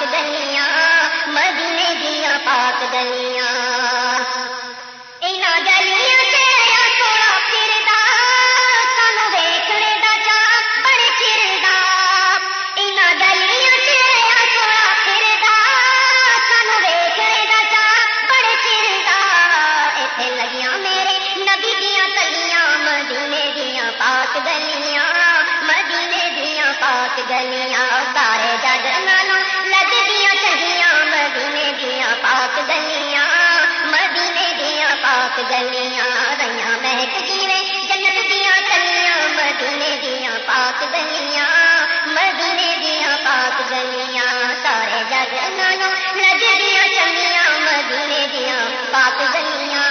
D: پاک دنیا مدینے دیا پاک دنیا۔ پاک گلیاں ریاں مہک جیوے جنت دیا کلیاں مدینے دیا پاک گلیاں مدینے دیا پاک گلیاں سارے جگ نانو دیا چنگیاں مدینے دیا پاک گلیاں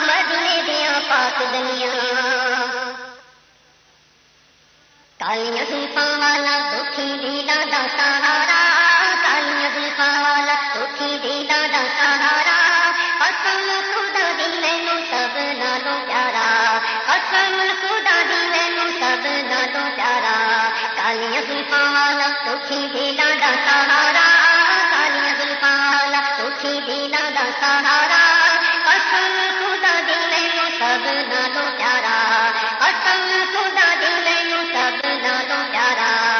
D: مدینے دیا پاک گلیاں کالیاں زلفاں والا دکھی دینا دا سارا کالیاں زلفاں والا دکھی دینا دا سارا دنیا کو پیارا کالیاں زلفا والا سوکھی دینا دا سہارا کالیاں زلفا والا سوکھی دینا دا سہارا قسم خدا دی میں سب نالو پیارا قسم خدا دی میں سب نالو پیارا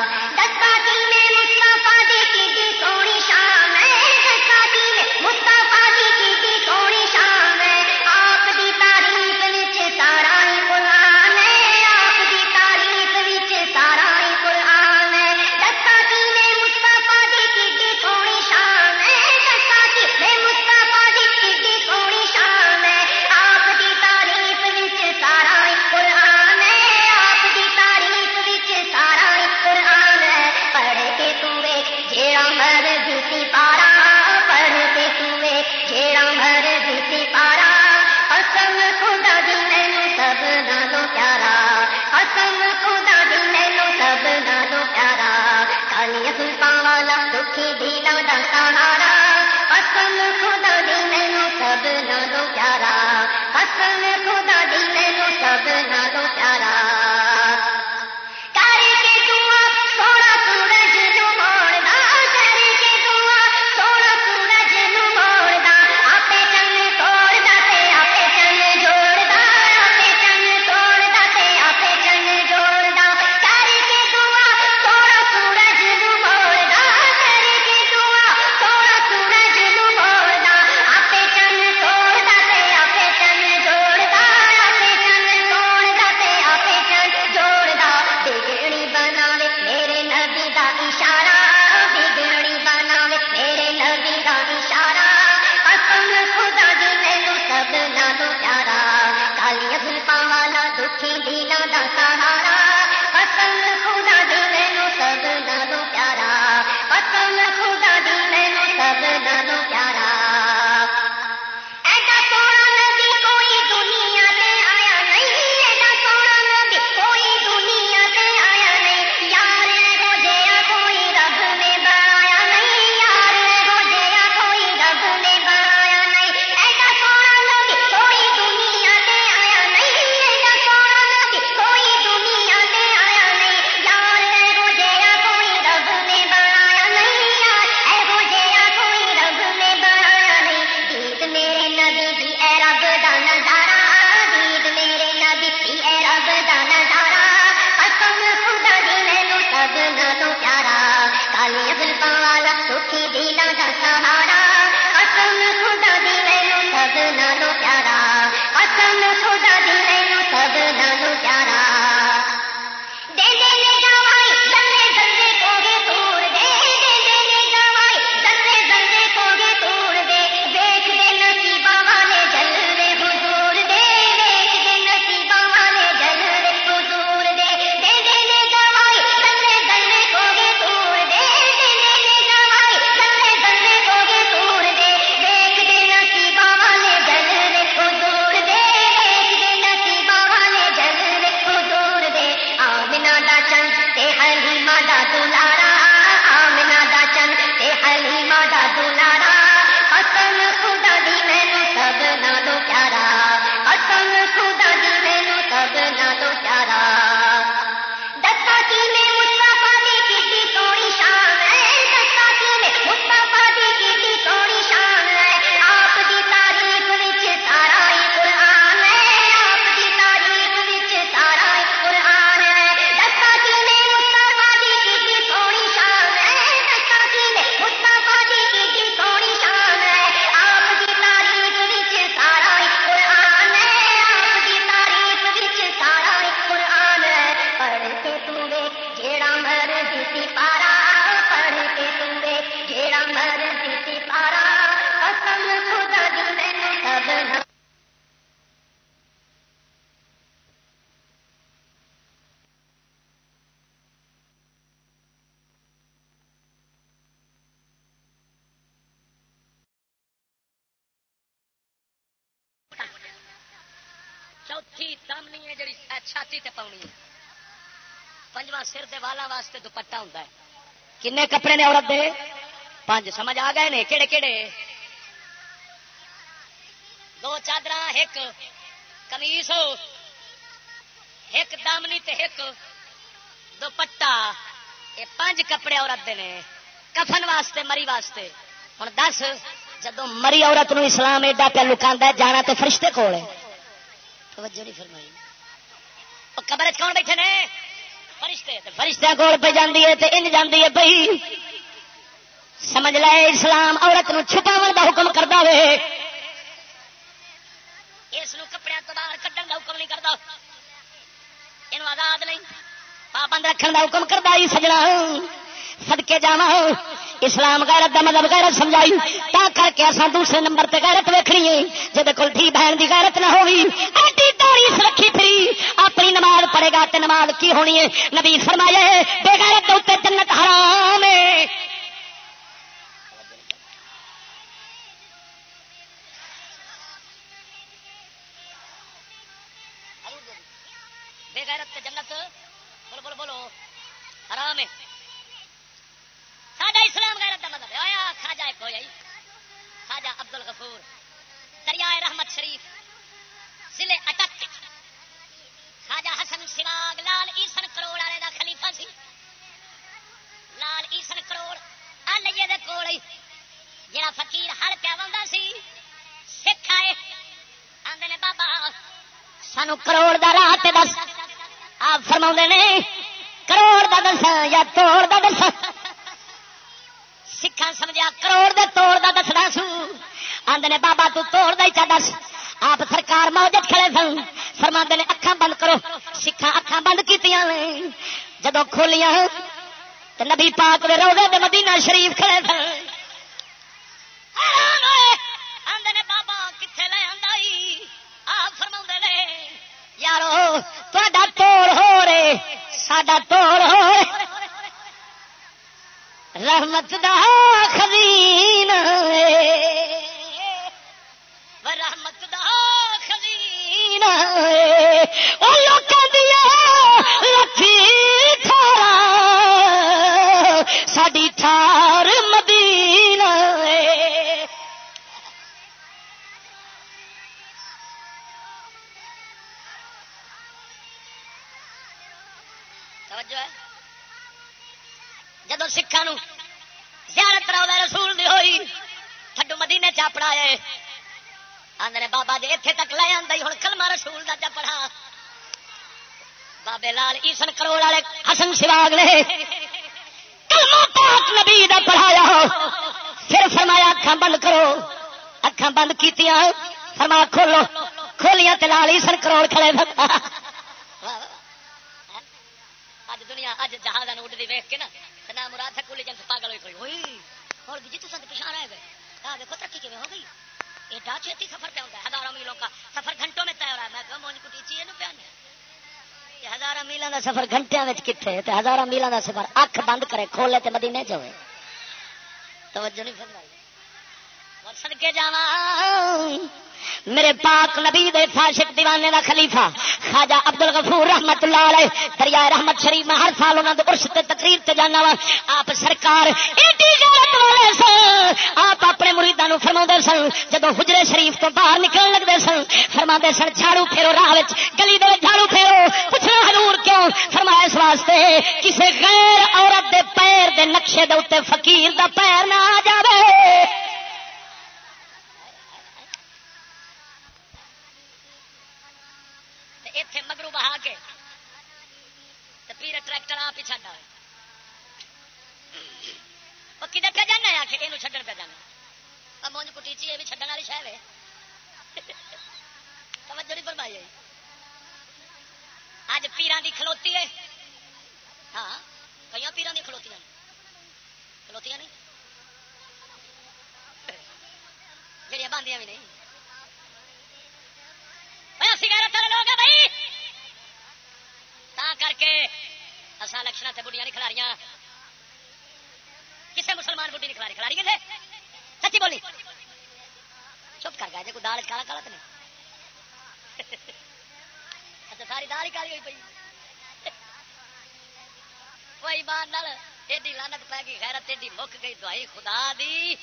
B: بدلا نالو چارا واسطے دوپٹا ہوں کنے کپڑے نے عورت دے؟ پانچ سمجھ آ گئے نے؟ کہڑے کہڑے دو چادر ایک کمیس ایک دامنی تے ایک دوپٹا یہ پانچ کپڑے عورت دے نے۔ کفن واسطے، مری واسطے۔ ہوں دس جدو مری عورت نو اسلام ایڈا پہ لکا جانا تو فرشتے کول ہے۔ توجہ نہیں فرمائی۔ قبر چ کون بیٹھے نے؟ فرشتے کول پہ جاندی ہے، تے ان جاندی ہے بھائی سمجھ لے، اسلام عورت نو چھپاون دا حکم کردا وے۔ اس نو کپڑیاں تو باہر کڈن دا حکم نہیں کردا۔ اینو آزاد نہیں، پابند رکھن دا حکم کردا ہی سجنا۔ سدکے جا اسلام غیرت دا مطلب غیرت سمجھائی۔ تا کر کے اساں دوسرے نمبر تے غیرت ویکھنی ہے۔ جی کول تھی بہن دی غیرت نہ ہوئی۔ ایڈی تاریخ رکھی پھری۔ اپنی نماز پڑھے گا تے نماز کی ہونی ہے؟ نبی فرمایا ہے، بے غیرت دے جنت حرام ہے۔ سمجھا کروڑ دے، توڑ دا دسنا سو آدھے نے، بابا تو توڑ دا چا دس۔ آپ سرکار موجود کھڑے سن۔ فرما نے، اکھاں بند کرو۔ سکھا اکھاں بند کی جدو کھولیاں تو نبی پاک دے روزے دے مدینہ شریف کھڑے سن۔ آدھے نے، بابا کتنے لے آئی آپ فرما نے، یارو تا توڑ ہو رے ساڈا توڑ ہو رے رحمت دا اتنے تک لے آئی ہوں کلمہ رسول کا چا پڑھا بابے لال ایسن کروڑ والے حسن سواگ نے کلمہ پاک نبی دا پڑھایا۔ پھر فرمایا اکھان بند کرو۔ اکھان بند کیتیاں۔ فرما کھولو۔ کھولیاں تے لال ایسن کروڑ کھڑے اج دنیا اج جہاز اڈتی ویک کے نا نہ مراد تھا کلی جنس پاگل ہوئی ہوئی۔ اور جی تو پچھا رہ گئے۔ کہا دیکھو، ترقی کیون ہو گئی؟ ایڈا چھتی سفر پہ ہوتا ہے۔ ہزاروں میلوں کا سفر گھنٹوں میں طے ہو رہا ہے۔ میں کہ مونج کٹی چیئے نو پیا ہزار میلوں کا سفر گھنٹے کتنے ہزار میلوں کا سفر اکھ بند کرے، کھولے تے مدینے چ ہوئے توجہ نہیں فرمائی۔ سڑکے جا میرے پاک نبی دے فاشق دیوانے دا خلیفہ خواجہ ابدل غفور رحمت اللہ علیہ دریا رحمت شریف میں ہر سال انہوں نے ارس تے تقریر تے جانا وا۔ آپ سرکار ایڈی غیرت والے سن۔ آپ اپنے مریداں فرما سن جب حجرے شریف تو باہر نکلن لگتے سن فرما سن، جھاڑو پھیرو، راہ گلی دے جھاڑو پھیرو۔ پوچھنا حضور کیوں؟ فرمایا اس واسطے کسی غیر عورت دے پیر دے نقشے دے اتنے فقیر دا پیر مگرو بہا کے پیر ٹریکٹر آپ ہی چڈا کدھر پہ جانا آ کے یہ چڈن پہ جانا۔ مونج کٹیچی یہ بھی چڈن والی شہر ہے۔ توجہ نہیں فرمائی اج پیران دی کھلوتی ہے۔ ہاں کئی پیران دی کھلوتی کھلوتی نہیں؟ جڑیاں باندیاں بھی نہیں۔ سگارت لوگ بھائی کے اصا لکشن سے بڑھیا نہیں کھلاریاں۔ کسے مسلمان بڑھی نہیں کھلاری کھلاری کسے؟ سچی بولی۔ چپ کر گیا جی کوئی دال کالا کالا تو نہیں۔ اچھا ساری دال ہی کالی ہوئی پی کوئی بار ایڈی لانت پی گئی خیرت ایڈی مک گئی دوائی خدا دی۔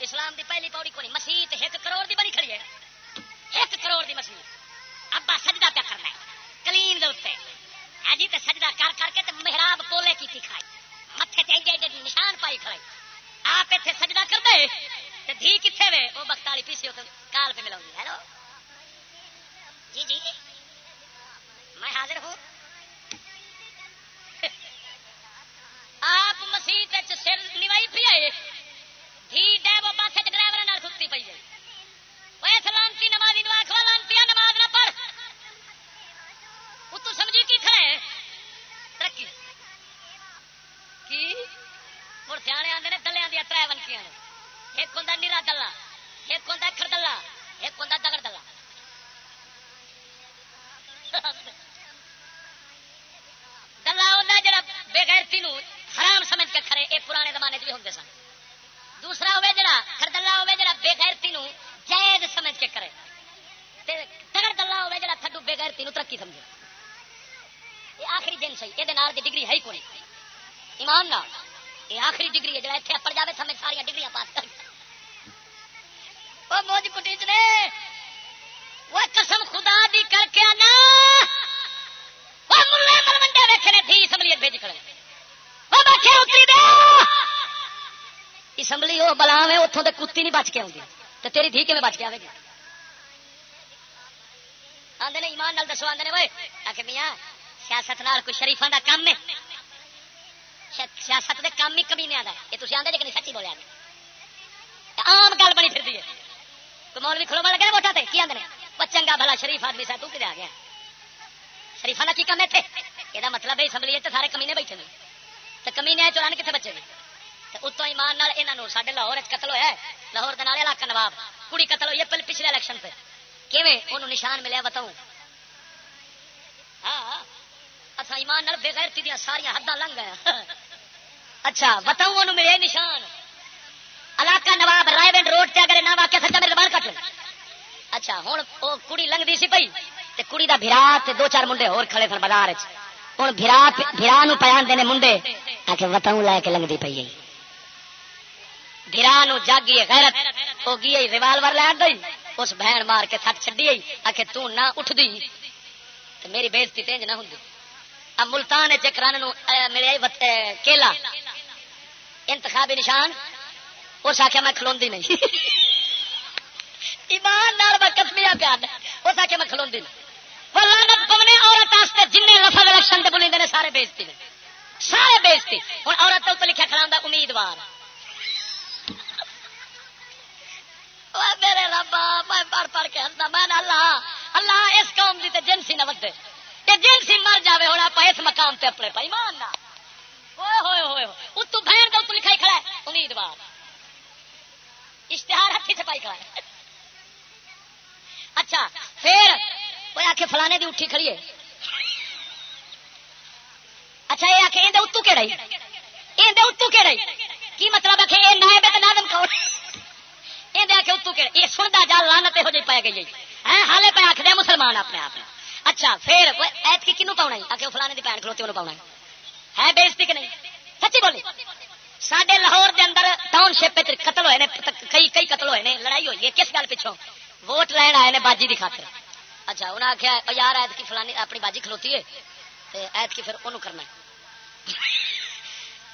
B: اسلام دی پہلی پوڑی کو نہیں مسیح ایک کروڑ دی بنی کھڑی ہے۔ ایک کروڑ دی مسیح۔ ابا سجدہ پہ کرنا ہے کلین دے اجی تے سجدہ کر کر کے تے محراب پولے کی کھائی؟ متے تے ایڈے ایڈے نشان پائی کھڑائی۔ آپ اتنے سجدہ کر دے تے دھی کتنے وے؟ وہ بخت والی پیسی کال پہ ملاؤں ہیلو؟ جی جی۔ میں حاضر ہوں۔ آپ مسیح سر نوائی پی آئے۔ دھی ڈے وہ پاسے ڈرائیور ستی پی جائے لانتی نمازی نو آخو لانتی نماز نہ پڑھ تو سمجھی کی کھڑے ترقی۔ کی؟ مڑ سیانے آتے ہیں دلیا دیا تر ونکیاں ایک ہوں نیرا دلہ، ایک ہوں اکھر دلہ، ایک ہوں دگڑ دلہ۔ دلہ ہوتا جا بےغیرتی حرام سمجھ کے کھڑے یہ پرانے زمانے بھی ہوں سن۔ دوسرا ہوے جڑا خردلہ ہوے، جڑا بےغیرتی جائز سمجھ کے کرے تگڑ دلہ ہوے، جڑا تھڈو بےغیرتی ترقی سمجھے۔ یہ آخری دن سی، یہ ڈگری ہے ہی کوئی ایمان نہ یہ آخری ڈگری ہے جڑا اتنے اپڑ جائے سمجھ ساری ڈگریاں پاس کر۔ وہ موج کٹیچ نے وہ قسم خدا دی کر کے آنا۔ وہ ملے ملوڈے ویکھے نے تھی اسمبلیت بھیج کھڑے۔ وہ بیٹھے اتری دے۔ اسمبلی وہ بلا میں اتوں تے کتی نہیں بچ کے آؤں تو تیری دھی کیون بچ کے آئے گی؟ آدھے ایمان نال دسو آدھے وہ آ کے میاں سیاست نال کوئی شریفان دا کام ہے؟ سیاست دے کام ہی کمی جی نہیں آتا یہ تھی آدھے لیکن سچی بولیا جی۔ آم گل بنی پھر ہے۔ تو مول بھی کھلو بڑا لگے ووٹا کی آدھے وہ چنگا بھلا شریف آدمی سا تو آ گیا؟ شریفا کا کی کام اتنے یہ مطلب ہے اسمبلی سارے کمینے بیٹھے تو کمینے چوران کتنے بچے گئے اتو ایمان یہاں سارے لاہور قتل ہوا لاہور کے علاقہ نواب، کڑی قتل ہوئی پہلے پچھلے الیکشن پہ کیون نشان ملیا بتاؤ ہاں۔, ہاں۔ اچھا ایمان بغیر دیا ساریا حداں لنگ گیا اچھا بتاؤ وہ ملے نشان۔ علاقہ نواب رائے ونڈ روڈ سے اگر نہ واقع سچا میرے بال کٹ اچھا ہوں وہ کڑی لنگتی سی پی کڑی کا برا دو چار منڈے ہور کھڑے سن بازار ہوں برا برا نو پیان دینے منڈے آ کے بتاؤ لے کے لنگتی پی گئی گرا جاگی غیرت وہ گئی ریوالور لین گئی اس بہن مار کے تھک چڈی آئی آ کے تہ اٹھ دی میری بےزتی تینج نہ ہوں ملتان چکران ملے کیلا۔ انتخابی نشان۔ اس آخیا میں کھلوی نہیں۔ ایمان میں کسمیا پیار اس آخیا میں کھلوی نہیں۔ لانت پونے عورت جن لفظ الیکشن سے بولیں سارے بےزتی نے۔ سارے بےزتی۔ ہوں عورت کے تو لکھا کھڑا امیدوار۔ میرے ربا میں پڑھ پڑھ کے ہستا میں اللہ اللہ اس قوم کی تو جنسی نہ ودے۔ یہ جنسی مر جائے ہوں آپ اس مقام سے اپنے پائی مان ہوئے ہوئے ہوئے۔ اتو بہن کا لکھائی کھڑا ہے۔ امیدوار۔ اشتہار ہاتھی سے پائی کھڑا ہے۔ اچھا پھر وہ آ کے فلانے کی اٹھی کھڑی ہے۔ اچھا یہ آ کے اتو کہڑا یہ اتو کہڑا کی مطلب ہے کہ یہ نائب نادم کون؟ یہ سنتا جا لانت ہو جی پی گئی ہے۔ ہاں، ہالے پہ آخر مسلمان اپنے آپ اچھا پھر ایت کی کنو پاؤنا آ کے فلانے کی بھن کھلوتی انہوں پاؤنا ہے۔ بےزتی کہ نہیں؟ سچی بولی۔ سڈے لاہور دے اندر ٹاؤن شپ قتل ہوئے کئی کئی قتل ہوئے لڑائی ہوئی ہے۔ کس گل پچھوں؟ ووٹ لین آئے نے باجی کی خاطر۔ اچھا انہیں آخیا یار ایت کی فلانی اپنی باجی کھلوتی ہے ایت کی پھر انہوں کرنا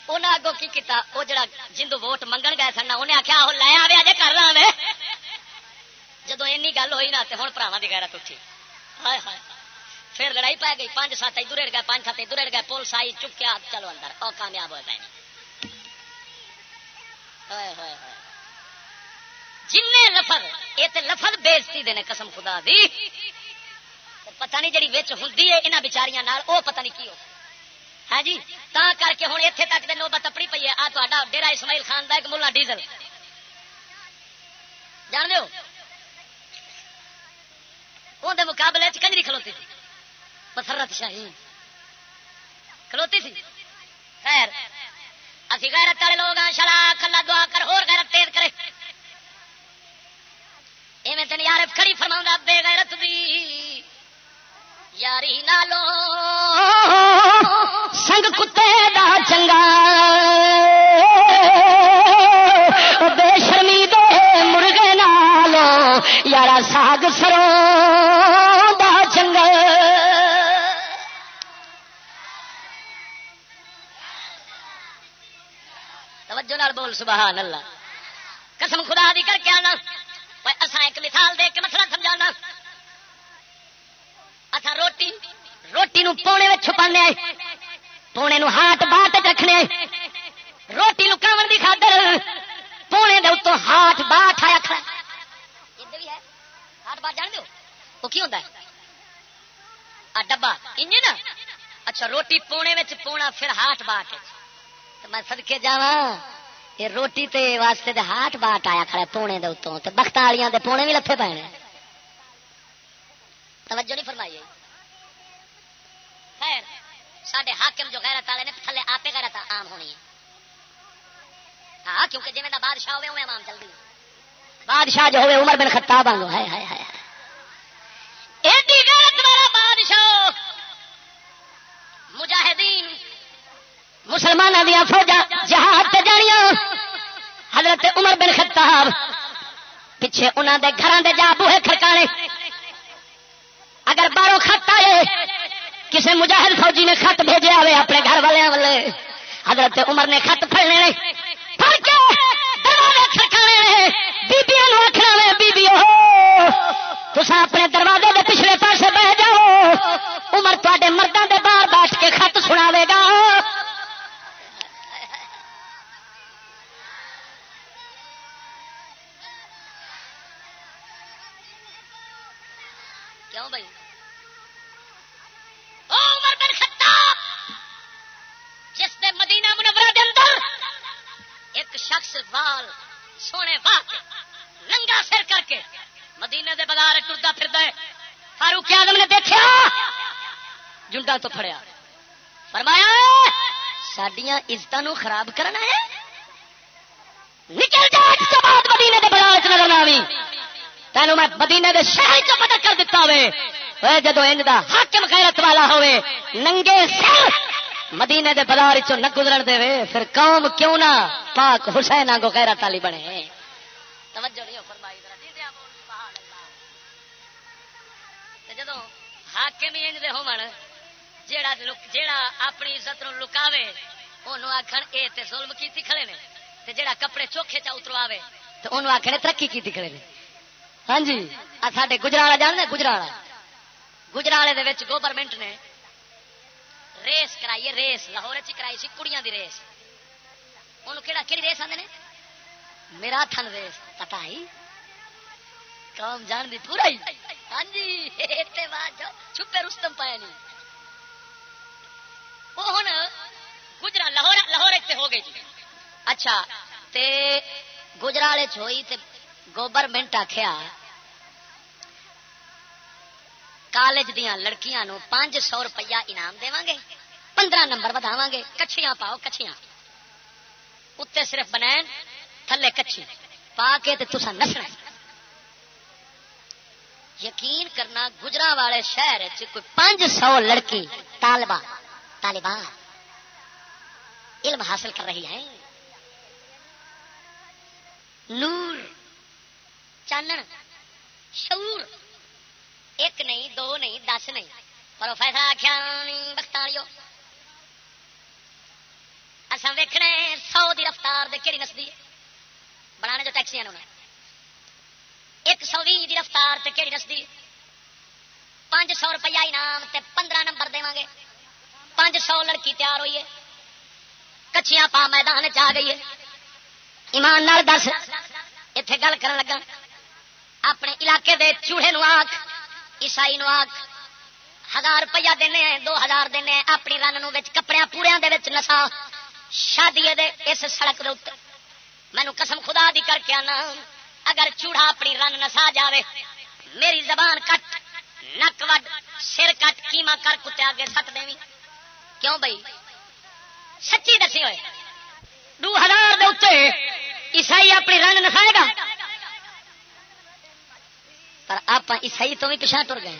B: انہیں اگوں کی کیتا وہ جڑا جندو ووٹ منگن گئے سن انہیں آخیا وہ لے آئے اجے کر رہا جدو این گل ہوئی نا تو ہوں پراوا کی گیرت اٹھی۔ ہائے ہائے۔ پھر لڑائی پی گئی، پانچ سات ادھر اڑ گئے، پانچ سات ادھر اڑ گئے، پولیس آئی چکیا چلو اندر اور کامیاب ہوئے پے جن لفظ، یہ تو لفظ بےزتی دے قسم خدا دی۔ پتہ نہیں جڑی وچ ہوں یہاں بچاریاں وہ پتہ نہیں کی ہو۔ ہاں جی تا کر کے ہوں اتنے تک دے نوبت اپنی پی ہے۔ آ تا ڈیرا اسماعیل خان کا ایک ملا ڈیزل۔ جان دو مقابلے کنجری کھلوتی تھی۔ مسرت شاہی کھلوتی تھی خیر۔ اسی غیرت والے لوگ ہیں، شلا کلا دعا کر، اور غیرت تیز کرے۔ ایویں تین یار کھڑی فرما بے غیرت دی یاری نالو۔ سنگ کتے دا چنگا۔ بے شرمی دے مرغے نالو۔ یارا ساگ سرو۔ بول، سبحان اللہ۔ قسم خدا دی کر کے آنا۔ اصا ایک مثال دے کے مسئلہ سمجھانا۔ اچھا روٹی روٹی نو پونے میں چھپا پونے نو ہاتھ باٹ رکھنے روٹی نو کامن دی خاطر پونے دے اتوں ہاتھ باٹ آیا کھڑا۔ ہاتھ باٹ جان دو وہ کی ہوتا ہے؟ ڈبا انجن اچھا روٹی پونے میں پونا، پھر ہاتھ باٹ میں سدکے جا یہ روٹی تے واسطے دے ہاتھ باٹ آیا کھڑا پونے دے اتوں تے بخت والیاں دے پونے بھی لفے پے توجہ نہیں فرمائی خیر سڈے حاکم جو غیرت والے نے تھلے آپ غیرت عام ہونی ہے۔ ہاں کیونکہ جی بادشاہ ہوئے عوام جلدی بادشاہ جو ہوئے عمر بن خطاب آنگو۔ ہے ہے ہے ایڈی غیرت والا بادشاہ! مجاہدین مسلمانوں دیا فوجا جہاد تے جانیاں حضرت عمر بن خطاب، پیچھے انہوں دے گھروں دے جا بوہے کھڑکانے۔ اگر باہروں خط آئے کسی مجاہد فوجی نے خط بھیجے آئے اپنے گھر والے والے۔ حضرت عمر نے خط پڑ لے پڑھ کے دروازے کھڑکانے بیبیاں آخنا بیبی ہو تصا اپنے دروازے کے پچھلے پاسے بہ جاؤ۔ عمر تے مردوں کے باہر بیٹھ کے خط سناوے گا۔ کیوں بھائی؟ عمر بن خطاب، جس نے مدینہ منورہ دے اندر ایک شخص وال، سونے واہ کے ننگا سر کر کے مدینے دے بازار ٹرتا پھر فاروق آدم نے دیکھا جنڈا تو پھڑیا۔ فرمایا سڈیا عزت خراب کرنا ہے؟ نکل جا بعد مدینے دے بازار چ نظر نہ تینوں میں مدینے دے شہر چ پتا کر دیتا ہوئے۔ جدو انج دا حاکم غیرت والا ہوئے، ننگے سر مدینے دے بازار چ نہ گزرن دے وے، پھر قوم کیوں نہ پاک حسین آگو غیرت والی بنے۔ توجہ نہیں فرمائی ذرا دی دیا بول سبحان اللہ۔ تے جدو حاکم ہی انج دے ہون، جیڑا جیڑا اپنی عزت نو لکاوے انہوں آخر اے تے ظلم کیتی کھڑے نے۔ تے جیڑا کپڑے چوکھے چا اترواوے تو انہوں آخر ترقی کیتی کھڑے نے۔ ہاں جی۔ ساڈے گجرا جانتے گجرا گجرالے دے گورنمنٹ نے ریس کرائی ریس لاہور کرائی سی، کڑیاں دی ریس انہوں کہڑی ریس آدھے میرا تھن ریس پتا ہی قوم جان دی پورا ہی۔ ہاں جی چھپے رستم پایا نہیں وہ ہوں گجرا لاہور لاہور ہو گئی جی۔ اچھا تے گجرالے ہوئی تے گورنمنٹ آخیا کالج دیا لڑکیاں پانچ سو روپیہ انعام دے گے پندرہ نمبر وداو گے کچھیاں پاؤ، کچھیاں۔ اتنے صرف بنائن، تھلے کچھی پا کے تصا نسنا یقین کرنا گجرا والے شہر کوئی پانچ سو لڑکی طالبہ طالبان علم حاصل کر رہی ہیں۔ نور چانن شعور ایک نہیں دو نہیں دس نہیں پروفیسر آخیا بختاریو اصا ویکنے سو دی رفتار دے کہڑی نسدی بنا جو ٹیکسی ایک سو بھی دی رفتار تے کہڑی نسدی پانچ سو روپیہ انعام تے پندرہ نمبر دے گے پانچ سو لڑکی تیار ہوئی ہے کچھیاں پا میدان چ گئی ہے ایمان نال دس اتے گل کر لگا اپنے علاقے دے چوڑے نو آخ عیسائی نو آخ ہزار روپیہ دینے دو ہزار دینے اپنی رن نو کپڑے پورے نسا شادی دے اس سڑک دے مینو قسم خدا دی کر کے آنا، اگر چوڑا اپنی رن نسا جاوے، میری زبان کٹ، نک وڈ، سر کٹ، کیما کر کتے آگے سٹ دیں کیوں بھائی سچی دسی ہوئے۔ دو ہزار دے عیسائی اپنی رن نسائے گا؟ پر آپ عیسائی تو بھی پچھا تر گئے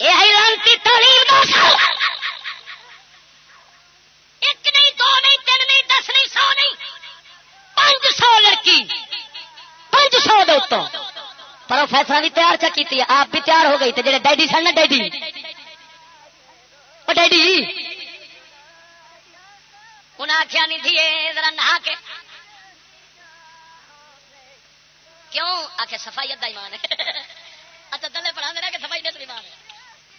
B: یہ لانتی تعلیم ایک نہیں، دو نہیں، تین نہیں، دس نہیں، سو نہیں۔ پانچ سو لڑکی۔ پانچ سو دو پروفیسر بھی تیار چکی آپ بھی تیار ہو گئی تو جڑے ڈیڈی سن نا ڈیڈی۔ وہ ڈیڈی جی۔ انہیں آخیا نہیں تھی ذرا نہا کے کیوں؟ آ کے سفائی ادا ایمان ہے۔ اچھا دلے پڑھا دینا کہ سفائی نسل ایمان ہے۔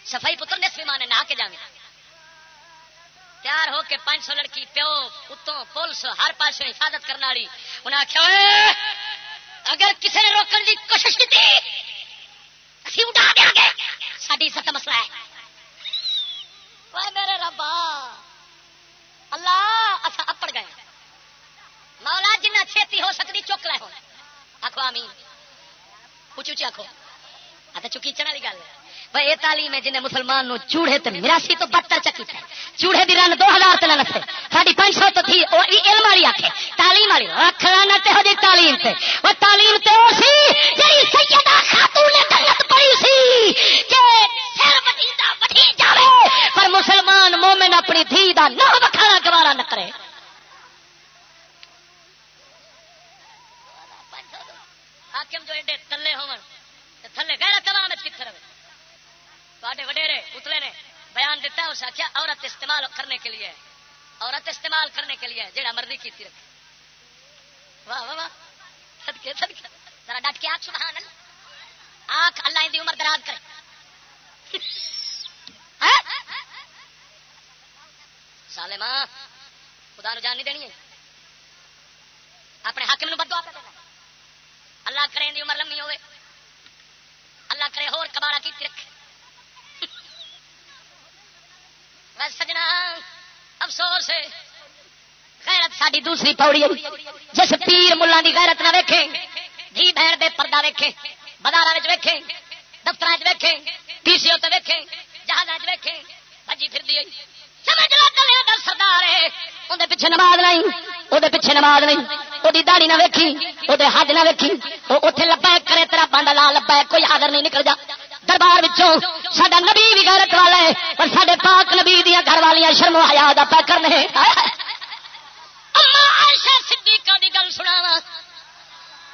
B: سفائی پتر نسل ایمان ہے نہا کے جانے تیار ہو کے پانچ سو لڑکی، پیو اتوں پولیس، ہر پاس حفاظت کرنے والی۔ انہیں آخیا اگر کسی نے روکنے کی کوشش کی اسی اٹھا دیا گے ساری سب مسئلہ ہے۔ میرے ربا اللہ اچھا اپڑ گئے۔ مولا، جنہ چھتی ہو سکتی چک لے ہو آخو آمین اچھی اچھی آخو اچھا چکی چنا والی گل بھائی یہ تعلیم ہے جنہیں مسلمان نو چوڑے تے مراسی تو بدتر چکی ہے چوڑے دی رن دو ہزار تے نسے ساری پانچ سو تو تھی وہ علم والی آخے تعلیم والی رکھ لانا ہو جی تعلیم تے وہ تعلیم تے ہو سی جی سیدہ خاتون نے جنت پڑی سی کہ سر وٹیدا وٹی جاوے پر مسلمان مومن اپنی دھی دا نہ بکھانا گوارا نہ کرے حاکم جو ایڈے تلے ہون تھلے گہرا تمام کتنے رہے وڈیرے اتلے نے بیان دیتا ہے، اس آخیا عورت استعمال کرنے کے لیے عورت استعمال کرنے کے لیے جہاں مرضی کی رکھے۔ واہ واہ واہ۔ سدکے سدکے ذرا ڈٹ کے آخ سبحان اللہ۔ آخ اللہ دی عمر دراز کرے۔ ہاں؟ سالے ماں، خدا نو جان نہیں دینی ہے۔ اپنے حاکم نو بدوا کر دینا۔ اللہ کرے دی عمر لمبی ہوئے۔ اللہ کرے ہور کباڑا کی رکھے۔ بس سجنا، افسوس ہے۔ غیرت ساری دوسری پوڑی جی۔ جس پیر ملا دی غیرت نہ ویکھے جی بہن دے پردہ ویکھے بازار ویکھے دفتر ویکھے، پی سی او ویکھے جہاز ویکھے بجی پھر دی سمجھ لو کلے دا سردار ہے اندر پیچھے نماز نہیں وہ پیچھے نماز نہیں۔ وہ داڑی نہ ویکھی وہ حد نہ ویکھی۔ وہ اتنے لبا کرے، تیرا بانڈا لا لبا کوئی حاضر نہیں نکل جا دربار سڈا نبی بھی غیرت والا ہے، پر سڈے پاک نبی دیا گھر والیاں شرم حیا دا پہ کرنے۔ صدیقہ دی گل سنا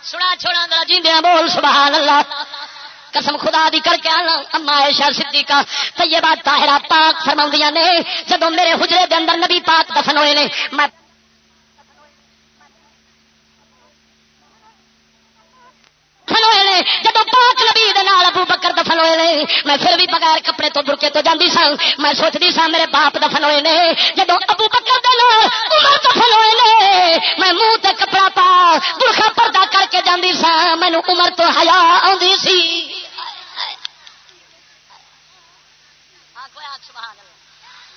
B: سنا چھوڑا گا جیندیا بول، سبحان اللہ۔ قسم خدا دی کر کے آنا۔ اما عائشہ صدیقہ، طیبہ طاہرہ پاک فرماؤندیاں نے، جدوں میرے حجرے دے اندر نبی پاک دفن ہوئے نے، میں جب پاک نبی ابو بکر دفن ہوئے نے، میں پھر بھی بغیر کپڑے تو برکے تو جاندی سا میں سوچتی سا میرے باپ دفن ہوئے نے جب ابو بکر عمر دفن ہوئے نے، میں منہ تے کپڑا پا، برخا پردہ کر کے جاندی سا مینو عمر تو ہیا آدھی سی۔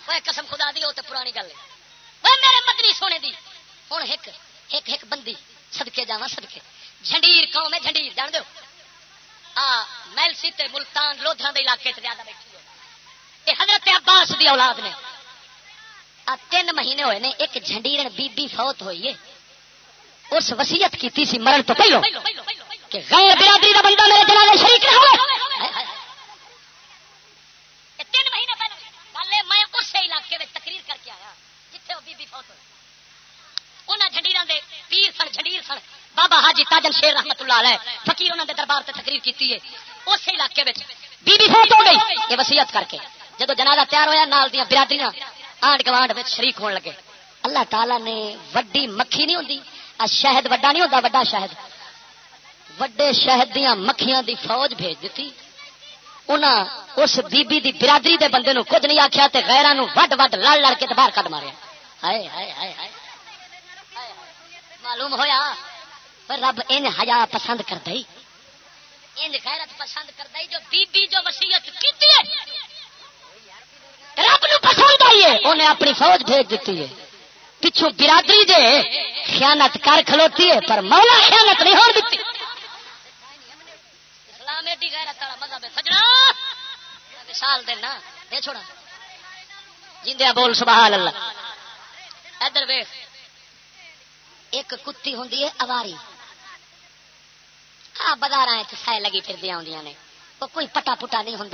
B: وہ قسم خدا دی وہ تو پرانی گل ہے میرے مدنی سونے دی ہوں ایک ایک ایک بندی سدکے جا سدکے جھنڈیر قوم ہے جھنڈیر جان دو آ میلسی ملتان لودھا دے علاقے تے زیادہ بیٹھی ہو حضرت عباس دی اولاد نے آ تین مہینے ہوئے نے ایک جھنڈیر بی بی فوت ہوئی ہے اس وسیعت کی سی مرن تو پہلو کہ غیر برادری دا بندہ میرے جنازے شریک نہ ہوئے تین مہینے پہلے نے میں اسی علاقے میں تقریر کر کے آیا، جتھے وہ بی فوت ہوئی انہاں دے پیر سن، جھنڈیر سن۔ بابا حاجی تاجل شیر رحمت اللہ علیہ، فقیر انہاں دے دربار تے تقریر کیتی ہے۔ اسی علاقے وچ بی بی فوت ہو گئی۔ یہ وصیت کر کے جدو جنازہ تیار ہویا، نال دیاں برادریاں آنڈ گوانڈ وچ شریک ہون لگے۔ اللہ تعالی نے وڈی مکھی نہیں ہوندی شہد وڈا نہیں ہوتا، وڈا شہد۔ وڈے شہد دیاں مکھیاں دی فوج بھیج دیتی انہاں اس بی دی برادری دے بندے نو کچھ نہیں آخیا غیران وڈ وڈ لڑ لڑ کے باہر کٹ مارے ہائے ہائے ہائے ہائے۔ معلوم ہویا؟ رب ان حیا پسند کر دئی ان غیرت پسند کر دئی جو جو کیتی ہے۔ رب نو پسند آئی ہے۔ انہیں اپنی فوج بھیج دیتی ہے۔ پچھو برادری دے خیانت کر کھلوتی ہے، پر مولا خیانت نہیں ہو دیتی۔ اسلام ایڈی غیرت والا مذہب ہے۔ سجنا! مثال دینا دے چھوڑا۔ جیندیا بول، سبحان اللہ۔ ادھر ویخ ایک کتی ہوں اواری۔ ہاں بازار سہ لگی پھر آدی نے۔ وہ کوئی پٹا پٹا نہیں ہوں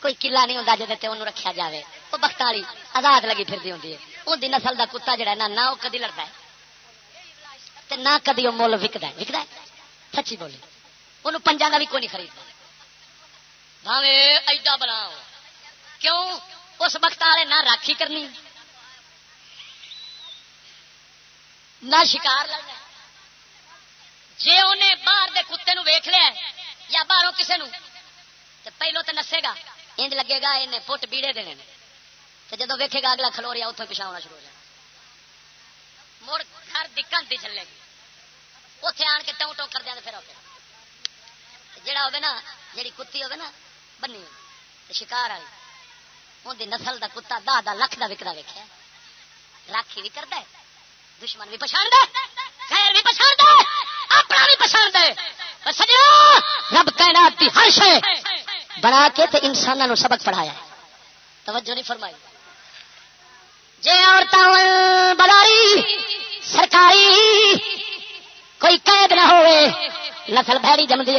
B: کوئی کلا نہیں ہوں جی انہوں رکھا جائے وہ بخت والی آزاد لگی پھر ہوں ان کی نسل کا کتا جڑا نہ وہ کدی لڑتا ہے۔ نہ کدی وہ مل وکد وکد سچی بولی۔ وہ پنجا کا بھی کوئی نہیں خریدتا۔ بھاوے، ایڈا بنا کیوں؟ اس وقت والے نہ راکھی کرنی۔ نہ شکار لڑنا جی انہیں باہر دے کتے نو ویخ لیا یا باہروں کسی نو تو پہلو تو نسے گا۔ انج لگے گا انہیں پٹ بیڑے دینے تو جدو ویکے گا اگلا کھلو رہا اتوں پچھا ہونا شروع ہو جائے مڑ گھر دکن دی چلے گی۔ اتے آن کے ٹو ٹو کر دیا پھر آپ جڑا ہوگا نا جیڑی کتی ہوگی نا، بنی شکار والی ان نسل کا کتا دہ دہ لکھ کا وکدا ویکیا راکھی بھی کرتا ہے، دشمن بھی پچھاڑ دے خیر بھی پچھاڑ دے اپنا بھی پچھاڑ دے سجنا رب کائنات دی ہر شے بنا کے تے انسانوں سبق پڑھایا توجہ نہیں فرمائی۔ جی عورتیں بداری سرکاری، کوئی قید نہ ہوئے، نسل بھڑی جمدی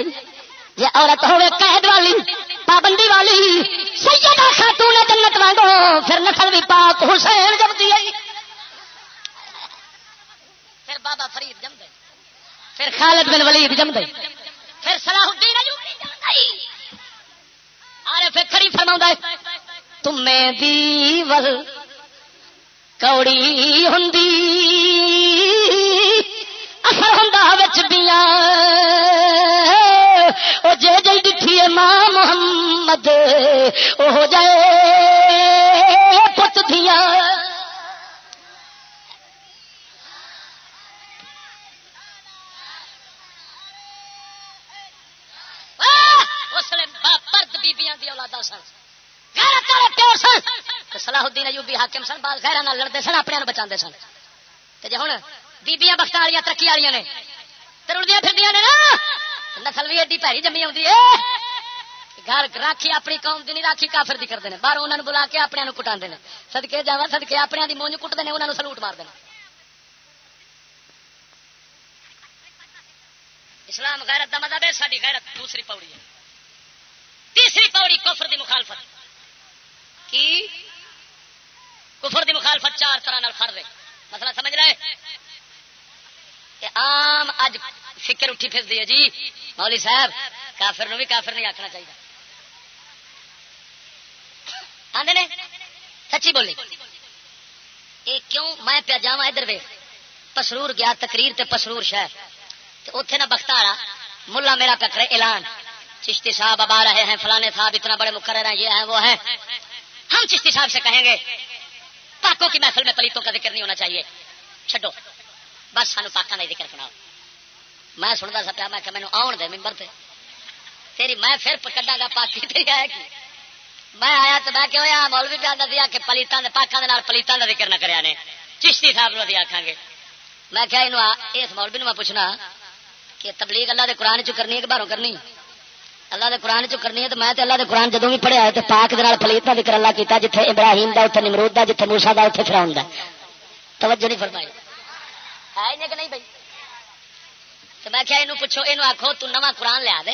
B: جی عورت ہوئے قید والی، پابندی والی، سیدہ خاتون جنت وانگو، پھر نسل بھی پاک حسین جمدی ہے پھر بابا فرید جم گئے۔ پھر خالد بن ولید جم گئے۔ پھر صلاح الدین آرے پھر کھڑی فرما تمہیں دیول کوڑی ہوں اثر ہوں بیا وہ جے جی دکھی ماں محمد وہ جائے پت دیا سلاح الدین ایوبی حاکم سن، بال خیر لڑتے سن اپنے بچا سن۔ ہوں بیبیاں بخت والی ترقی والی نے رڑدیا پھر نے نا نسل بھی ایڈی پیری جمی آتی ہے۔ گھر راکھی اپنی قوم کی نہیں راکھی کافر دی کرتے ہیں باہر انہوں نے بلا کے اپنے کٹا ہیں سدکے جا سدکے اپنے کی مونج کٹتے ہیں انہوں نے سلوٹ مار دینا اسلام غیرت کا مطلب ہے ساری غیرت دوسری پوڑی ہے۔ تیسری پوڑی کفر دی مخالفت۔ کی؟ کفر دی مخالفت چار طرح فرد ہے مسئلہ سمجھ رہے آم اج فکر اٹھی پھر دی جی۔ مولی صاحب، کافر نو بھی کافر نہیں آخنا چاہیے آدھے نے؟ سچی بولی یہ کیوں؟ میں پیا جا ادھر وے پسرور گیا تقریر تے پسرور شہر۔ اتنے نہ بخت والا ملا میرا پہ کرے اعلان۔ چشتی صاحب اب آ رہے ہیں، فلانے صاحب اتنا بڑے مقرر ہیں، یہ ہیں، وہ ہیں۔ ہم چشتی صاحب سے کہیں گے، پاکوں کی محفل میں پلیتوں کا ذکر نہیں ہونا چاہیے۔ چھڈو۔ بس سانو پاکوں کا ذکر سناؤ۔ میں سنتا سا پیا، میں کہ مینو آن دے ممبر پہ تیری میں پھر کڈا گا پاکی تیری ہے کہ میں آیا تو میں کہ ہوا مولوی پہ آتا دیا کہ پلیتوں کے پاکوں کے پلیتوں کا ذکر نہ کریا نے۔ چشتی صاحب نو آخان گے۔ میں کیا اس مولوی نے میں پوچھنا کہ تبلیغ اللہ دے قرآن چ کرنی ہے کہ باہروں کرنی؟ اللہ دے قرآن چ کرنی ہے تو میں تے اللہ دے قرآن جدوں بھی پڑھیا ہے تو پاک دے نال پلیت دا ذکر اللہ کیتا، جتھے ابراہیم دا، اوتھے نمرود دا، جتھے موسی دا، اوتھے فرعون دا۔ توجہ نہیں فرمائی۔ ہے کہ نہیں بھائی؟ تو میں کیا پوچھو، اینو آکھو، تو نواں قرآن لیا دے۔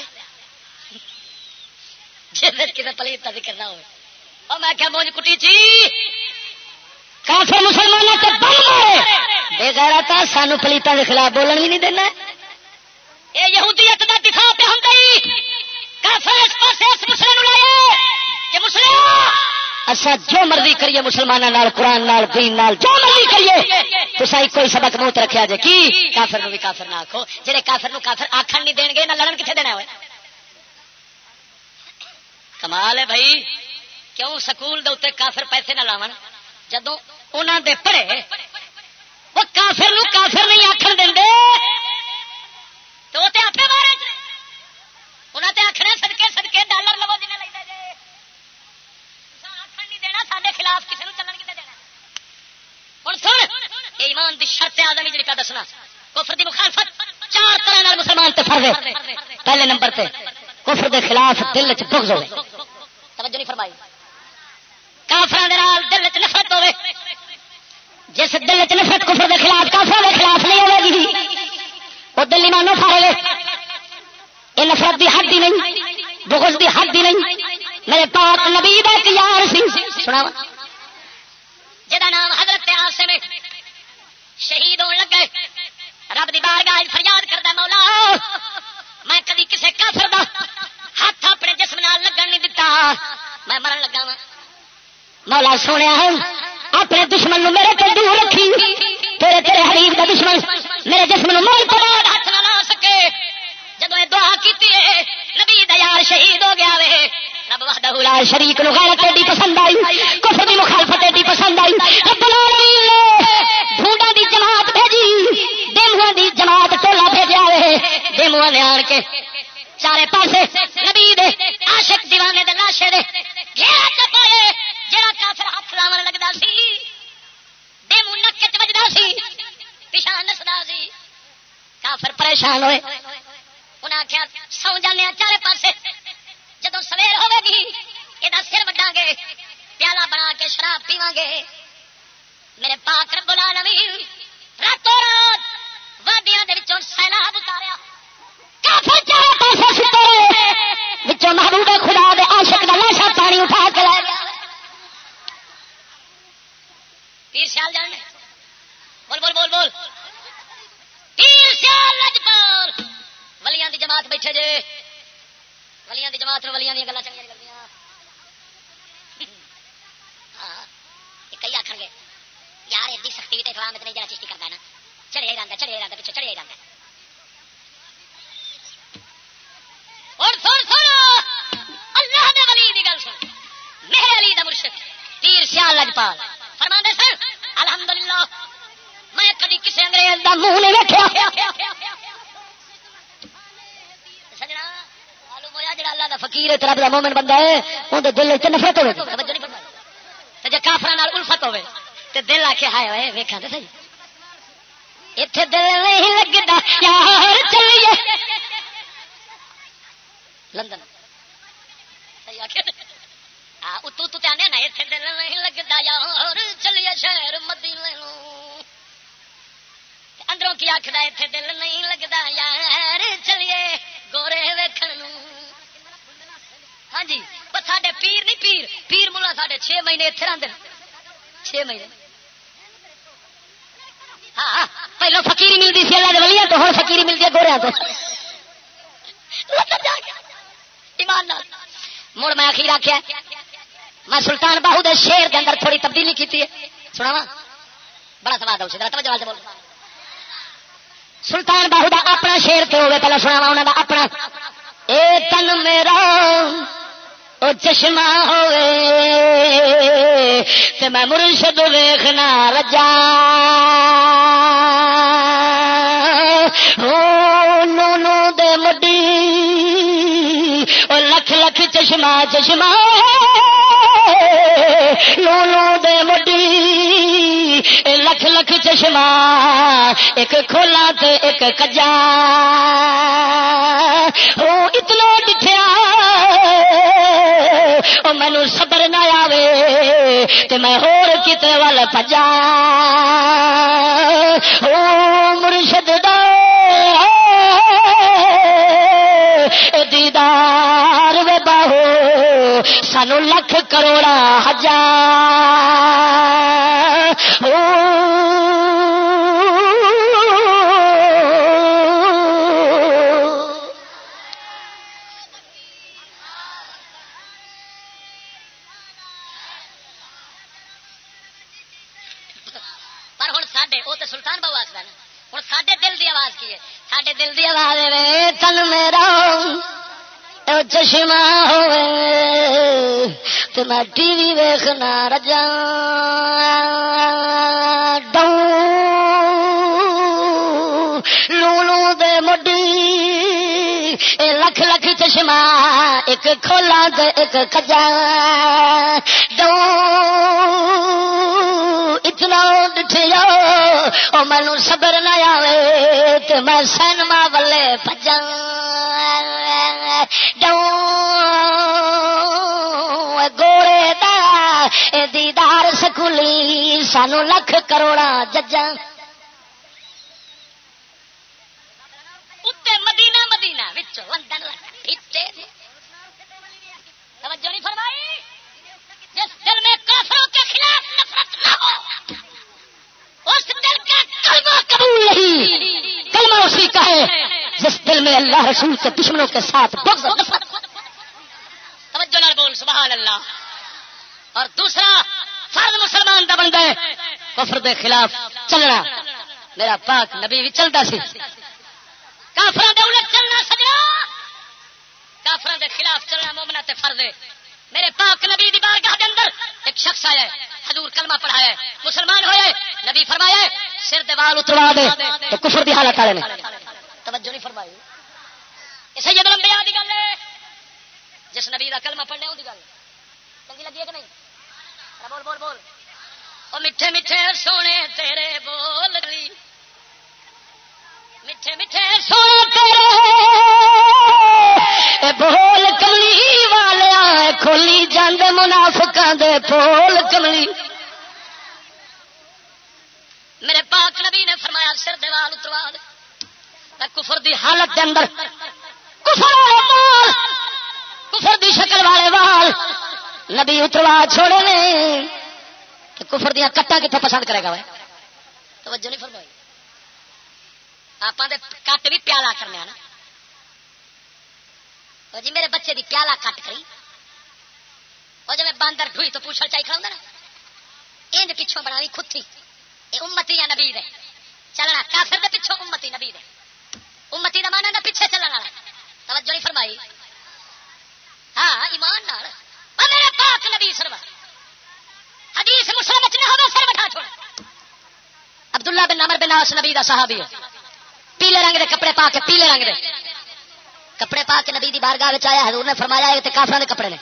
B: جے پلیت ذکر نہ میں کیا مونج کٹی چی کافر مسلمانوں مارے۔ بے سانو خلاف بولن بھی نہیں دینا۔ یہ یہودیت کا دفاع پہ ہوں کافر اس پاس اس مسلم کہ مسلم اچھا جو مرضی کریے مسلمانوں قرآن نال، دین نال، جو مرضی کریے تو سائی کوئی سبق موت رکھا جائے کی؟ کافر بھی کافر نہ آخو جہے کافر نو کافر آخر نہیں دین گے نہ لڑن کتنے دینا ہوئے؟ کمال ہے بھائی۔ کیوں سکول دے کافر پیسے نہ لاون؟ جدو انہوں دے پڑھے، وہ کافر نو کافر نہیں آخر دیں تو آپ مارے سڑکے سڑکے ڈالر لو جنہیں لے دینا سارے خلاف کسی نے چلن کتنے دینا ہوں سن ایمان دی شرط آدمی جی کا دسنا کفر دی مخالفت چار طرح مسلمان تے فرض پہلے نمبر تے، کفر دے خلاف دل چ بغض ہوے توجہ نہیں فرمائی۔ کافر دل چ نفرت ہوے جس دل چ نفرت کفر دے خلاف کافر دے خلاف نہیں ہوے گی۔ وہ دل ایمانوں کھا یہ نفرت دی حد ہی نہیں، بغض دی حد ہی نہیں۔ میرے پاک نبی یار سی. سنا جا نام حضرت آسے میں شہید ہونے لگے رب دی بار گاہ فریاد کرتا مولا میں کدی کسے کافر دا ہاتھ اپنے جسم نال لگن نہیں دتا۔ میں مرن لگا وا مولا سونے اپنے دشمن میرے کو دور رکھی۔ تیرے تیرے حریف کا دشمن میرے جسم مول تو ہاتھ نہ لا سکے۔ جب دعا کی نبی دیار شہید ہو گیا وے رب وحدہ شریک نو غیرت ایڈی پسند آئی، کفر دی مخالفت ایڈی پسند آئی۔ رب العالمین نے ڈھونڈا دی جماعت بھیجی ڈیمو دی جماعت ٹولا بھیجا وے ڈیمو نے آن کے چارے پاسے نبی دے عاشق دیوانے دے لاشے دے گھیرا چپائے جڑا کافر ہاتھ لاون لگدا سی۔ ڈیمو نک چ وجدا سی پیشان نسدا سی۔ کافر پریشان ہوئے۔ انہیں آخیا سو جانے چارے پاسے جدو سویر ہوے گی یہ سر وڈا گے پیالہ بنا کے شراب پیوا گے میرے پاک رب العالمین، راتوں رات وادیاں دے وچوں سیلاب اتاریا۔ کافر چارے پاسے ستے وچوں محبوب خدا دے عاشق دا لاشا پانی اٹھا کے لے گیا۔ پیر سیال جان، بول بول بول بول۔ پیر سیال لجپال ولیاں دی جماعت بیٹھے جے۔ ولیاں دی جماعت نو ولیاں دی گلا چنگیاں کرتی ہاں کئی آخر گے، یار ایڈی سختی بھی تو اسلام اتنی جگہ چشتی کرتا ہے نا۔ چڑھے ہی رہتا چڑھے رہتا پیچھے چڑھے ہی رہتا اور سن سن! اللہ دے ولی دی گل سن۔ میرے علی دا مرشد، پیر سیال لجپال۔ فرما دے سر الحمدللہ، میں کدی کسی انگریز دا منہ نہیں ویکھیا۔ معلوم جڑا اللہ دا فقیر ہے رب دا مومن بندہ ہے، اون دے دل وچ نفرت ہوے۔ توجہ نہیں فرمائی۔ تے جے کافراں نال الفت ہوے، تے دل آکھے، ہائے ہوئے ویکھاں تے صحیح۔ ایتھے دل نہیں لگدا، یار چلیے۔ لندن۔ صحیح آکھے۔ اتو تو آنے نا اتنے دل نہیں لگتا یار چلیے شہر مدینے۔ اندروں کی آخر اتنے دل نہیں لگتا یار چلیے، گورے ویکھن ہاں جی ساڈے پیر نہیں پیر پیر ملا ساڈے چھ مہینے اتنے رہتے چھ مہینے۔ ہاں, ہاں، پہلو فکیری ملتی سی، اللہ ولییا تو ہوں فکیری ملتی ہے، گوریا تو۔ مطلب ایمان مڑ میں آخر آخیا میں سلطان باہو دے شیر کے اندر تھوڑی تبدیلی کی سنا وا بڑا سواد توجہ بول سلطان باہو دا اپنا شیر تو ہوگا پہلے سنا وا انہوں دا اپنا۔ اے تن میرا او چشمہ ہوئے تے میں مرشد ویخنا رجا۔ نو نو دے مڈی، او لکھ لکھ چشمہ چشمہ لو لو دے مڈی لکھ لکھ چشمہ، ایک کھولا تے ایک کجا۔ او اتنا ڈٹھیا او مینو صبر نہ آوے تے میں ہور کتے وال پجا۔ او مرشد دا۔ دیدار وے باہو، سانو لکھ کروڑا ہزار او وہ تو سلطان بہو آخر نا۔ ہوں سڈے دل دی آواز کی ہے۔ سڈے دل دی آواز تن میرا چشمہ ہوئے۔ میں ٹی وی ویخنا رجا لولو دے مڈی۔ اے لکھ لکھ چشمہ ایک کھولا تے ایک کجا دو مینو صبر نہ آوے تے میں سینما والے بجا گوڑے دا، اے دیدار سکولی، سانو لکھ کروڑا ججا اتنے مدینہ مدینہ وچوں لندن لندن توجہ نہیں فرمائی؟ جس دل میں کافروں کے خلاف نفرت نہ ہو، اس دل کا کلمہ قبول نہیں۔ کلمہ اسی کا ہے، جس دل میں اللہ رسول کے دشمنوں کے ساتھ بغض نفرت۔ توجہ نال بول، سبحان اللہ۔ اور دوسرا فرض مسلمان دا بندہ ہے، کفر دے خلاف چلنا۔ میرا پاک نبی بھی چلتا سی۔ کافر دے چلنا سجنا کافر دے خلاف چلنا مومنا تے فرض ہے۔ میرے پاک نبی دی بارگاہ دے اندر ایک شخص آیا ہے، حضور کلمہ پڑھایا ہے، مسلمان ہوئے نبی فرمایا ہے، سر دے وال اتروا دے تے کفر دی حالت والے نے۔ توجہ نہیں فرمائی۔ یہ سید الانبیاء دی گل ہے۔ جس نبی دا کلمہ پڑھنے دی گل۔ چنگی لگی ہے کہ نہیں؟ بول بول بول۔ او میٹھے میٹھے سونے تیرے بول گلی میٹھے میٹھے سونے تیرے بول کملی والیا کھولی جاندے منافقاں دے پول کملی۔ میرے پاک نبی نے فرمایا، سر دیوال اتروا دے۔ کفر دی حالت دے اندر، کفر والے وال، کفر دی شکل والے وال، نبی اتروا چھوڑے نے۔ کہ کفر دیا کٹا کتنے پسند کرے گا وہ توجہ نہیں فرمائی۔ آپ کٹ بھی پیالہ کرنے نا وہ جی میرے بچے دی پیالہ کٹ کری۔ وہ جی میں باندر ڈوئی تو پوچھل چاہیے کھاؤں نا۔ انج پچھوں بنا کھتی۔ یہ امتی یا نبی دے۔ چلنا کافر دے پچھوں امتی نبی دے۔ امتی دا مانا نہ پیچھے چلنا والا۔ توجہ نہیں فرمائی۔ ہاں ایمان نال۔ میرے پاک نبی سرور۔ حدیث مسلم چ نہ ہوے سر بٹھا چھوڑ۔ عبداللہ بن عمر بن عاص نبی دا صحابی ہے۔ پیلے رنگ دے کپڑے پا کے پیلے رنگ دے۔ کپڑے پا کے نبی دی بارگاہ آیا، حضور نے فرمایا، یہ تے کافراں دے کپڑے نے۔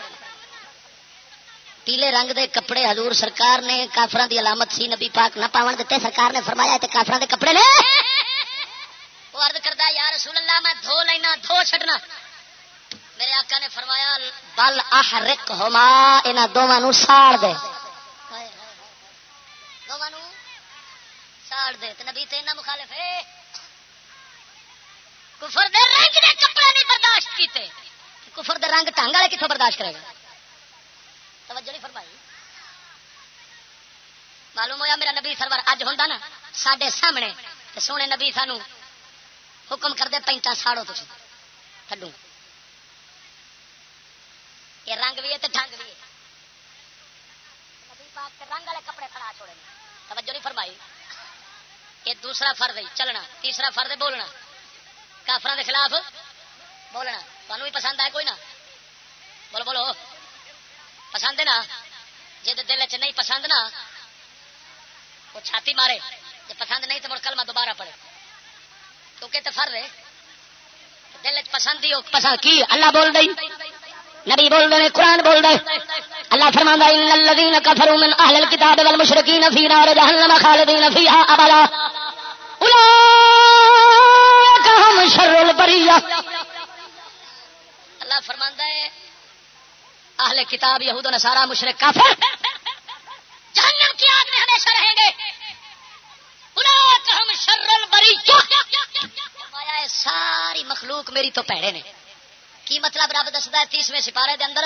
B: پیلے رنگ دے کپڑے حضور سرکار نے، کافراں دی علامت سی، نبی پاک نہ پاون دتے، سرکار نے فرمایا تے کافراں دے کپڑے نے۔ وہ عرض کردا، یا رسول اللہ، میں دھو لینا، دھو چھڈنا۔ میرے آقا نے فرمایا، بل احرق ہما انہاں دوواں نو ساڑ دے۔ دوواں نو ساڑ دے۔ تے نبی تے انہاں مخالف ہے کفر دے رنگ دے کپڑے نہیں برداشت کیتے۔ کفر دے رنگ ٹنگ والے کتوں برداشت کرے گا؟ توجہ نہیں فرمائی۔ معلوم ہویا میرا نبی سرور اج ہوندا نا، ساڈے سامنے، تے سونے نبی سانو حکم کر دے پینٹا ساڑو تسی، تھڈو۔ یہ رنگ بھی ہے تے ڈھنگ بھی ہے۔ نبی پاک تے رنگ والے کپڑے پڑا چھوڑے توجہ نہیں فرمائی۔ یہ دوسرا فرد ہے، چلنا۔ تیسرا فرد ہے، بولنا۔ کافران کے خلاف۔ بولنا تمہیں بھی پسند ہے کوئی نہ؟ بولو بولو۔ پسند ہے نا؟ جی دل چ نہیں پسند نا، وہ چھاتی مارے۔ جی پسند نہیں تو مڑ کلمہ دوبارہ پڑے کیونکہ تو فر ہے، دل چ پسند ہی پسند کی؟ اللہ بول دئی نبی بول دے، قرآن بول دے۔ اللہ فرماندا ان الذين كفروا من اهل الكتاب والمشركين في نار جهنم خالدين فيها ابدا. اولئك شر البريه اللہ فرماندا ہے، اہل کتاب یہود و نصارا مشرک کافر، جہنم کی آگ میں ہمیشہ رہیں گے۔ اولئک هم شر البريه فرمایا ساری مخلوق میری تو پیڑے نے۔ کی مطلب رب دستا ہے تیسویں سپارے دے اندر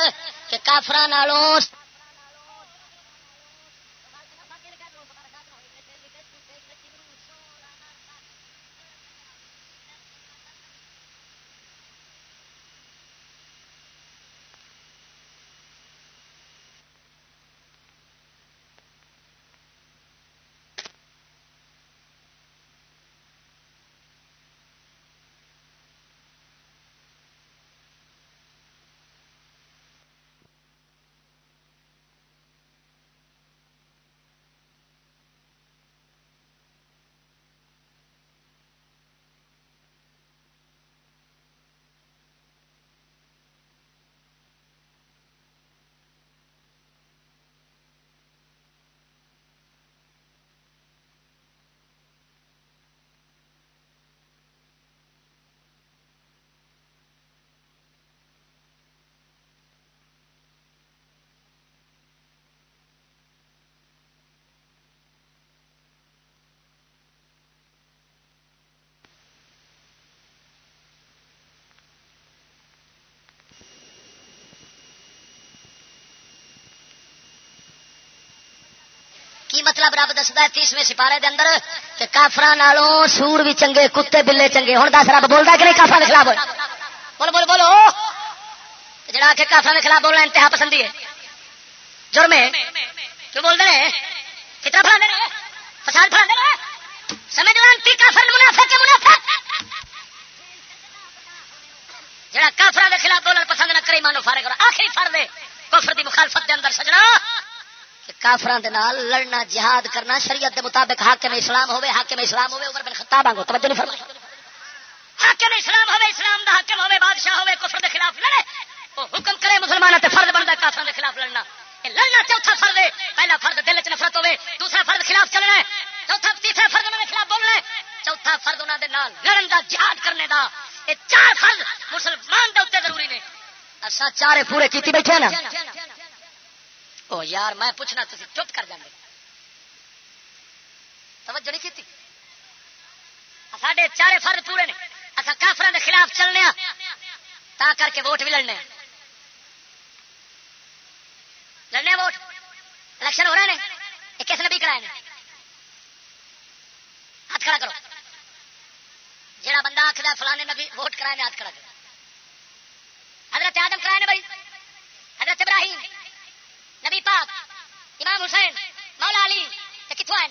B: کہ کافر نالوں کی مطلب رب دستا ہے تیسویں سپارے دے اندر کہ کافر نالوں سور بھی چنگے، کتے بلے چنگے۔ ہوں دس رب بولتا کہ نہیں کافر کے خلاف؟ بولو بولو بولو۔ جڑا کہ کافر کے خلاف بولنا انتہا پسندی ہے۔ جرم ہے کیوں بول رہے کتنا پڑھا فساد پڑھا سمجھ لانتی کافر منافع کے منافع جڑا کافر کے خلاف بولنا پسند نہ کرے مانو فارغ کرو۔ آخری فرد ہے کفر دی مخالفت دے اندر سجنا۔ کافران دے نال لڑنا، جہاد کرنا، شریعت دے مطابق حاکم اسلام ہوے حاکم اسلام ہوے عمر بن خطاب آنگو توجہ نہیں فرمائی۔ حاکم اسلام ہوے اسلام دا حاکم ہوے بادشاہ ہوے کفر دے خلاف لڑے۔ وہ حکم کرے مسلمانوں تے فرض بندا کافران دے خلاف لڑنا۔ اے لڑنا چوتھا فرض ہے۔ پہلا فرض دل وچ نفرت ہوے دوسرا فرض خلاف چلنا ہے۔ چوتھا، تیسرا فرض انہاں دے خلاف بولنا ہے۔ چوتھا فرض انہاں دے نال لڑن دا، جہاد کرنے دا۔ اے چار فرض مسلمان دے اوتے ضروری نے۔ اسا چارے پورے کیتی بیٹھے نا؟ او یار، میں پوچھنا تھی چپ کر جانے توجہ نہیں کی ساڈے چارے فرد پورے نے۔ اصا کافر کے خلاف چلنے تا کر کے ووٹ بھی لڑنے لڑنے ووٹ؟ الیکشن ہو رہے ہیں یہ کس نے بھی کرائے ہاتھ کھڑا کرو۔ جہاں بندہ آخر فلانے نے بھی ووٹ کرائے ہاتھ کھڑا کرو۔ حضرت آدم کرائے بھائی؟ حضرت ابراہیم؟ نبی پاک، امام حسین، مولا علی کتوں آئے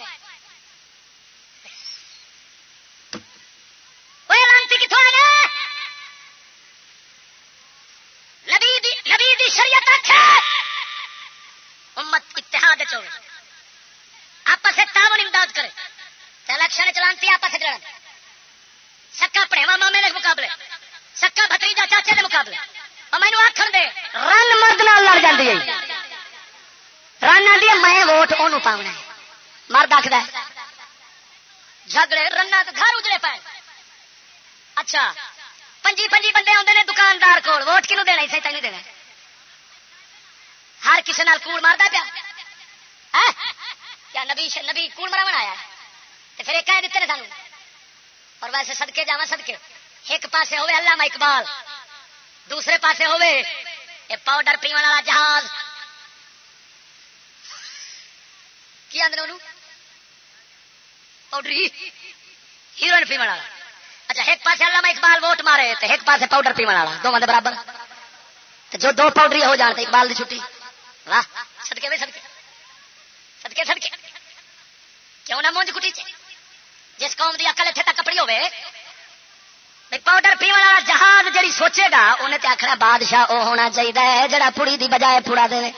B: کتوں آئے نبی دی نبی دی شریعت رکھے امت اتحاد آپس سے تعاون امداد کرے۔ الیکشن چلانتی آپس لڑن۔ سکا پڑےوا مامے کے مقابلے۔ سکا بھتریجا چاچے کے مقابلے۔ اور مینو آخر دے رن مرد نال لڑ جاتی ہے۔ رن آدھی میں ووٹ وہ پاؤنا مرد آخر جھگڑے رن گھر اجڑے پائے اچھا پنجی پنجی بندے آتے ہیں دکاندار کو ووٹ کنو دینا اسے تین دینا ہر کسی نال کوڑ مارتا پیا۔ ہاں؟ کیا نبی نبی کوڑ مرا بنایا تو پھر ایک کہہ دیتے سانو اور ویسے سدکے جا سدکے ایک پاسے ہوئے علامہ اقبال، دوسرے پاسے ہوئے یہ پاؤڈر پیو والا جہاز۔ کی آدھے انہوں پاؤڈری ہیروئن پیمن والا اچھا ایک پاسے علامہ اقبال ووٹ مارے تو ایک پاسے پاؤڈر پیمن والا دو بندے برابر تو جو دو پاؤڈری ہو جان تو اقبال کی چھٹی واہ سدکے بھی سدکے سدکے سدکے کیوں نہ مونج کٹی چ جس قوم کی اکل اتنے تک کپڑی ہوے پاؤڈر پیو والا جہاز جی سوچے گا انہیں تو آخر بادشاہ وہ ہونا چاہیے جڑا پوڑی دی بجائے پوڑا دے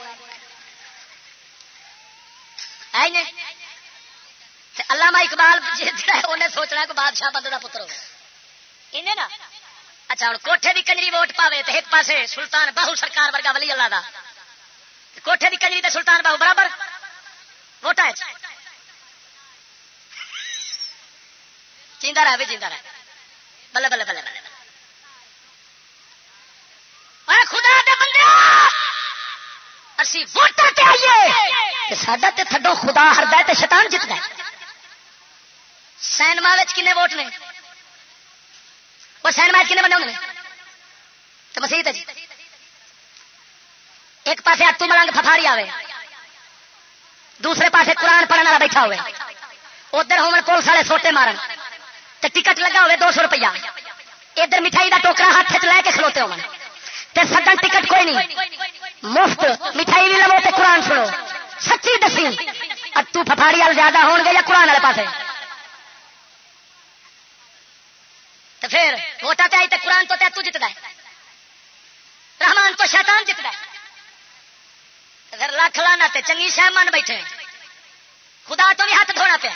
B: علامہ اقبال انہیں سوچنا کہ بادشاہ بندے کا پتر ہو نا؟ اچھا ہوں کوٹھے کی کنجری ووٹ پاوے تو ایک پاسے سلطان باہو سرکار ورگا ولی اللہ دا۔ کوٹھے کی کنجری تے سلطان باہو برابر؟ ووٹ ہے چیندا رہے بھی چیندا رہے۔ بلے بلے بلے بلے خدا دے بندے! اسی ووٹر تے آئیے۔ ساڈا تے تھڈو خدا ہردا تے شیطان جت گئے۔ سینما کنے ووٹ نے؟ وہ سینما کنے بندے ہونے تو مسیح جی۔ ایک پاسے اتو ملنگ ففاری آوے، دوسرے پاسے قرآن پڑھنے والا بیٹھا ہوئے ادھر ہومن پولیس والے سوٹے مارن، تے ٹکٹ لگا ہوئے دو سو روپیہ۔ ادھر مٹھائی کا ٹوکرا ہاتھ چ لے کے کھلوتے ہو سدن ٹکٹ کوئی نہیں۔ مفت مٹھائی بھی لو تو قرآن سنو۔ سچی دسی۔ اتو ففاڑی وال زیادہ ہون گے یا قرآن والے پاس تو پھر ووٹا تے آئی تو قرآن تو اتو جتنا رحمان تو شیطان جتنا پھر لکھ لانا تے چنگی شہ من بیٹھے۔ خدا تو بھی ہاتھ دھونا پیا۔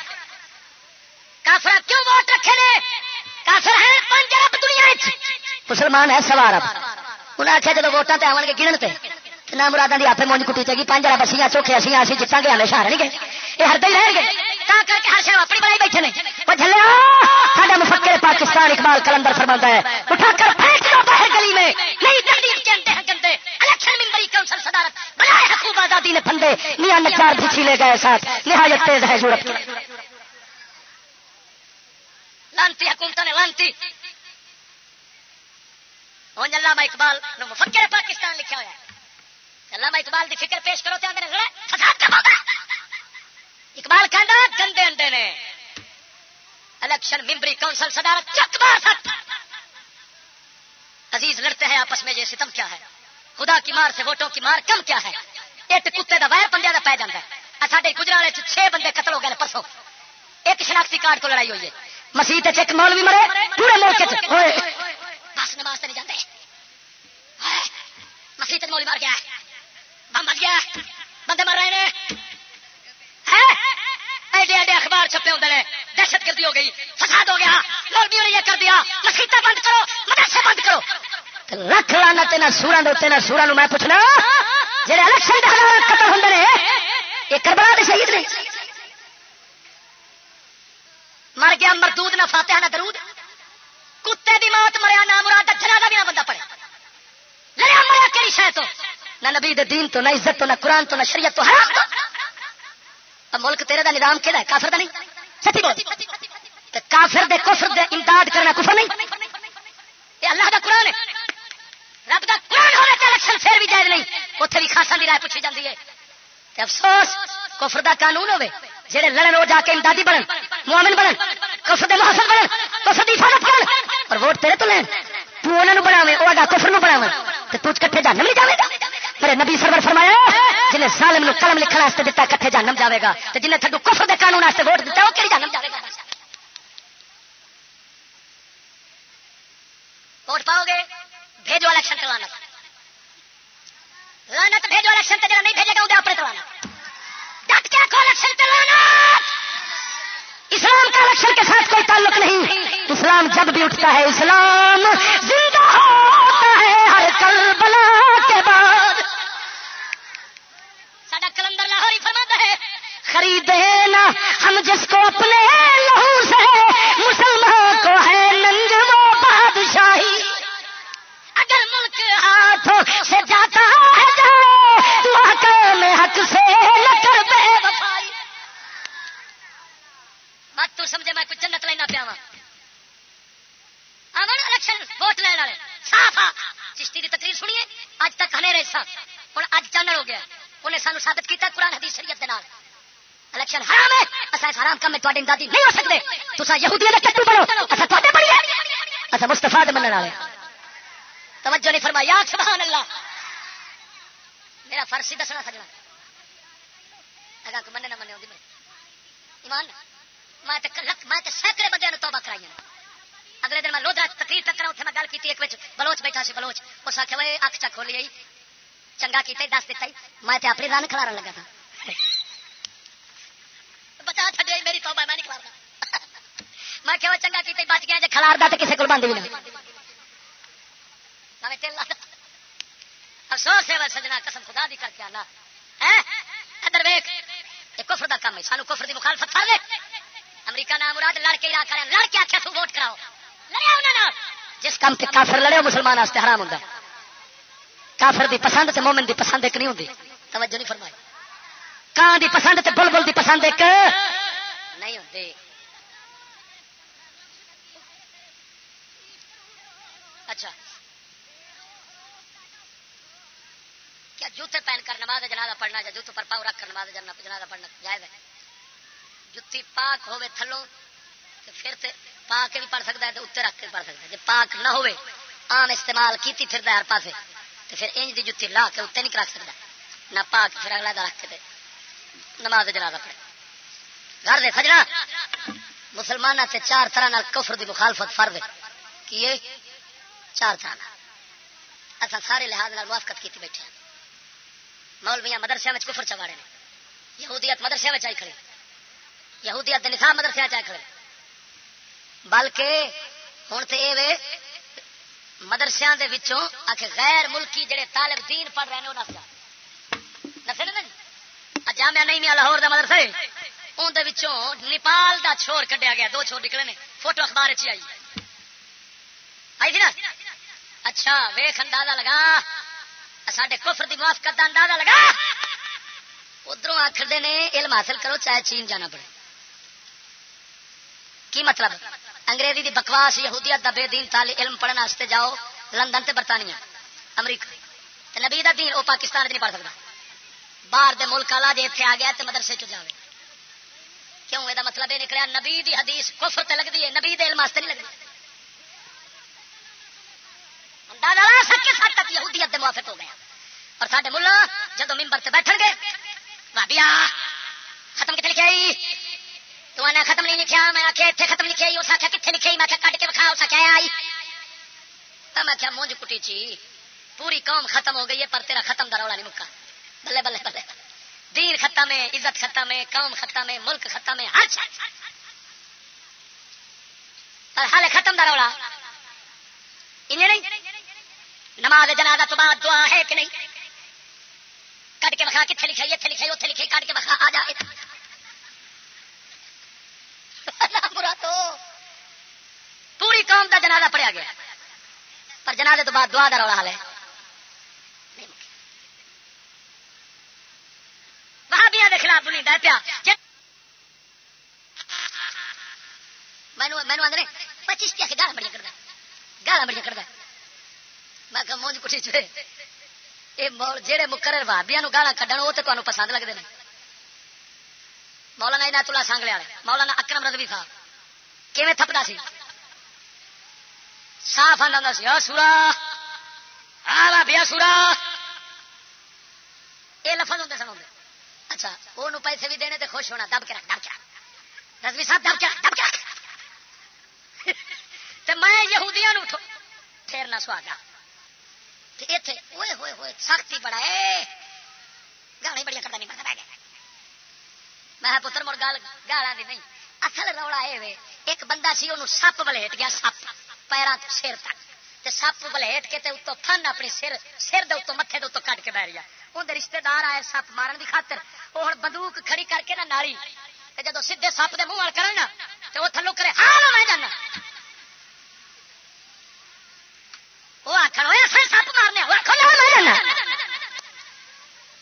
B: کافر کیوں ووٹ رکھے نے؟ کافر ہے پنج ارب دنیا مسلمان ہے سوار اب انہیں آخیا جب ووٹان تے آن گے گنن تے۔ نہ مرادہ دی آپ مونج کٹی چاہیے پانچ ارب اسی چوکھے اسی اسی جتنا گے ہمیشہ رہن گے یہ ہر ہی رہن گے کر کے ہر شہر اپنی بڑائی بیٹھے نے۔ وہ جلیا ساڈا مفکر پاکستان اقبال کلندر فرماتا ہے۔ اٹھا کر پھینک دو باہر گلی میں۔ نہیں تقدیر کے ہیں گندے۔ الیکشن ممبری کونسل صدارت۔ بلائے حقوق آزادی نے پھندے۔ میاں نچار بھی لے گئے ساتھ۔ نہایت تیز ہے یورپ لانتی حکومت نے لانتی۔ ہوں علامہ اقبال نے مفکر پاکستان لکھا ہوا ہے۔ علامہ اقبال دی فکر پیش کرو تو فساد کا موقع۔ اقبال کہنا گندے انڈے نے۔ الیکشن ممبری کونسل صدارت چک مار عزیز لڑتے ہیں آپس میں یہ ستم کیا ہے؟ خدا کی مار سے ووٹوں کی مار کم کیا ہے؟ ایک کتے کا وائر بندے کا پی جاتا ہے۔ سارے گجرا چھ بندے قتل ہو گئے پرسوں۔ ایک شناختی کارڈ کو لڑائی ہوئی ہے۔ مسیح ایک مولوی مرے پورے ملک بس نماز نہیں جاتے مسیح مولوی مر گیا بم گیا بندے مر رہے ہیں ایڈے ایڈے اخبار چھپے ہوتے ہیں دہشت گردی ہو گئی۔ فساد ہو گیا۔ مولویوں نے یہ کر دیا۔ مسیح بند کرو۔ مدرسے بند کرو۔ لکھ لانا تین سورا دے نہ سورا میں پوچھنا جہے الیکشن قتل ہوں یہ کربلا کے شہید نے۔ مر گیا مردود نہ فاتحہ نہ درود۔ کتے دی موت مریا نہ مراد جنازہ بھی نہ بندہ پڑے لڑیا مریا کہڑی شہ تو؟ نہ نبی دے دین تو، نہ عزت تو، نہ قرآن تو، نہ شریعت تو حرام تو۔ ملک تیرے دا نظام کہڑا ہے؟ کافر دا نہیں؟ سچی بول۔ کافر دے کفر دے امداد کرنا کفر نہیں؟ یہ اللہ دا قرآن ہے۔ رب دا قرآن ہونے تے الیکشن پھر بھی جائز نہیں۔ اتنے بھی خاصا دی رائے پوچھی جاتی ہے۔ تے افسوس، کفر دا قانون ہوے جہے لڑن وہ جا کے امدادی بنن، مومن بنن، کفر دے محسن بنن، کفر دی حفاظت کرن۔ اور ووٹ تیرے تو لین۔ تو انہوں نے بناوے وہ اگا کفر نو بناوے تے تو کٹھے جہنم نہیں جاوے گا۔ میرے نبی سرور فرمایا جنہیں سالم نو قلم لکھن واسطے دتا کٹھے جہنم جاوے گا۔ تے جنہیں تھڈو کفر دے قانون واسطے ووٹ دتا وہ کیڑی جہنم جاوے گا؟ ووٹ پاؤ گے؟ بھیجو الیکشن کروانا۔ لانت بھیجو الیکشن جا نہیں بھیجے گا اندر اپنے کروانا ڈٹ کے کو الیکشن کروانا اسلام کا الیکشن کے ساتھ کوئی تعلق نہیں۔ اسلام جب بھی اٹھتا ہے، اسلام زندہ ہوتا ہے، ہر کل بلا کے بعد سڈا کلندر لاہور ہی فرما ہے۔ خریدے نا، ہم جس کو اپنے لہو سے مسلمان کو ہے ننج وہ بادشاہی۔ اگر ملک ہاتھوں سے جاتا ہے جائے میں حق سے لکڑ بے وفائی۔ بات تو سمجھے، میں کچھ جنت لینا پیا ہاں۔ امن الیکشن، ووٹ لینے والے۔ صاف چشتی کی تقریر سنیے اج تک ہنے رہا ہوں اج چانن ہو گیا۔ انہیں سانو ثابت کیا قرآن حدیث شریعت کے نال۔ الیکشن حرام ہے اصل حرام کام میں تھوڑی امدادی نہیں ہو سکتے۔ تصا یہودی کا کٹو بڑو اصل تھوڑے بڑی اصل مستفا منع والے۔ توجہ نہیں فرمایا سبحان اللہ میرا فرض ہی دسنا سجنا۔ اگر کو مننے نہ مننے ایمان، میں سینکڑے بندے توبہ کرائی اگلے دن میں لودرا تقریر تک کرا اتنے میں گل کی ایک بلوچ بیٹھا سی، بلوچ۔ اس آخیا وہ اک چک کھولی آئی۔ چنگا کیتا دس دیتا میں اپنی رن کھلارن لگا تھا۔ بچا میری توبہ میں نہیں میں چنگا کیتا بچ گیا کھلاردا افسوس ہے سجنا قسم خدا دی کر کے ادھر ویک کفر دا ہے۔ سانو کفر دی مخالفت کر امریکہ نام مراد لڑ کے عراق کرے لڑ کے آخیا تو ووٹ کراؤ۔ لڑیا جس کام کافر لڑے مسلمان واسطے حرام ہوں کافر دی پسند تے مومن دی پسند ایک نہیں ہوتی توجہ نہیں فرمائی۔ کان دی پسند تے بلبل دی پسند ایک نہیں ہوتی اچھا۔ کیا جوتے پہن کر نماز جنازہ پڑھنا یا جوتوں پر پاؤ رکھ کر نماز جنازہ پڑھنا جائز ہے؟ جتی پاک ہوے تھلوں تو پھر تے پا کے بھی پڑھ سکتا ہے تو اتنے رکھ کے پڑھ سکتا ہے۔ جی پاک نہ ہوے عام استعمال کیتی پھر ہر پاسے۔ تو پھر انج دی جتی لا کے اتنے نہیں رکھ سکتا نہ پاک پھر اگلا رکھ کے نماز جنازہ پڑھے۔ گھر دے سجنا مسلمانوں سے چار طرح نال کفر دی مخالفت فرد کیے چار طرح اصل سارے لحاظ نال موافقت کی بیٹھے ہیں۔ مولویاں مدرسے میں کفر چواڑے نے۔ یہودیت مدرسے میں آئی کھڑے یہودیت نصاب مدرسے چائے کھڑے بلکہ ہوں تو یہ مدرسیا غیر ملکی جڑے طالب دین پڑھ رہے ہیں وہ دسے نا جامع نہیں میا لاہور کا مدرسے اندر نیپال دا چھوڑ کڈیا گیا، دو چھوڑ نکلے نے۔ فوٹو اخبار چی آئی۔ آئی تھی نا؟ اچھا ویخ اندازہ لگا۔ سڈے کفر دی موافقت کا اندازہ لگا۔ ادھر آخر نے، علم حاصل کرو، چاہے چین جانا پڑے۔ کی مطلب؟ انگریزی دی بکواس، یہودیت دا بے دین تالی علم پڑھنے واسطے جاؤ، لندن تے برطانیہ، امریکہ۔ تے نبی دا دین، او پاکستان وچ نہیں پڑھ سکتا باہر دے ملک والا جی اتنے آ گیا تے مدرسے چ جاوے۔ کیوں؟ یہ مطلب یہ نکلیا، نبی دی حدیث کفر تے لگتی ہے نبی دے علم واسطے نہیں لگتی اندازہ لا سکے حد تک یہودیت دے موافق ہو گیا۔ اور سارے ملا جدو ممبر سے بیٹھ گے، بابیا، ختم کتنے لکھے آئی؟ تو آنا ختم نہیں لکھا میں آخیا اتنے ختم لکھے اس آخیا کتنے لکھے میں آخیا کٹ کے بکھا اس آخیا آئی۔ تو میں آخیا مونج کٹی چی، پوری قوم ختم ہو گئی ہے، پر تیرا ختم دا دروڑا نہیں مکا۔ بلے بلے بلے۔ دین ختم ہے، عزت ختم ہے، قوم ختم ہے، ملک ختم ہے، ہر شاید پر حال ختم دا دروڑا انہیں نہیں؟ نماز جنازہ تو بعد دعا ہے کہ نہیں؟ کٹ کے بخا کتنے لکھے اتنے لکھے اتنے لکھے کٹ کے بخا آ جا۔ برا تو پوری قوم کا جنازہ پڑیا گیا۔ پر جنازے تو بعد دعا دا رولا حال ہے۔ وہابیاں دے خلاف نہیں ڈر پیا۔ مینو آدھے پچیس کیا گالا بڑی کرتا گالا بڑی کرتا میں کہ مونج کٹی چڑے یہ مول جہے مقرر بھابیا گالا کھڈن وہ تو تمہیں پسند لگتے ہیں مولانا عنایت اللہ سانگلے والے، مولانا اکرم رضوی صاحب۔ کیویں تھپدا سی؟ صاف آندا سی، آ سورا، آ بھابیا سورا۔ یہ لفظ ہوتے سن اچھا وہ پیسے بھی دینے تے خوش ہونا، دب کے رکھ، دب کے رکھ۔ رضوی صاحب، دب کے رکھ، دب کے رکھ۔ تے میں یہودیاں نو پھیرنا سواگا اتنے ہوئے ہوئے ہوئے، سختی بڑا ہے۔ گالی بڑی کرتا نہیں پتا گیا۔ میں پتر، مڑ گال گالا دی نہیں۔ اصل رولا یہ ایک بندہ سی وہ سپ بلےٹ گیا، سپ پیروں سر تک۔ تے سپ بلےٹ کے تے اتو تھن اپنی سر سر دے اتو متے دے کٹ کے بہ گیا۔ اندر رشتے دار آئے سپ مارن کی خاطر۔ وہ ہوں بندوق کھڑی کر کے نہ ناری۔ جدو سیدے سپ دے منہ کرنا تو وہ تھلو کرے ہاں میں جانا وہ آخر ہوئے سپ مارنے ہاں،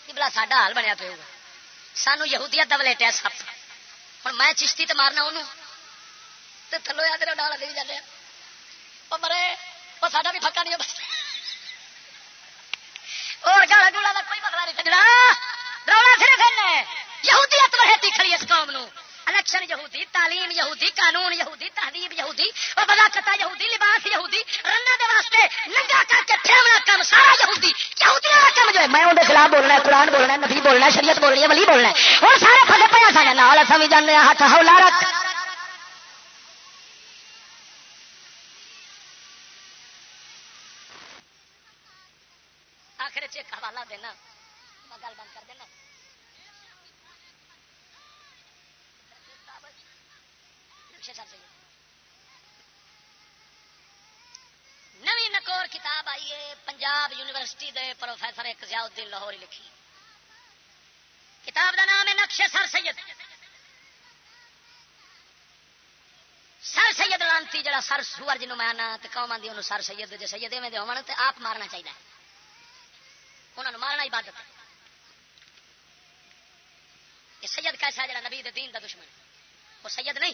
B: بلا ساڈا حال بنیا پہ سانو یہودیت کا ولیٹیا سپ۔ ہوں میں چشتی تو مارنا انہوں تو تھلو یا تیرا ڈالا دے جانے وہ مرے وہ ساڈا بھی پکا نہیں اور گالا گولا کا کوئی مسئلہ نہیں سجنا رولا صرف یہودیت وہیتی کھڑی اس قوم نو الیکشن یہودی تعلیم یہودی قانون یہودی تہذیب یہودی اور بلاکتا یہودی لباس یہودی رنگا دے واسطے ننگا کر کے پھیرنا کام سارا یہودی یہودی والا کام جو ہے میں اندر خلاف بولنا ہے قرآن بولنا ہے نبی بولنا ہے شریعت بولنی ہے ولی بولنا ہے اور سارے پھسے پہ سارے نال اصل بھی جانے ہاتھ ہولا رکھ آخر ایک حوالہ دینا میں گل بند کر دینا نوی نکور کتاب آئی ہے پنجاب یونیورسٹی دے پروفیسر ایک ضیاء الدین لاہوری لکھی۔ کتاب دا نام ہے نقش سر سید۔ سر سید لانتی جڑا سر سور جنوب میں آنا تو قوم آدھی انہوں سر سید جی سید میں ہو تو آپ مارنا چاہیے انہوں نے مارنا عبادت ہے۔ یہ سید کیسا جڑا نبی دے دین دا دشمن وہ سید نہیں،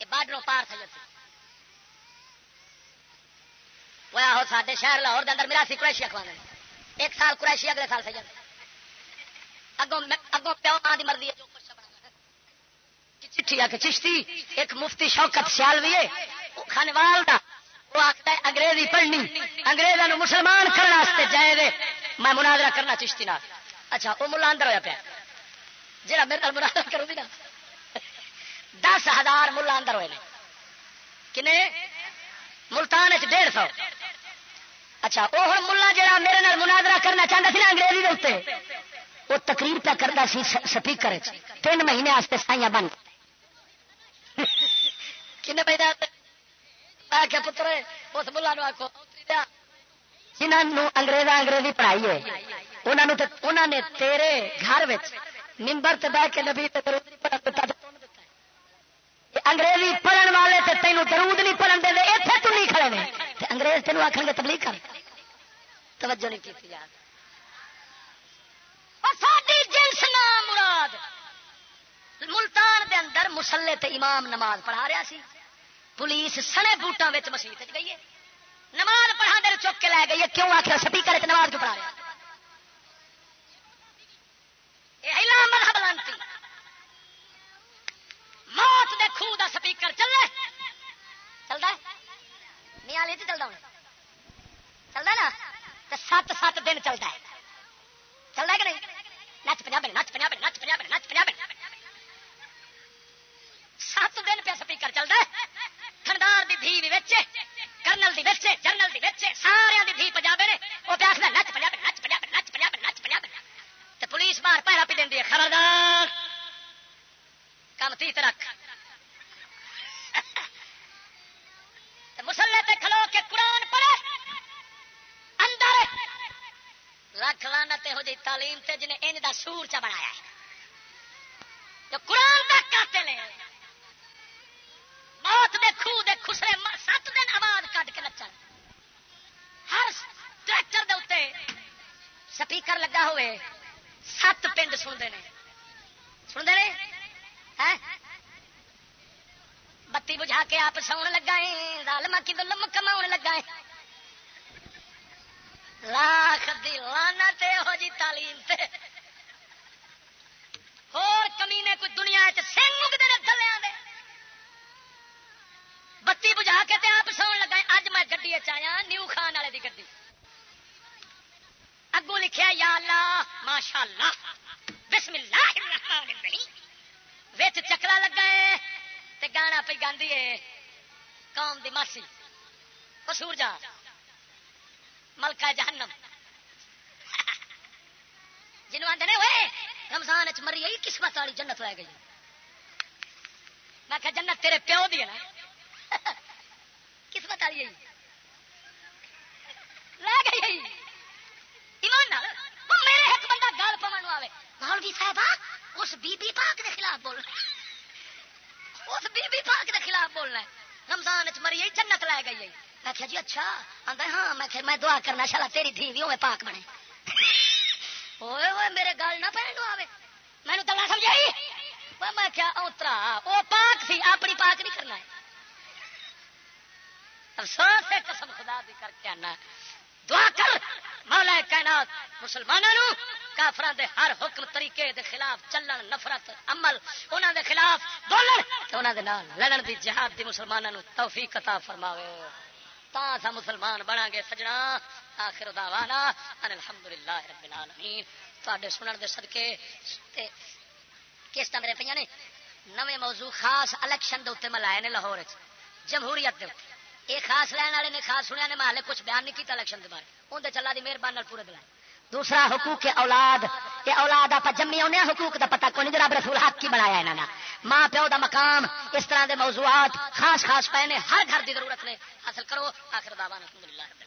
B: یہ بارڈروں پار سید تھی وہ آہو سارے شہر لاہور دے اندر میراسی قریشی اخوان ایک سال قریشی اگلے سال سید۔ اگوں اگوں پیو ماں دی مرضی چٹھی آ کے چشتی، ایک مفتی شوکت سیال بھی ہے خانوال دا۔ وہ آخر ہے، انگریزی پڑھنی۔ انگریزوں مسلمان کرنے جائے دے۔ میں مناظرہ کرنا چشتی نال۔ اچھا وہ ملا اندر ہوا پیا۔ جہاں میرے نال مناظرہ کرو گی نا۔ دس ہزار ملا اندر ہوئے کنے؟ ملتان ڈیڑھ سو۔ اچھا وہ ہوں ملا جہاں میرے نال مناظرہ کرنا چاہتا نا انگریزی کے اتنے وہ تقریر پہ کرتا سی سپیکر تین مہینے واسطے سائیاں بن کن مہینے آخیا پتر اس ملا آخو جنہوں انگریز انگریزی پڑھائی ہے انہوں نے تیرے گھر نمبر سے بہ کے نبی انگریزی پڑھن والے تے تینوں درود نہیں پڑھن دے اتنے نہیں کھڑے نے۔ انگریز تینوں آخر گے تبلیغ کر۔ توجہ نہیں کی۔ یار جنس نام مراد۔ ملتان دے اندر مسلے تے امام نماز پڑھا رہا سی۔ پولیس سنے بوٹا مسیح گئی ہے۔ نماز پڑھا دے چک کے لے گئی ہے۔ کیوں آخر سپیکر نماز کیوں پڑھا رہا مذہب موت دے خوہ دا سپیکر چلے۔ چلتا ہے؟ مہینے والے چلتا ہوں چلتا نا؟ تو سات سات دن چلتا ہے۔ چلتا کہ نہیں؟ نچ پنجاب نچ پنجاب نچ پنجاب نچ پنجاب سات دن پہ سپیکر چلتا ہے۔ خندار دی دھی بھی کرنل دی بچے جنرل دی بچے سارے دی دھی پنجاب نے۔ وہ پہ آخر نچ پنجاب نچ پنجاب نچ پنجاب نچ پنجاب تو پولیس باہر پہرا پی دینی ہے، خبردار۔ کام تیت رکھ۔ مسلے تے کھلو کے قرآن پڑھے۔ اندر لکھ لانا تے ہو جی تعلیم تے جنہیں انج دا سور چا بنایا ہے۔ جو قرآن دا قاتل ہے۔ موت دے خو دے خسرے سات دن آواز کٹ کے نچن۔ ہر ٹریکٹر دے اتنے سپیکر لگا ہوئے۔ سات پنڈ سنتے ہیں۔ سنتے ہیں؟ ہیں؟ بتی بجھا کے آپ سون لگا ہے ظالما کی دلم کما لگا ہے لاکھ دی لانا تے ہو جی تعلیم تے اور کمینے کوئی دنیا چ سنگ اگتے نے دلیاں دے بتی بجھا کے تے آپ سون لگا ہے اج میں گڈی آیا نیو خان والے دی گڈی اگو لکھیا یا اللہ ماشاء اللہ بسم اللہ الرحمن الرحیم وچ چکرا لگا ہے تے گانا پہ گاندی ہے قوم دی ماسی۔ قصور جا۔ ملکہ جہنم۔ جنوں آندے نے ہوئے رمضان چ مری آئی قسمت والی جنت لے گئی۔ میں کہ جنت تیرے پیو دی ہے نا۔ قسمت والی آئی لے گئی ایمان نال میرے ایک بندہ گل پون آوے، مولوی صاحب اس بی بی پاک دے خلاف بول۔ رہے اس بی بی پاک دے خلاف بولنا ہے۔ رمضان چ مری جنت لے گئی میں کہا جی اچھا۔ آندا ہاں میں کہ میں دعا کرنا شالا تیری دھی بھی ہوے پاک بنے۔ اوئے اوئے، میرے گل نہ پہن نو آوے۔ مینوں گلا سمجھائی؟ میں کیا اوترا او پاک سی اپنی پاک نہیں کرنا ہے۔ افسوس ہے، قسم خدا دی کر کے آنا۔ دعا کر، مولا کائنات، مسلمانوں کافران دے ہر حکم طریقے دے خلاف چلن نفرت عمل انہاں دے خلاف بولن تے انہاں دے نال لڑن دی جہاد دی مسلمانوں توفیق عطا فرماوے۔ تا سا مسلمان بنا گے سجنا۔ آخر دعوانا ان الحمدللہ رب العالمین۔ تواڈے سنن دے صدقے تے کیسٹا میرے پہ نے۔ نویں موضوع خاص الیکشن دے اتنے میں لائے نے لاہور وچ، جمہوریت دے اتنے یہ خاص لین والے نے خاص سنیا نے محلے کچھ بیان نہیں کیتا الیکشن دے بارے۔ اندر چلا دی مہربانی نال پورے دلائے دوسرا حقوق اولاد، یہ اولاد آپ جمی آنے حقوق دا پتہ کون جناب رسول حق کی بنایا انہوں نے۔ ماں پیو دا مقام، اس طرح دے موضوعات خاص خاص پے نے، ہر گھر دی ضرورت نے حاصل کرو۔ آخر دعوانا الحمدللہ رب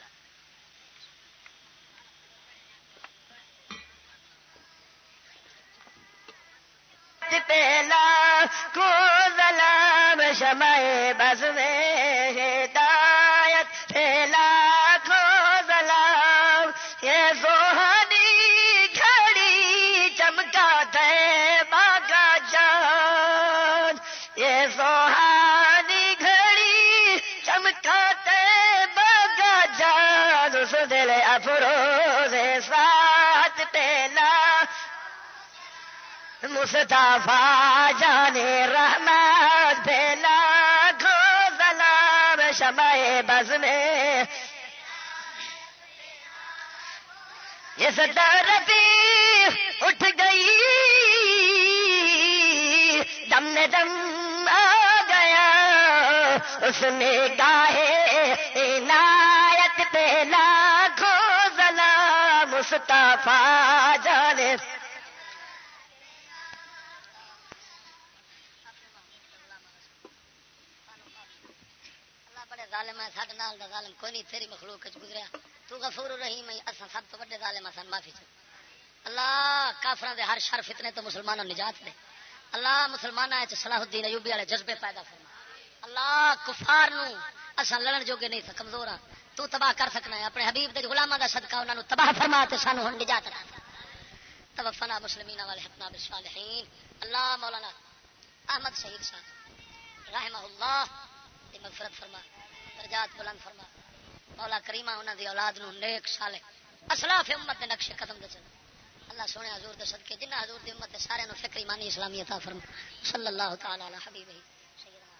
A: پہلا کو ظلام شمع بس میں دل افروز ساتھ پہلا مصطفیٰ جان رحمت بھیلا گھو سلام شمع بز میں اس در اٹھ گئی۔ دم نے دم آ گیا۔ اس نے گاہے عنایت پہ لاکھوں سلام مصطفیٰ جانے۔
B: ظالم ہے ساڈے نال دا ظالم کوئی نہیں، تیری مخلوق وچ گزریا۔ تو غفور الرحیم ہے اساں سب تو بڑے ظالم اساں معافی چ اللہ کافراں دے ہر شر فتنے تو مسلمانوں نجات دے۔ اللہ مسلماناں وچ صلاح الدین ایوبی والے جذبے پیدا فرما۔ اللہ کفار نو اساں لڑن جوگے نہیں تھا کمزور ہاں۔ تو تباہ کر سکنا ہے۔ اپنے حبیب دے غلاماں دا صدقہ انہاں نو تباہ فرما تے سانو ہن نجات عطا فرما توفنا مسلمین والحقنا بالصالحین۔ اللہ مولانا احمد شہید صاحب رحمہ اللہ دی مغفرت فرما، درجات بلند فرما۔ مولا کریمہ انہاں دی اولاد نو نیک صالح، اسلاف امت دے نقش قدم دے چل اللہ سونے حضور دے صدقے، جنہ حضور دی امت دے سارے نو فکر ایمانی اسلامی عطا فرما۔ صلی اللہ تعالی علی حبیبہ سیدنا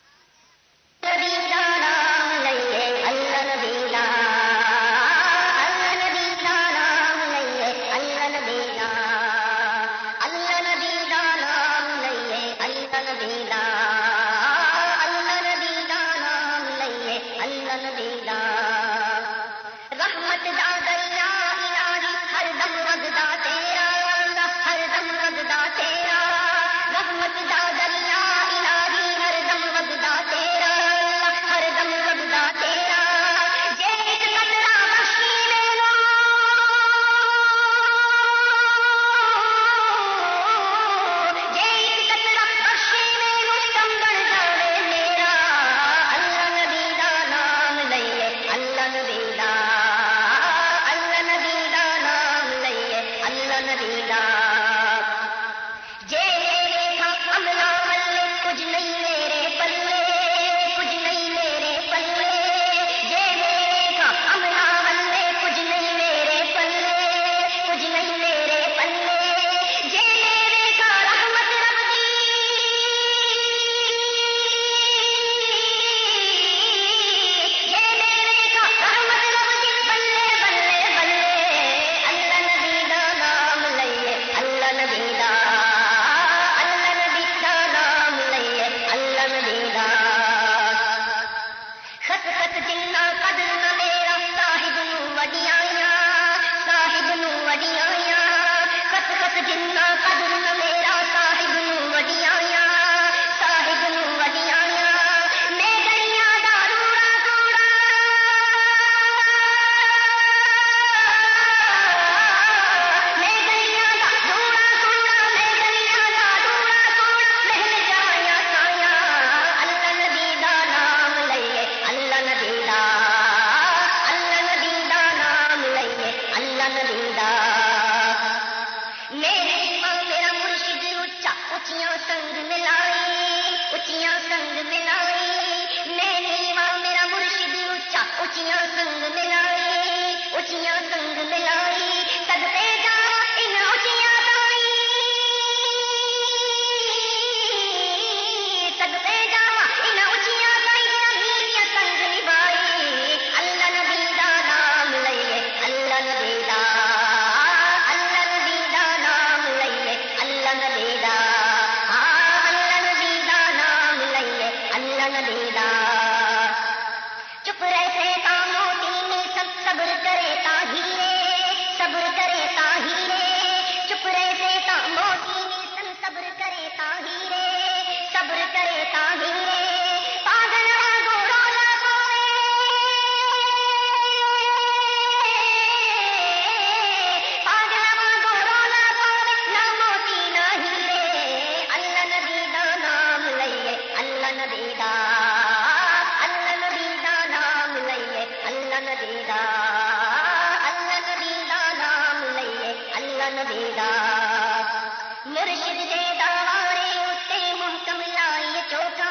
D: مرشد دے دارے اتے محکم لائے چوکا،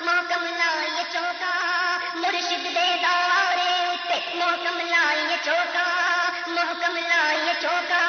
D: محکم لائے چوکا۔ مرشد دے دارے اتے محکم لائے چوکا، محکم لائے چوکا۔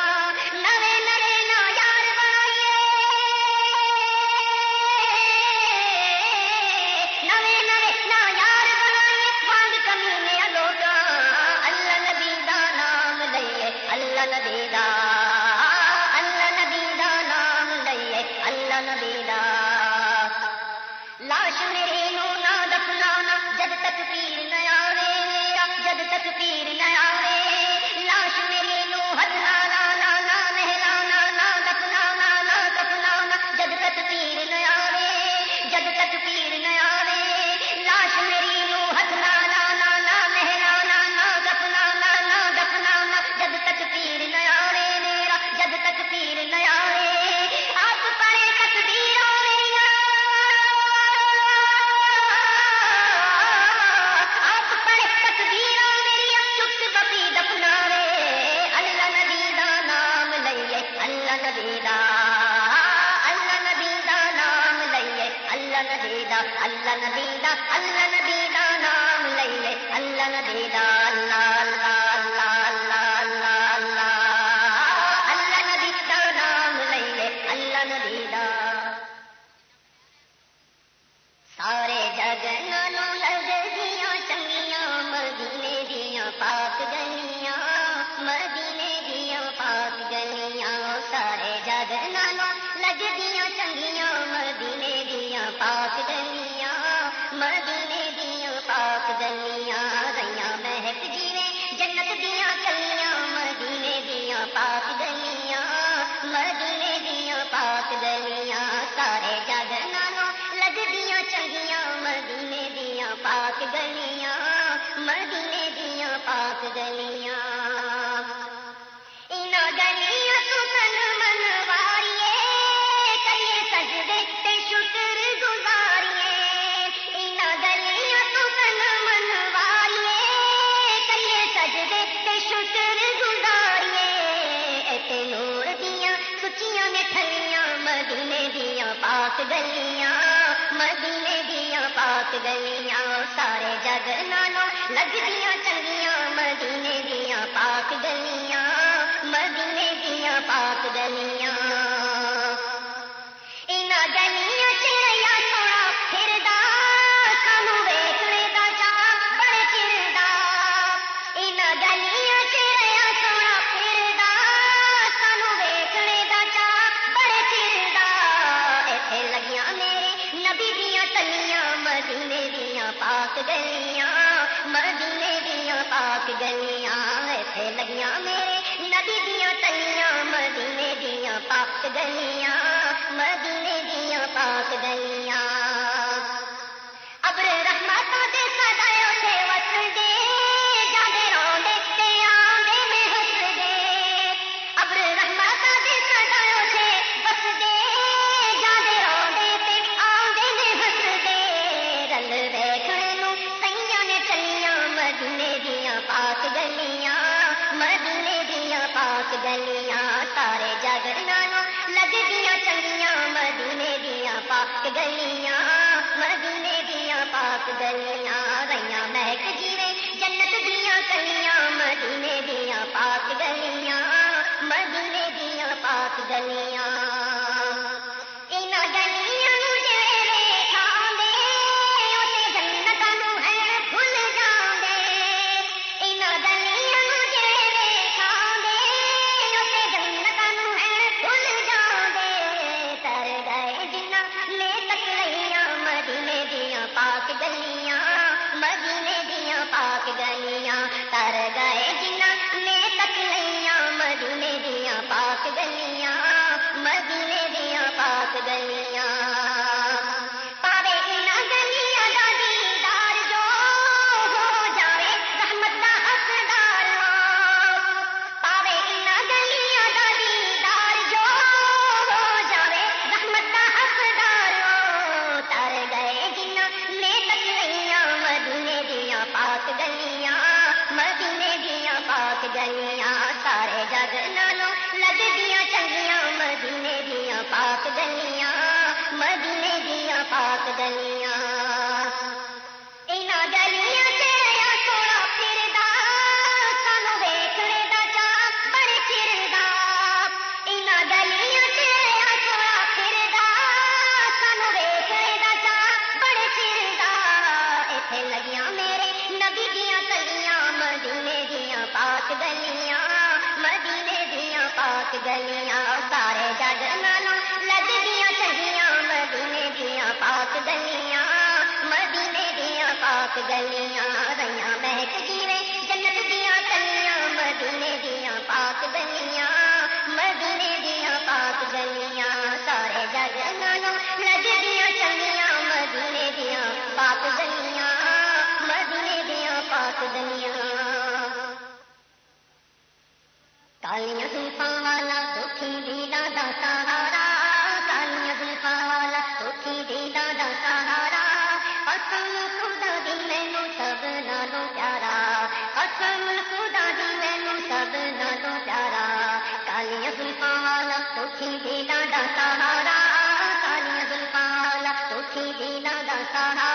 D: پاک گلیاں، مدینے دیا پاک گلیاں، سارے جگ نالوں لگدیاں چنگیاں مدینے دیا پاک گلیاں، مدینے دیا پاک گلیاں ریاں بہت جیویں، جنت دیا کلیاں مدینے دیا پاک گلیاں، مدینے دیا پاک گلیاں، سارے جگ لگ لگدیاں چنگیاں مدینے دیا پاک گلیاں، مدینے دیا پاک گلیاں۔ کالیاں زلفا دکھی دیدا دا سہارا کالیاں زلفا والا دکھی دیدا خدا دی مینو سب نالو پیارا قسم خدا دی مینو سب نالو پیارا کالیاں زلفا والا دکھی دیدا دا سہارا کالیاں زلفا والا دیدا دا سہارا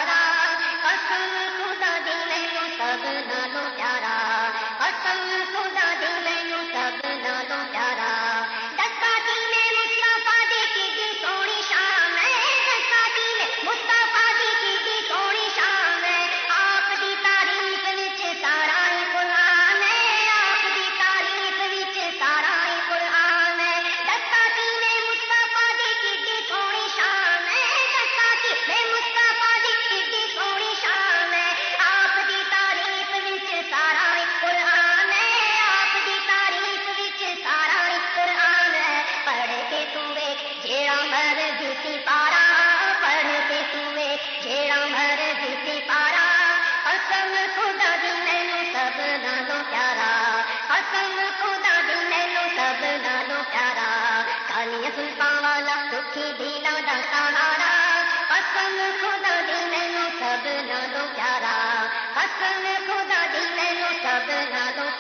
D: لگا دو